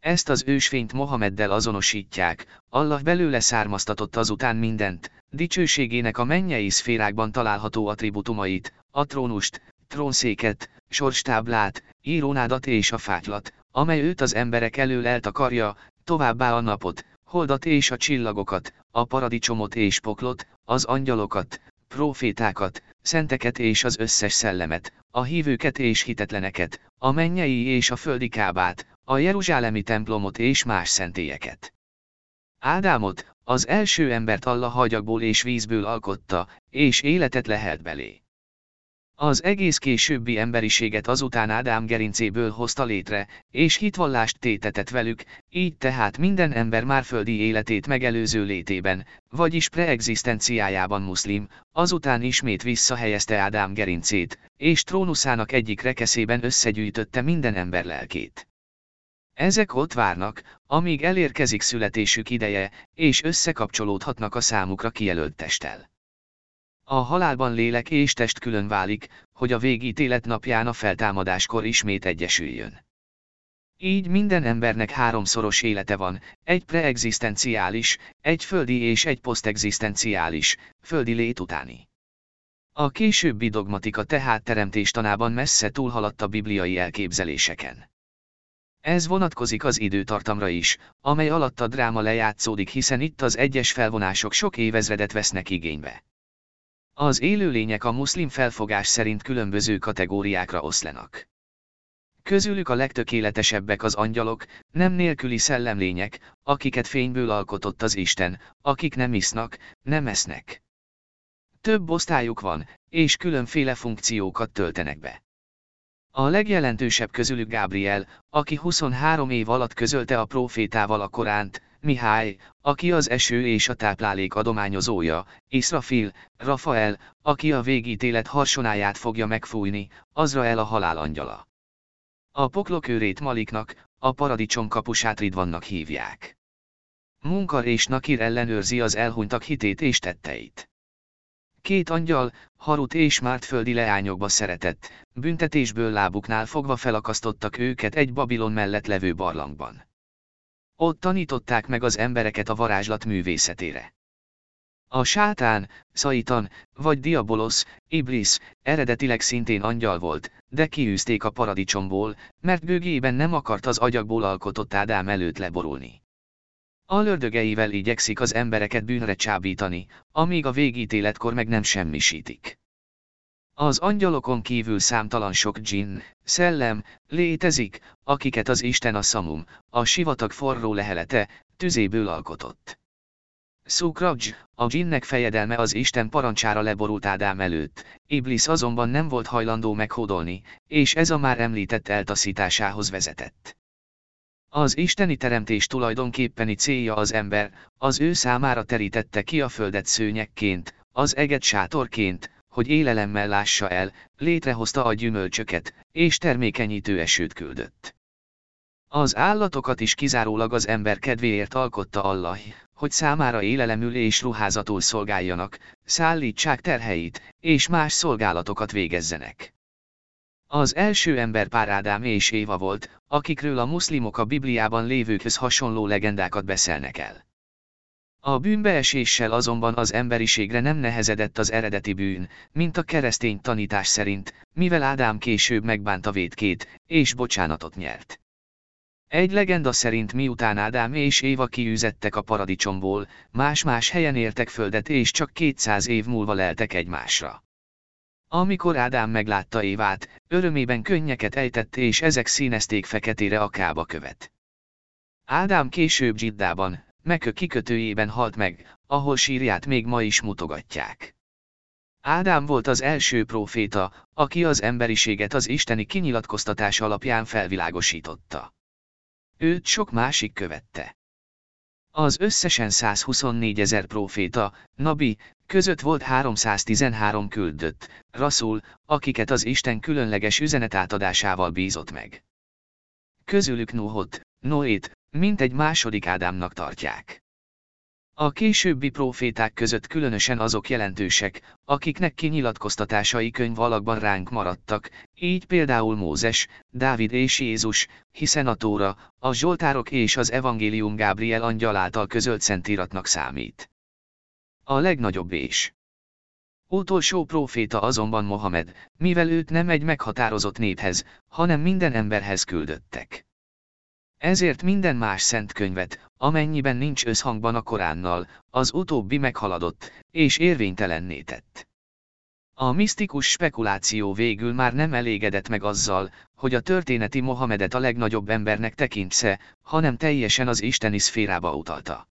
Ezt az ősfényt Mohameddel azonosítják, Allah belőle származtatott azután mindent, dicsőségének a mennyei szférákban található attributumait, a trónust, trónszéket, sorstáblát, írónádat és a fátylat, amely őt az emberek elől eltakarja, továbbá a napot, holdat és a csillagokat, a paradicsomot és poklot, az angyalokat, profétákat, szenteket és az összes szellemet, a hívőket és hitetleneket, a mennyei és a földi kábát, a jeruzsálemi templomot és más szentélyeket. Ádámot, az első embert Allah hagyagból és vízből alkotta, és életet lehelt belé. Az egész későbbi emberiséget azután Ádám gerincéből hozta létre, és hitvallást tétetett velük, így tehát minden ember már földi életét megelőző létében, vagyis preexisztenciájában muszlim, azután ismét visszahelyezte Ádám gerincét, és trónuszának egyik rekeszében összegyűjtötte minden ember lelkét. Ezek ott várnak, amíg elérkezik születésük ideje, és összekapcsolódhatnak a számukra kijelölt testtel. A halálban lélek és test külön válik, hogy a végítélet napján a feltámadáskor ismét egyesüljön. Így minden embernek háromszoros élete van, egy preexisztenciális, egy földi és egy posztexisztenciális, földi lét utáni. A későbbi dogmatika tehát teremtéstanában messze túlhaladt a bibliai elképzeléseken. Ez vonatkozik az időtartamra is, amely alatt a dráma lejátszódik hiszen itt az egyes felvonások sok évezredet vesznek igénybe. Az élőlények a muszlim felfogás szerint különböző kategóriákra oszlanak. Közülük a legtökéletesebbek az angyalok, nem nélküli szellemlények, akiket fényből alkotott az Isten, akik nem isznak, nem esznek. Több osztályuk van, és különféle funkciókat töltenek be. A legjelentősebb közülük Gabriel, aki 23 év alatt közölte a profétával a Koránt, Mihály, aki az eső és a táplálék adományozója, Israfil, Rafael, aki a végítélet harsonáját fogja megfújni, Azrael a halál angyala. A poklokőrét Maliknak, a paradicsom kapusát Ridvannak hívják. Munkar és Nakir ellenőrzi az elhunytak hitét és tetteit. Két angyal, Harut és Márt földi leányokba szeretett, büntetésből lábuknál fogva felakasztottak őket egy Babilon mellett levő barlangban. Ott tanították meg az embereket a varázslat művészetére. A sátán, szaitan, vagy diabolosz, iblis, eredetileg szintén angyal volt, de kiűzték a paradicsomból, mert bőgében nem akart az agyagból alkotott Ádám előtt leborulni. A lördögeivel igyekszik az embereket bűnre csábítani, amíg a végítéletkor meg nem semmisítik. Az angyalokon kívül számtalan sok dzsinn, szellem, létezik, akiket az Isten a szamum, a sivatag forró lehelete, tüzéből alkotott. Szukradzs, a dzsinnek fejedelme az Isten parancsára leborult Ádám előtt, Iblis azonban nem volt hajlandó meghódolni, és ez a már említett eltaszításához vezetett. Az isteni teremtés tulajdonképpeni célja az ember, az ő számára terítette ki a földet szőnyekként, az eget sátorként, hogy élelemmel lássa el, létrehozta a gyümölcsöket, és termékenyítő esőt küldött. Az állatokat is kizárólag az ember kedvéért alkotta Allah, hogy számára élelemül és ruházatul szolgáljanak, szállítsák terheit, és más szolgálatokat végezzenek. Az első ember pár és Éva volt, akikről a muszlimok a Bibliában lévőkhöz hasonló legendákat beszélnek el. A bűnbeeséssel azonban az emberiségre nem nehezedett az eredeti bűn, mint a keresztény tanítás szerint, mivel Ádám később megbánta védkét, és bocsánatot nyert. Egy legenda szerint miután Ádám és Éva kiűzettek a paradicsomból, más-más helyen értek földet és csak 200 év múlva leltek egymásra. Amikor Ádám meglátta Évát, örömében könnyeket ejtett és ezek színezték feketére a kába követ. Ádám később Zsiddában, Mekö kikötőjében halt meg, ahol sírját még ma is mutogatják. Ádám volt az első próféta, aki az emberiséget az isteni kinyilatkoztatás alapján felvilágosította. Őt sok másik követte. Az összesen 124 ezer próféta, nabi, között volt 313 küldött, Rasul, akiket az Isten különleges üzenet átadásával bízott meg. Közülük Nuhot, Noét, mint egy második Ádámnak tartják. A későbbi proféták között különösen azok jelentősek, akiknek kinyilatkoztatásai könyv alakban ránk maradtak, így például Mózes, Dávid és Jézus, hiszen a Tóra, a Zsoltárok és az Evangélium Gábriel angyal által közölt szentíratnak számít. A legnagyobb és utolsó próféta azonban Mohamed, mivel őt nem egy meghatározott néphez, hanem minden emberhez küldöttek. Ezért minden más szent könyvet, amennyiben nincs összhangban a Koránnal, az utóbbi meghaladott, és érvénytelenné tett. A misztikus spekuláció végül már nem elégedett meg azzal, hogy a történeti Mohamedet a legnagyobb embernek tekintse, hanem teljesen az isteni szférába utalta.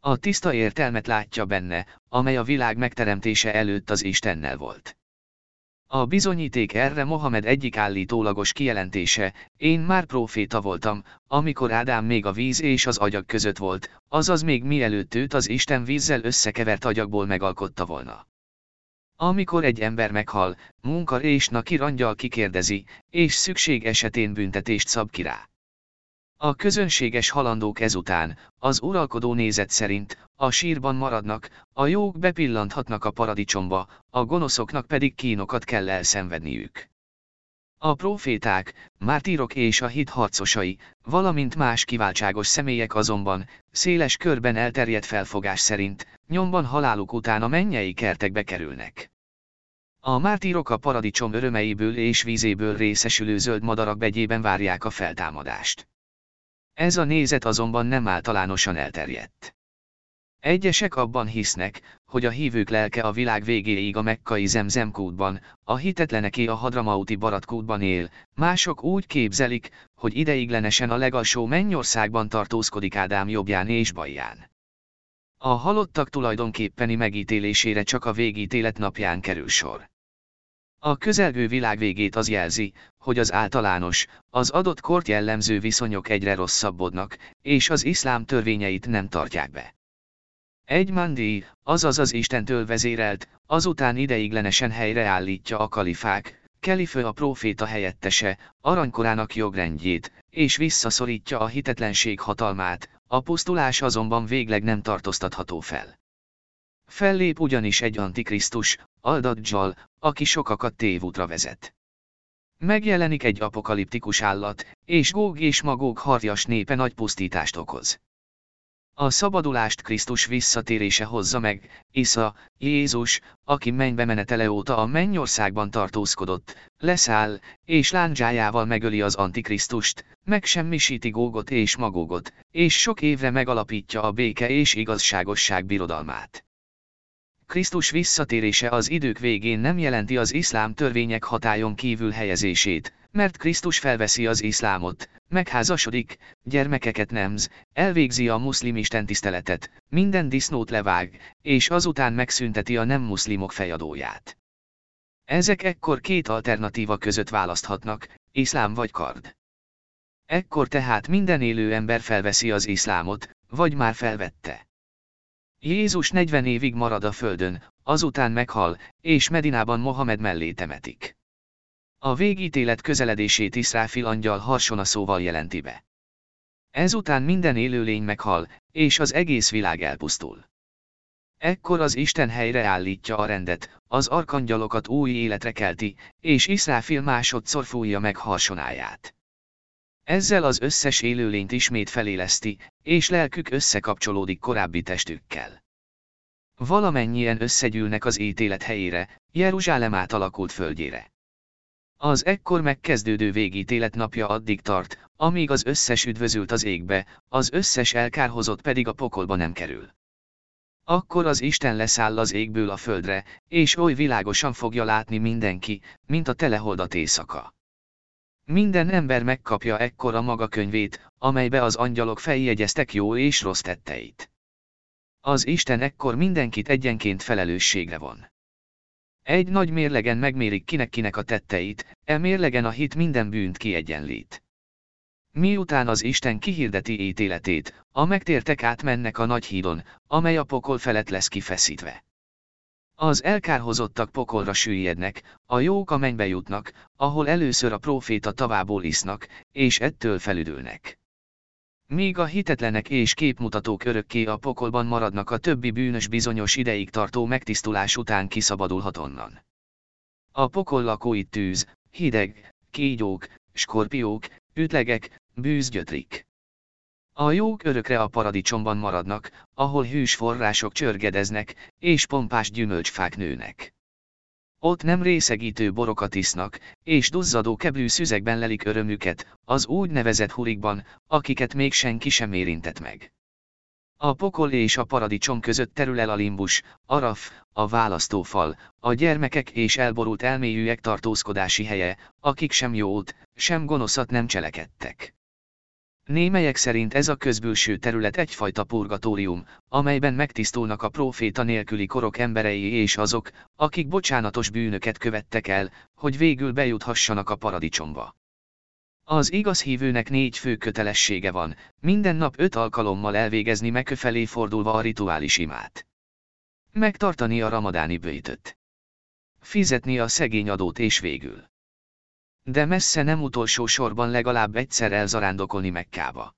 A tiszta értelmet látja benne, amely a világ megteremtése előtt az Istennel volt. A bizonyíték erre Mohamed egyik állítólagos kijelentése, én már proféta voltam, amikor Ádám még a víz és az agyag között volt, azaz még mielőtt őt az Isten vízzel összekevert agyagból megalkotta volna. Amikor egy ember meghal, munka és naki rangyal kikérdezi, és szükség esetén büntetést szab ki rá. A közönséges halandók ezután, az uralkodó nézet szerint, a sírban maradnak, a jók bepillanthatnak a paradicsomba, a gonoszoknak pedig kínokat kell elszenvedniük. A proféták, mártírok és a hit harcosai, valamint más kiváltságos személyek azonban, széles körben elterjedt felfogás szerint, nyomban haláluk után a mennyei kertekbe kerülnek. A mártírok a paradicsom örömeiből és vízéből részesülő zöld madarak begyében várják a feltámadást. Ez a nézet azonban nem általánosan elterjedt. Egyesek abban hisznek, hogy a hívők lelke a világ végéig a mekkai zemzemkútban, a hitetleneké a hadramauti baratkútban él, mások úgy képzelik, hogy ideiglenesen a legalsó mennyországban tartózkodik Ádám jobbján és bajján. A halottak tulajdonképpeni megítélésére csak a végítélet napján kerül sor. A közelgő világ végét az jelzi, hogy az általános, az adott kort jellemző viszonyok egyre rosszabbodnak, és az iszlám törvényeit nem tartják be. Egy mandi, azaz az Istentől vezérelt, azután ideiglenesen helyreállítja a kalifák, Kelifő a próféta helyettese, aranykorának jogrendjét, és visszaszorítja a hitetlenség hatalmát, a pusztulás azonban végleg nem tartóztatható fel. Fellép ugyanis egy antikrisztus, Aldadzsal, aki sokakat tévútra vezet. Megjelenik egy apokaliptikus állat, és Góg és Magóg harjas népe nagy pusztítást okoz. A szabadulást Krisztus visszatérése hozza meg, Isza, Jézus, aki mennybe menetele óta a mennyországban tartózkodott, leszáll, és lándzsájával megöli az Antikrisztust, megsemmisíti Gógot és Magógot, és sok évre megalapítja a béke és igazságosság birodalmát. Krisztus visszatérése az idők végén nem jelenti az iszlám törvények hatályon kívül helyezését, mert Krisztus felveszi az iszlámot, megházasodik, gyermekeket nemz, elvégzi a muszlim istentiszteletet, minden disznót levág, és azután megszünteti a nem muszlimok fejadóját. Ezek ekkor két alternatíva között választhatnak, iszlám vagy kard. Ekkor tehát minden élő ember felveszi az iszlámot, vagy már felvette. Jézus 40 évig marad a földön, azután meghal, és Medinában Mohamed mellé temetik. A végítélet közeledését Iszráfil angyal harsona szóval jelenti be. Ezután minden élőlény meghal, és az egész világ elpusztul. Ekkor az Isten helyreállítja a rendet, az arkangyalokat új életre kelti, és Iszráfil másodszor fújja meg harsonáját. Ezzel az összes élőlényt ismét feléleszti, és lelkük összekapcsolódik korábbi testükkel. Valamennyien összegyűlnek az ítélet helyére, Jeruzsálem átalakult földjére. Az ekkor megkezdődő végítélet napja addig tart, amíg az összes üdvözült az égbe, az összes elkárhozott pedig a pokolba nem kerül. Akkor az Isten leszáll az égből a földre, és oly világosan fogja látni mindenki, mint a teleholdat éjszaka. Minden ember megkapja ekkor a maga könyvét, amelybe az angyalok feljegyeztek jó és rossz tetteit. Az Isten ekkor mindenkit egyenként felelősségre von. Egy nagy mérlegen megmérik kinek-kinek a tetteit, e mérlegen a hit minden bűnt kiegyenlít. Miután az Isten kihirdeti ítéletét, a megtértek átmennek a nagy hídon, amely a pokol felett lesz kifeszítve. Az elkárhozottak pokolra süllyednek, a jók a mennybe jutnak, ahol először a próféta tavából isznak, és ettől felüdülnek. Míg a hitetlenek és képmutatók örökké a pokolban maradnak a többi bűnös bizonyos ideig tartó megtisztulás után kiszabadulhat onnan. A pokol lakói tűz, hideg, kígyók, skorpiók, ütlegek, bűzgyötrik. A jók örökre a paradicsomban maradnak, ahol hűs források csörgedeznek, és pompás gyümölcsfák nőnek. Ott nem részegítő borokat isznak, és duzzadó keblű szüzekben lelik örömüket, az úgynevezett hurikban, akiket még senki sem érintett meg. A pokol és a paradicsom között terül el a limbus, araf, a választófal, a gyermekek és elborult elméjűek tartózkodási helye, akik sem jót, sem gonoszat nem cselekedtek. Némelyek szerint ez a közbülső terület egyfajta purgatórium, amelyben megtisztulnak a próféta nélküli korok emberei és azok, akik bocsánatos bűnöket követtek el, hogy végül bejuthassanak a paradicsomba. Az igaz hívőnek négy fő kötelessége van, minden nap öt alkalommal elvégezni megköfelé fordulva a rituális imát. Megtartani a ramadáni bőjtöt. Fizetni a szegény adót és végül. De messze nem utolsó sorban legalább egyszer elzarándokolni Mekkába.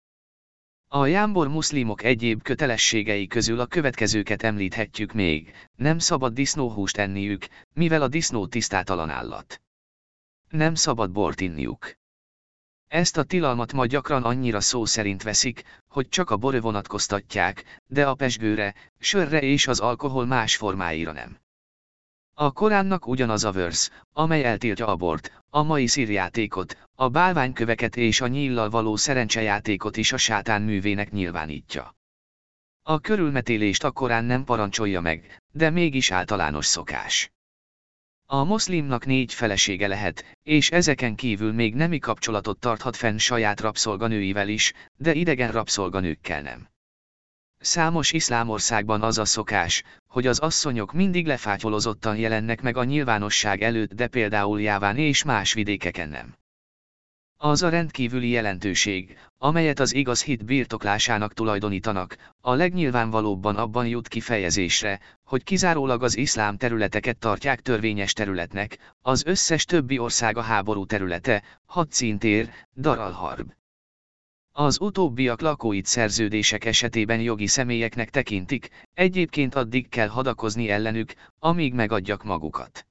A jámbor muszlimok egyéb kötelességei közül a következőket említhetjük még, nem szabad disznóhúst enniük, mivel a disznó tisztátalan állat. Nem szabad bort inniuk. Ezt a tilalmat ma gyakran annyira szó szerint veszik, hogy csak a borö vonatkoztatják, de a pesgőre, sörre és az alkohol más formáira nem. A Koránnak ugyanaz a versz, amely eltiltja a bort, a mai szírjátékot, a bálványköveket és a nyíllal való szerencsejátékot is a sátán művének nyilvánítja. A körülmetélést a Korán nem parancsolja meg, de mégis általános szokás. A moszlimnak négy felesége lehet, és ezeken kívül még nemi kapcsolatot tarthat fenn saját rabszolganőivel is, de idegen rabszolganőkkel nem. Számos iszlámországban az a szokás, hogy az asszonyok mindig lefátyolozottan jelennek meg a nyilvánosság előtt de például Jáván és más vidékeken nem. Az a rendkívüli jelentőség, amelyet az igaz hit birtoklásának tulajdonítanak, a legnyilvánvalóbban abban jut kifejezésre, hogy kizárólag az iszlám területeket tartják törvényes területnek, az összes többi ország a háború területe, hadszíntér, daralharb. Az utóbbiak lakóit szerződések esetében jogi személyeknek tekintik, egyébként addig kell hadakozni ellenük, amíg megadjak magukat.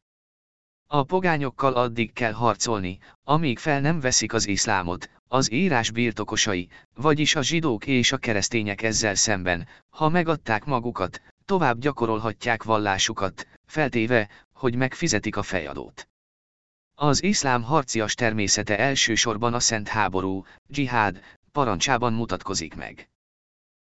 A pogányokkal addig kell harcolni, amíg fel nem veszik az iszlámot, az írás birtokosai, vagyis a zsidók és a keresztények ezzel szemben, ha megadták magukat, tovább gyakorolhatják vallásukat, feltéve, hogy megfizetik a fejadót. Az iszlám harcias természete elsősorban a szent háború, dzsihád, parancsában mutatkozik meg.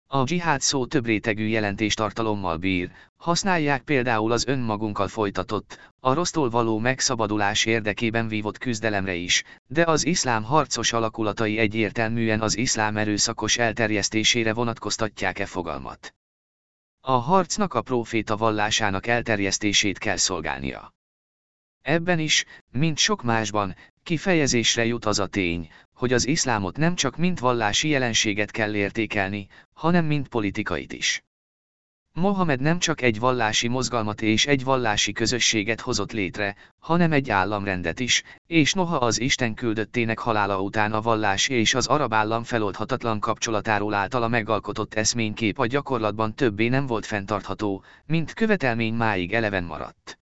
A dzsihád szó több rétegű jelentéstartalommal bír, használják például az önmagunkkal folytatott, a rossztól való megszabadulás érdekében vívott küzdelemre is, de az iszlám harcos alakulatai egyértelműen az iszlám erőszakos elterjesztésére vonatkoztatják e fogalmat. A harcnak a próféta vallásának elterjesztését kell szolgálnia. Ebben is, mint sok másban, kifejezésre jut az a tény, hogy az iszlámot nem csak mint vallási jelenséget kell értékelni, hanem mint politikait is. Mohamed nem csak egy vallási mozgalmat és egy vallási közösséget hozott létre, hanem egy államrendet is, és noha az Isten küldöttének halála után a vallás és az arab állam feloldhatatlan kapcsolatáról általa megalkotott eszménykép a gyakorlatban többé nem volt fenntartható, mint követelmény máig eleven maradt.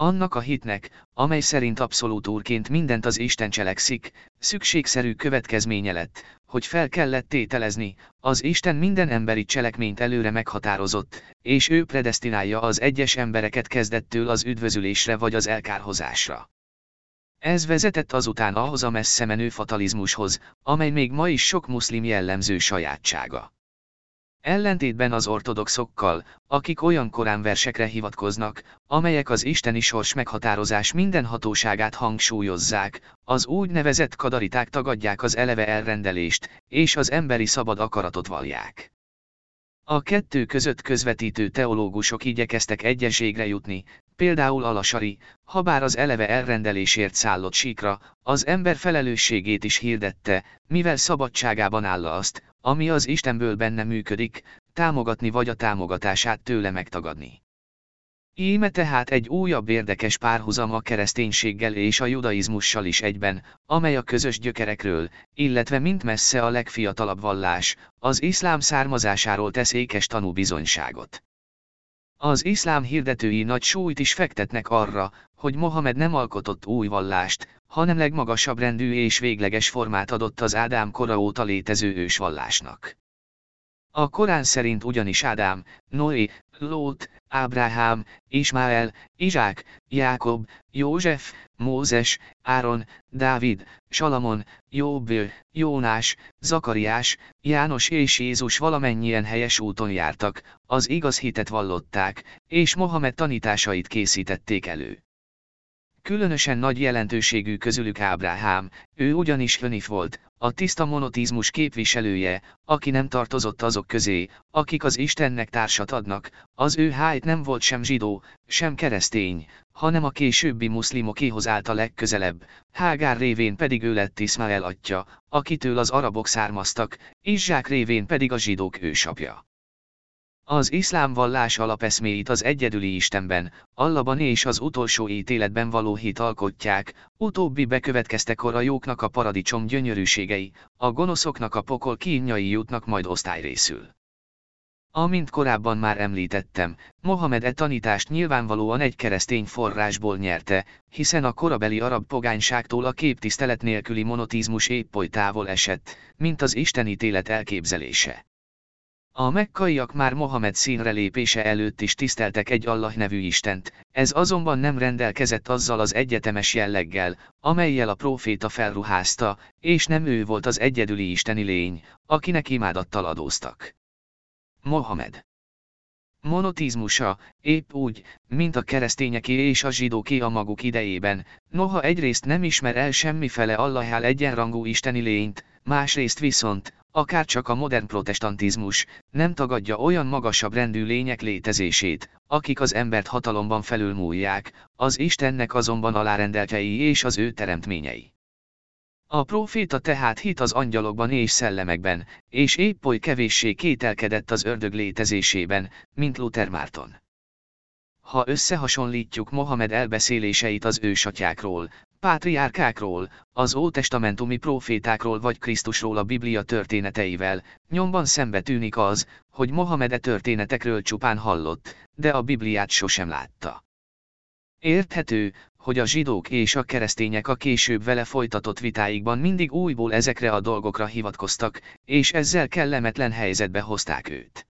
Annak a hitnek, amely szerint abszolút úrként mindent az Isten cselekszik, szükségszerű következménye lett, hogy fel kellett tételezni, az Isten minden emberi cselekményt előre meghatározott, és ő predestinálja az egyes embereket kezdettől az üdvözülésre vagy az elkárhozásra. Ez vezetett azután ahhoz a messze menő fatalizmushoz, amely még ma is sok muszlim jellemző sajátsága. Ellentétben az ortodoxokkal, akik olyan korán versekre hivatkoznak, amelyek az isteni sors meghatározás minden hatóságát hangsúlyozzák, az úgynevezett kadariták tagadják az eleve elrendelést, és az emberi szabad akaratot valják. A kettő között közvetítő teológusok igyekeztek egyességre jutni, például Alasari, habár az eleve elrendelésért szállott síkra, az ember felelősségét is hirdette, mivel szabadságában áll azt, ami az Istenből benne működik, támogatni vagy a támogatását tőle megtagadni. Íme tehát egy újabb érdekes párhuzam a kereszténységgel és a judaizmussal is egyben, amely a közös gyökerekről, illetve mint messze a legfiatalabb vallás, az iszlám származásáról tesz ékes tanú bizonyságot. Az iszlám hirdetői nagy súlyt is fektetnek arra, hogy Mohamed nem alkotott új vallást, hanem legmagasabb rendű és végleges formát adott az Ádám kora óta létező ősvallásnak. A Korán szerint ugyanis Ádám, Noé, Lót, Ábrahám, Ismáel, Izsák, Jákob, József, Mózes, Áron, Dávid, Salamon, Jóből, Jónás, Zakariás, János és Jézus valamennyien helyes úton jártak, az igaz hitet vallották, és Mohamed tanításait készítették elő. Különösen nagy jelentőségű közülük Ábrahám, ő ugyanis Hönif volt, a tiszta monotizmus képviselője, aki nem tartozott azok közé, akik az Istennek társat adnak, az ő hájt nem volt sem zsidó, sem keresztény, hanem a későbbi muszlimokéhoz állt a legközelebb, Hágár révén pedig ő lett Ismael atya, akitől az arabok származtak, Izzsák révén pedig a zsidók ősapja. Az iszlám vallás alapeszméit az egyedüli Istenben, Allaban és az utolsó ítéletben való hit alkotják, utóbbi bekövetkeztekor a jóknak a paradicsom gyönyörűségei, a gonoszoknak a pokol kínjai jutnak majd osztályrészül. Amint korábban már említettem, Mohamed e tanítást nyilvánvalóan egy keresztény forrásból nyerte, hiszen a korabeli arab pogányságtól a képtisztelet nélküli monotizmus épp oly távol esett, mint az istenítélet elképzelése. A mekkaiak már Mohamed színre lépése előtt is tiszteltek egy Allah nevű Istent, ez azonban nem rendelkezett azzal az egyetemes jelleggel, amelyel a próféta felruházta, és nem ő volt az egyedüli isteni lény, akinek imádattal adóztak. Mohamed Monotizmusa, épp úgy, mint a keresztényeké és a zsidóké a maguk idejében, noha egyrészt nem ismer el semmifele Allahál egyenrangú isteni lényt, másrészt viszont, akár csak a modern protestantizmus, nem tagadja olyan magasabb rendű lények létezését, akik az embert hatalomban felülmúlják, az Istennek azonban alárendeltjei és az ő teremtményei. A próféta tehát hit az angyalokban és szellemekben, és épp oly kevéssé kételkedett az ördög létezésében, mint Luther Márton. Ha összehasonlítjuk Mohamed elbeszéléseit az ősatyákról, pátriárkákról, az ótestamentumi profétákról vagy Krisztusról a Biblia történeteivel, nyomban szembe tűnik az, hogy Mohamed történetekről csupán hallott, de a Bibliát sosem látta. Érthető, hogy a zsidók és a keresztények a később vele folytatott vitáikban mindig újból ezekre a dolgokra hivatkoztak, és ezzel kellemetlen helyzetbe hozták őt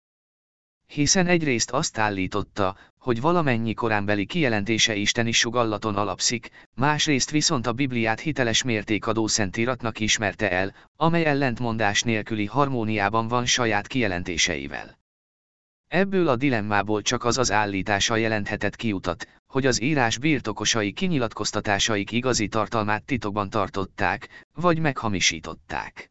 hiszen egyrészt azt állította, hogy valamennyi koránbeli kijelentése isteni sugallaton alapszik, másrészt viszont a Bibliát hiteles mértékadó szentíratnak ismerte el, amely ellentmondás nélküli harmóniában van saját kijelentéseivel. Ebből a dilemmából csak az az állítása jelenthetett kiutat, hogy az írás birtokosai kinyilatkoztatásaik igazi tartalmát titokban tartották, vagy meghamisították.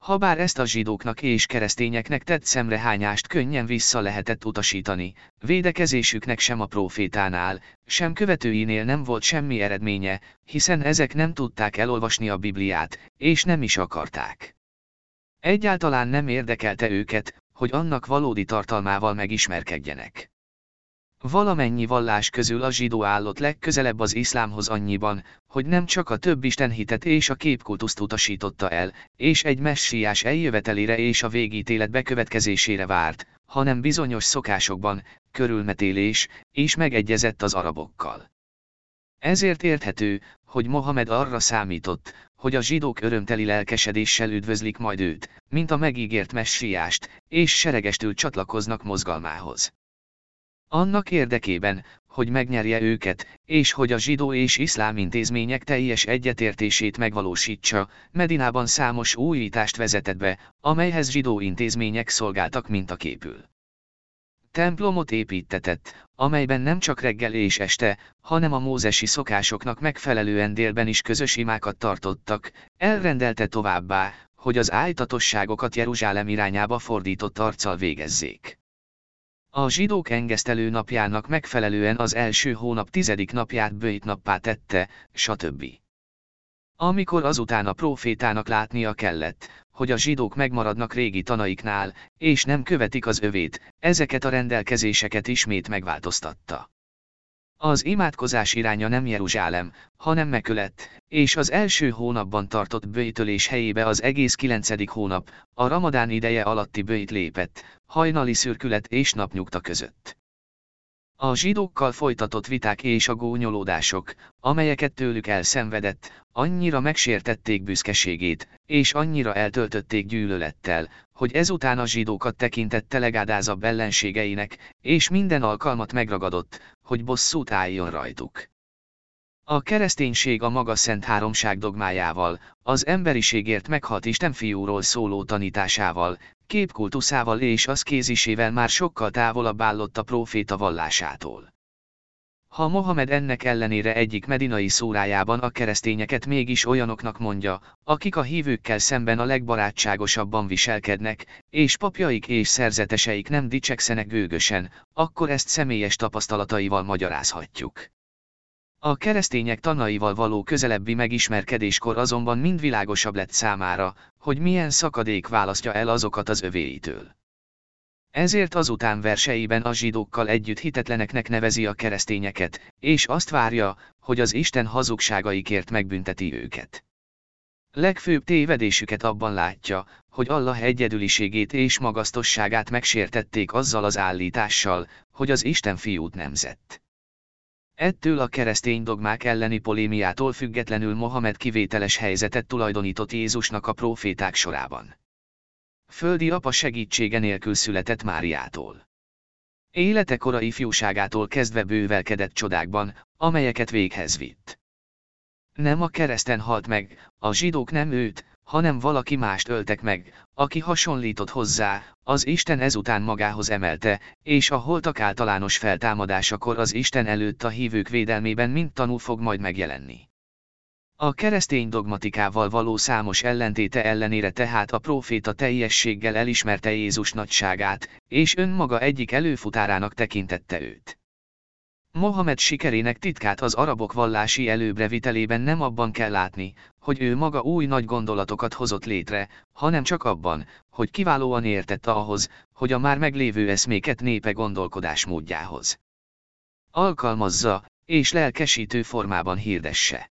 Habár ezt a zsidóknak és keresztényeknek tett szemrehányást könnyen vissza lehetett utasítani, védekezésüknek sem a profétánál, sem követőinél nem volt semmi eredménye, hiszen ezek nem tudták elolvasni a Bibliát, és nem is akarták. Egyáltalán nem érdekelte őket, hogy annak valódi tartalmával megismerkedjenek. Valamennyi vallás közül a zsidó állott legközelebb az iszlámhoz annyiban, hogy nem csak a több hitet és a képkultuszt utasította el, és egy messiás eljövetelére és a végítélet bekövetkezésére várt, hanem bizonyos szokásokban, körülmetélés, és megegyezett az arabokkal. Ezért érthető, hogy Mohamed arra számított, hogy a zsidók örömteli lelkesedéssel üdvözlik majd őt, mint a megígért messiást, és seregestül csatlakoznak mozgalmához. Annak érdekében, hogy megnyerje őket, és hogy a zsidó és iszlám intézmények teljes egyetértését megvalósítsa, Medinában számos újítást vezetett be, amelyhez zsidó intézmények szolgáltak mintaképül. Templomot építetett, amelyben nem csak reggel és este, hanem a mózesi szokásoknak megfelelően délben is közös imákat tartottak, elrendelte továbbá, hogy az ájtatosságokat Jeruzsálem irányába fordított arccal végezzék. A zsidók engesztelő napjának megfelelően az első hónap tizedik napját bőjt nappá tette, stb. Amikor azután a profétának látnia kellett, hogy a zsidók megmaradnak régi tanaiknál, és nem követik az övét, ezeket a rendelkezéseket ismét megváltoztatta. Az imádkozás iránya nem Jeruzsálem, hanem Mekület, és az első hónapban tartott bőjtölés helyébe az egész kilencedik hónap, a ramadán ideje alatti bőjt lépett, hajnali szürkület és napnyugta között. A zsidókkal folytatott viták és a gónyolódások, amelyeket tőlük elszenvedett, annyira megsértették büszkeségét, és annyira eltöltötték gyűlölettel, hogy ezután a zsidókat tekintette legádázabb ellenségeinek, és minden alkalmat megragadott, hogy bosszút álljon rajtuk. A kereszténység a maga szent háromság dogmájával, az emberiségért meghalt Isten fiúról szóló tanításával, képkultuszával és az kézisével már sokkal távolabb állott a próféta vallásától. Ha Mohamed ennek ellenére egyik medinai szórájában a keresztényeket mégis olyanoknak mondja, akik a hívőkkel szemben a legbarátságosabban viselkednek, és papjaik és szerzeteseik nem dicsekszenek gőgösen, akkor ezt személyes tapasztalataival magyarázhatjuk. A keresztények tanaival való közelebbi megismerkedéskor azonban mind világosabb lett számára, hogy milyen szakadék választja el azokat az övéitől. Ezért azután verseiben a zsidókkal együtt hitetleneknek nevezi a keresztényeket, és azt várja, hogy az Isten hazugságaikért megbünteti őket. Legfőbb tévedésüket abban látja, hogy Allah egyedüliségét és magasztosságát megsértették azzal az állítással, hogy az Isten fiút nemzett. Ettől a keresztény dogmák elleni polémiától függetlenül Mohamed kivételes helyzetet tulajdonított Jézusnak a proféták sorában. Földi apa segítsége nélkül született Máriától. Élete kora ifjúságától kezdve bővelkedett csodákban, amelyeket véghez vitt. Nem a kereszten halt meg, a zsidók nem őt, hanem valaki mást öltek meg, aki hasonlított hozzá, az Isten ezután magához emelte, és a holtak általános feltámadásakor az Isten előtt a hívők védelmében mint tanú fog majd megjelenni. A keresztény dogmatikával való számos ellentéte ellenére tehát a próféta teljességgel elismerte Jézus nagyságát, és önmaga egyik előfutárának tekintette őt. Mohamed sikerének titkát az arabok vallási előbrevitelében nem abban kell látni, hogy ő maga új nagy gondolatokat hozott létre, hanem csak abban, hogy kiválóan értette ahhoz, hogy a már meglévő eszméket népe gondolkodásmódjához. Alkalmazza, és lelkesítő formában hirdesse.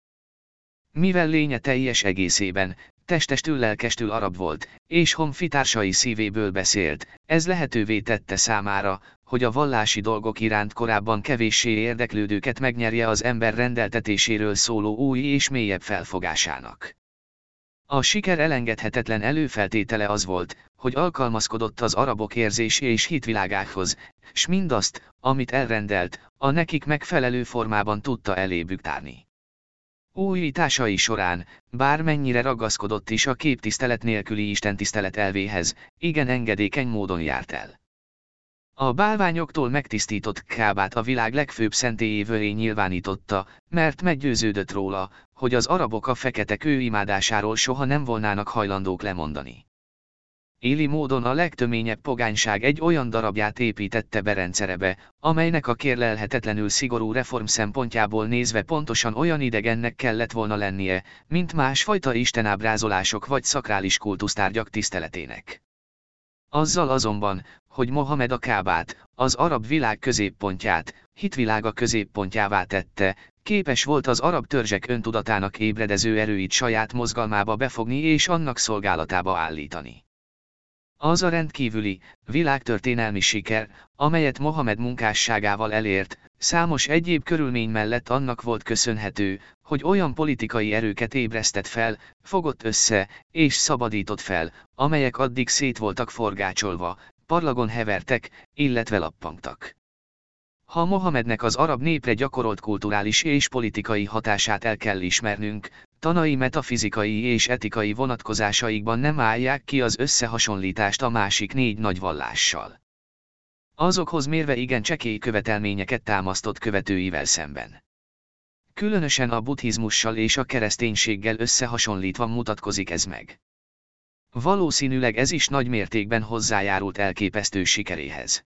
Mivel lénye teljes egészében, testestül lelkestül arab volt, és honfitársai szívéből beszélt, ez lehetővé tette számára, hogy a vallási dolgok iránt korábban kevéssé érdeklődőket megnyerje az ember rendeltetéséről szóló új és mélyebb felfogásának. A siker elengedhetetlen előfeltétele az volt, hogy alkalmazkodott az arabok érzési és hitvilágához, s mindazt, amit elrendelt, a nekik megfelelő formában tudta elébük tárni. Újításai során, bármennyire ragaszkodott is a képtisztelet nélküli istentisztelet elvéhez, igen engedékeny módon járt el. A bálványoktól megtisztított kábát a világ legfőbb szentélyévőré nyilvánította, mert meggyőződött róla, hogy az arabok a fekete kő imádásáról soha nem volnának hajlandók lemondani. Éli módon a legtöményebb pogányság egy olyan darabját építette be rendszerebe, amelynek a kérlelhetetlenül szigorú reform szempontjából nézve pontosan olyan idegennek kellett volna lennie, mint másfajta istenábrázolások vagy szakrális kultusztárgyak tiszteletének. Azzal azonban, hogy Mohamed a Kábát, az arab világ középpontját, hitvilága középpontjává tette, képes volt az arab törzsek öntudatának ébredező erőit saját mozgalmába befogni és annak szolgálatába állítani. Az a rendkívüli, világtörténelmi siker, amelyet Mohamed munkásságával elért, számos egyéb körülmény mellett annak volt köszönhető, hogy olyan politikai erőket ébresztett fel, fogott össze, és szabadított fel, amelyek addig szét voltak forgácsolva, parlagon hevertek, illetve lappangtak. Ha Mohamednek az arab népre gyakorolt kulturális és politikai hatását el kell ismernünk, tanai metafizikai és etikai vonatkozásaikban nem állják ki az összehasonlítást a másik négy nagy vallással. Azokhoz mérve igen csekély követelményeket támasztott követőivel szemben. Különösen a buddhizmussal és a kereszténységgel összehasonlítva mutatkozik ez meg. Valószínűleg ez is nagy mértékben hozzájárult elképesztő sikeréhez.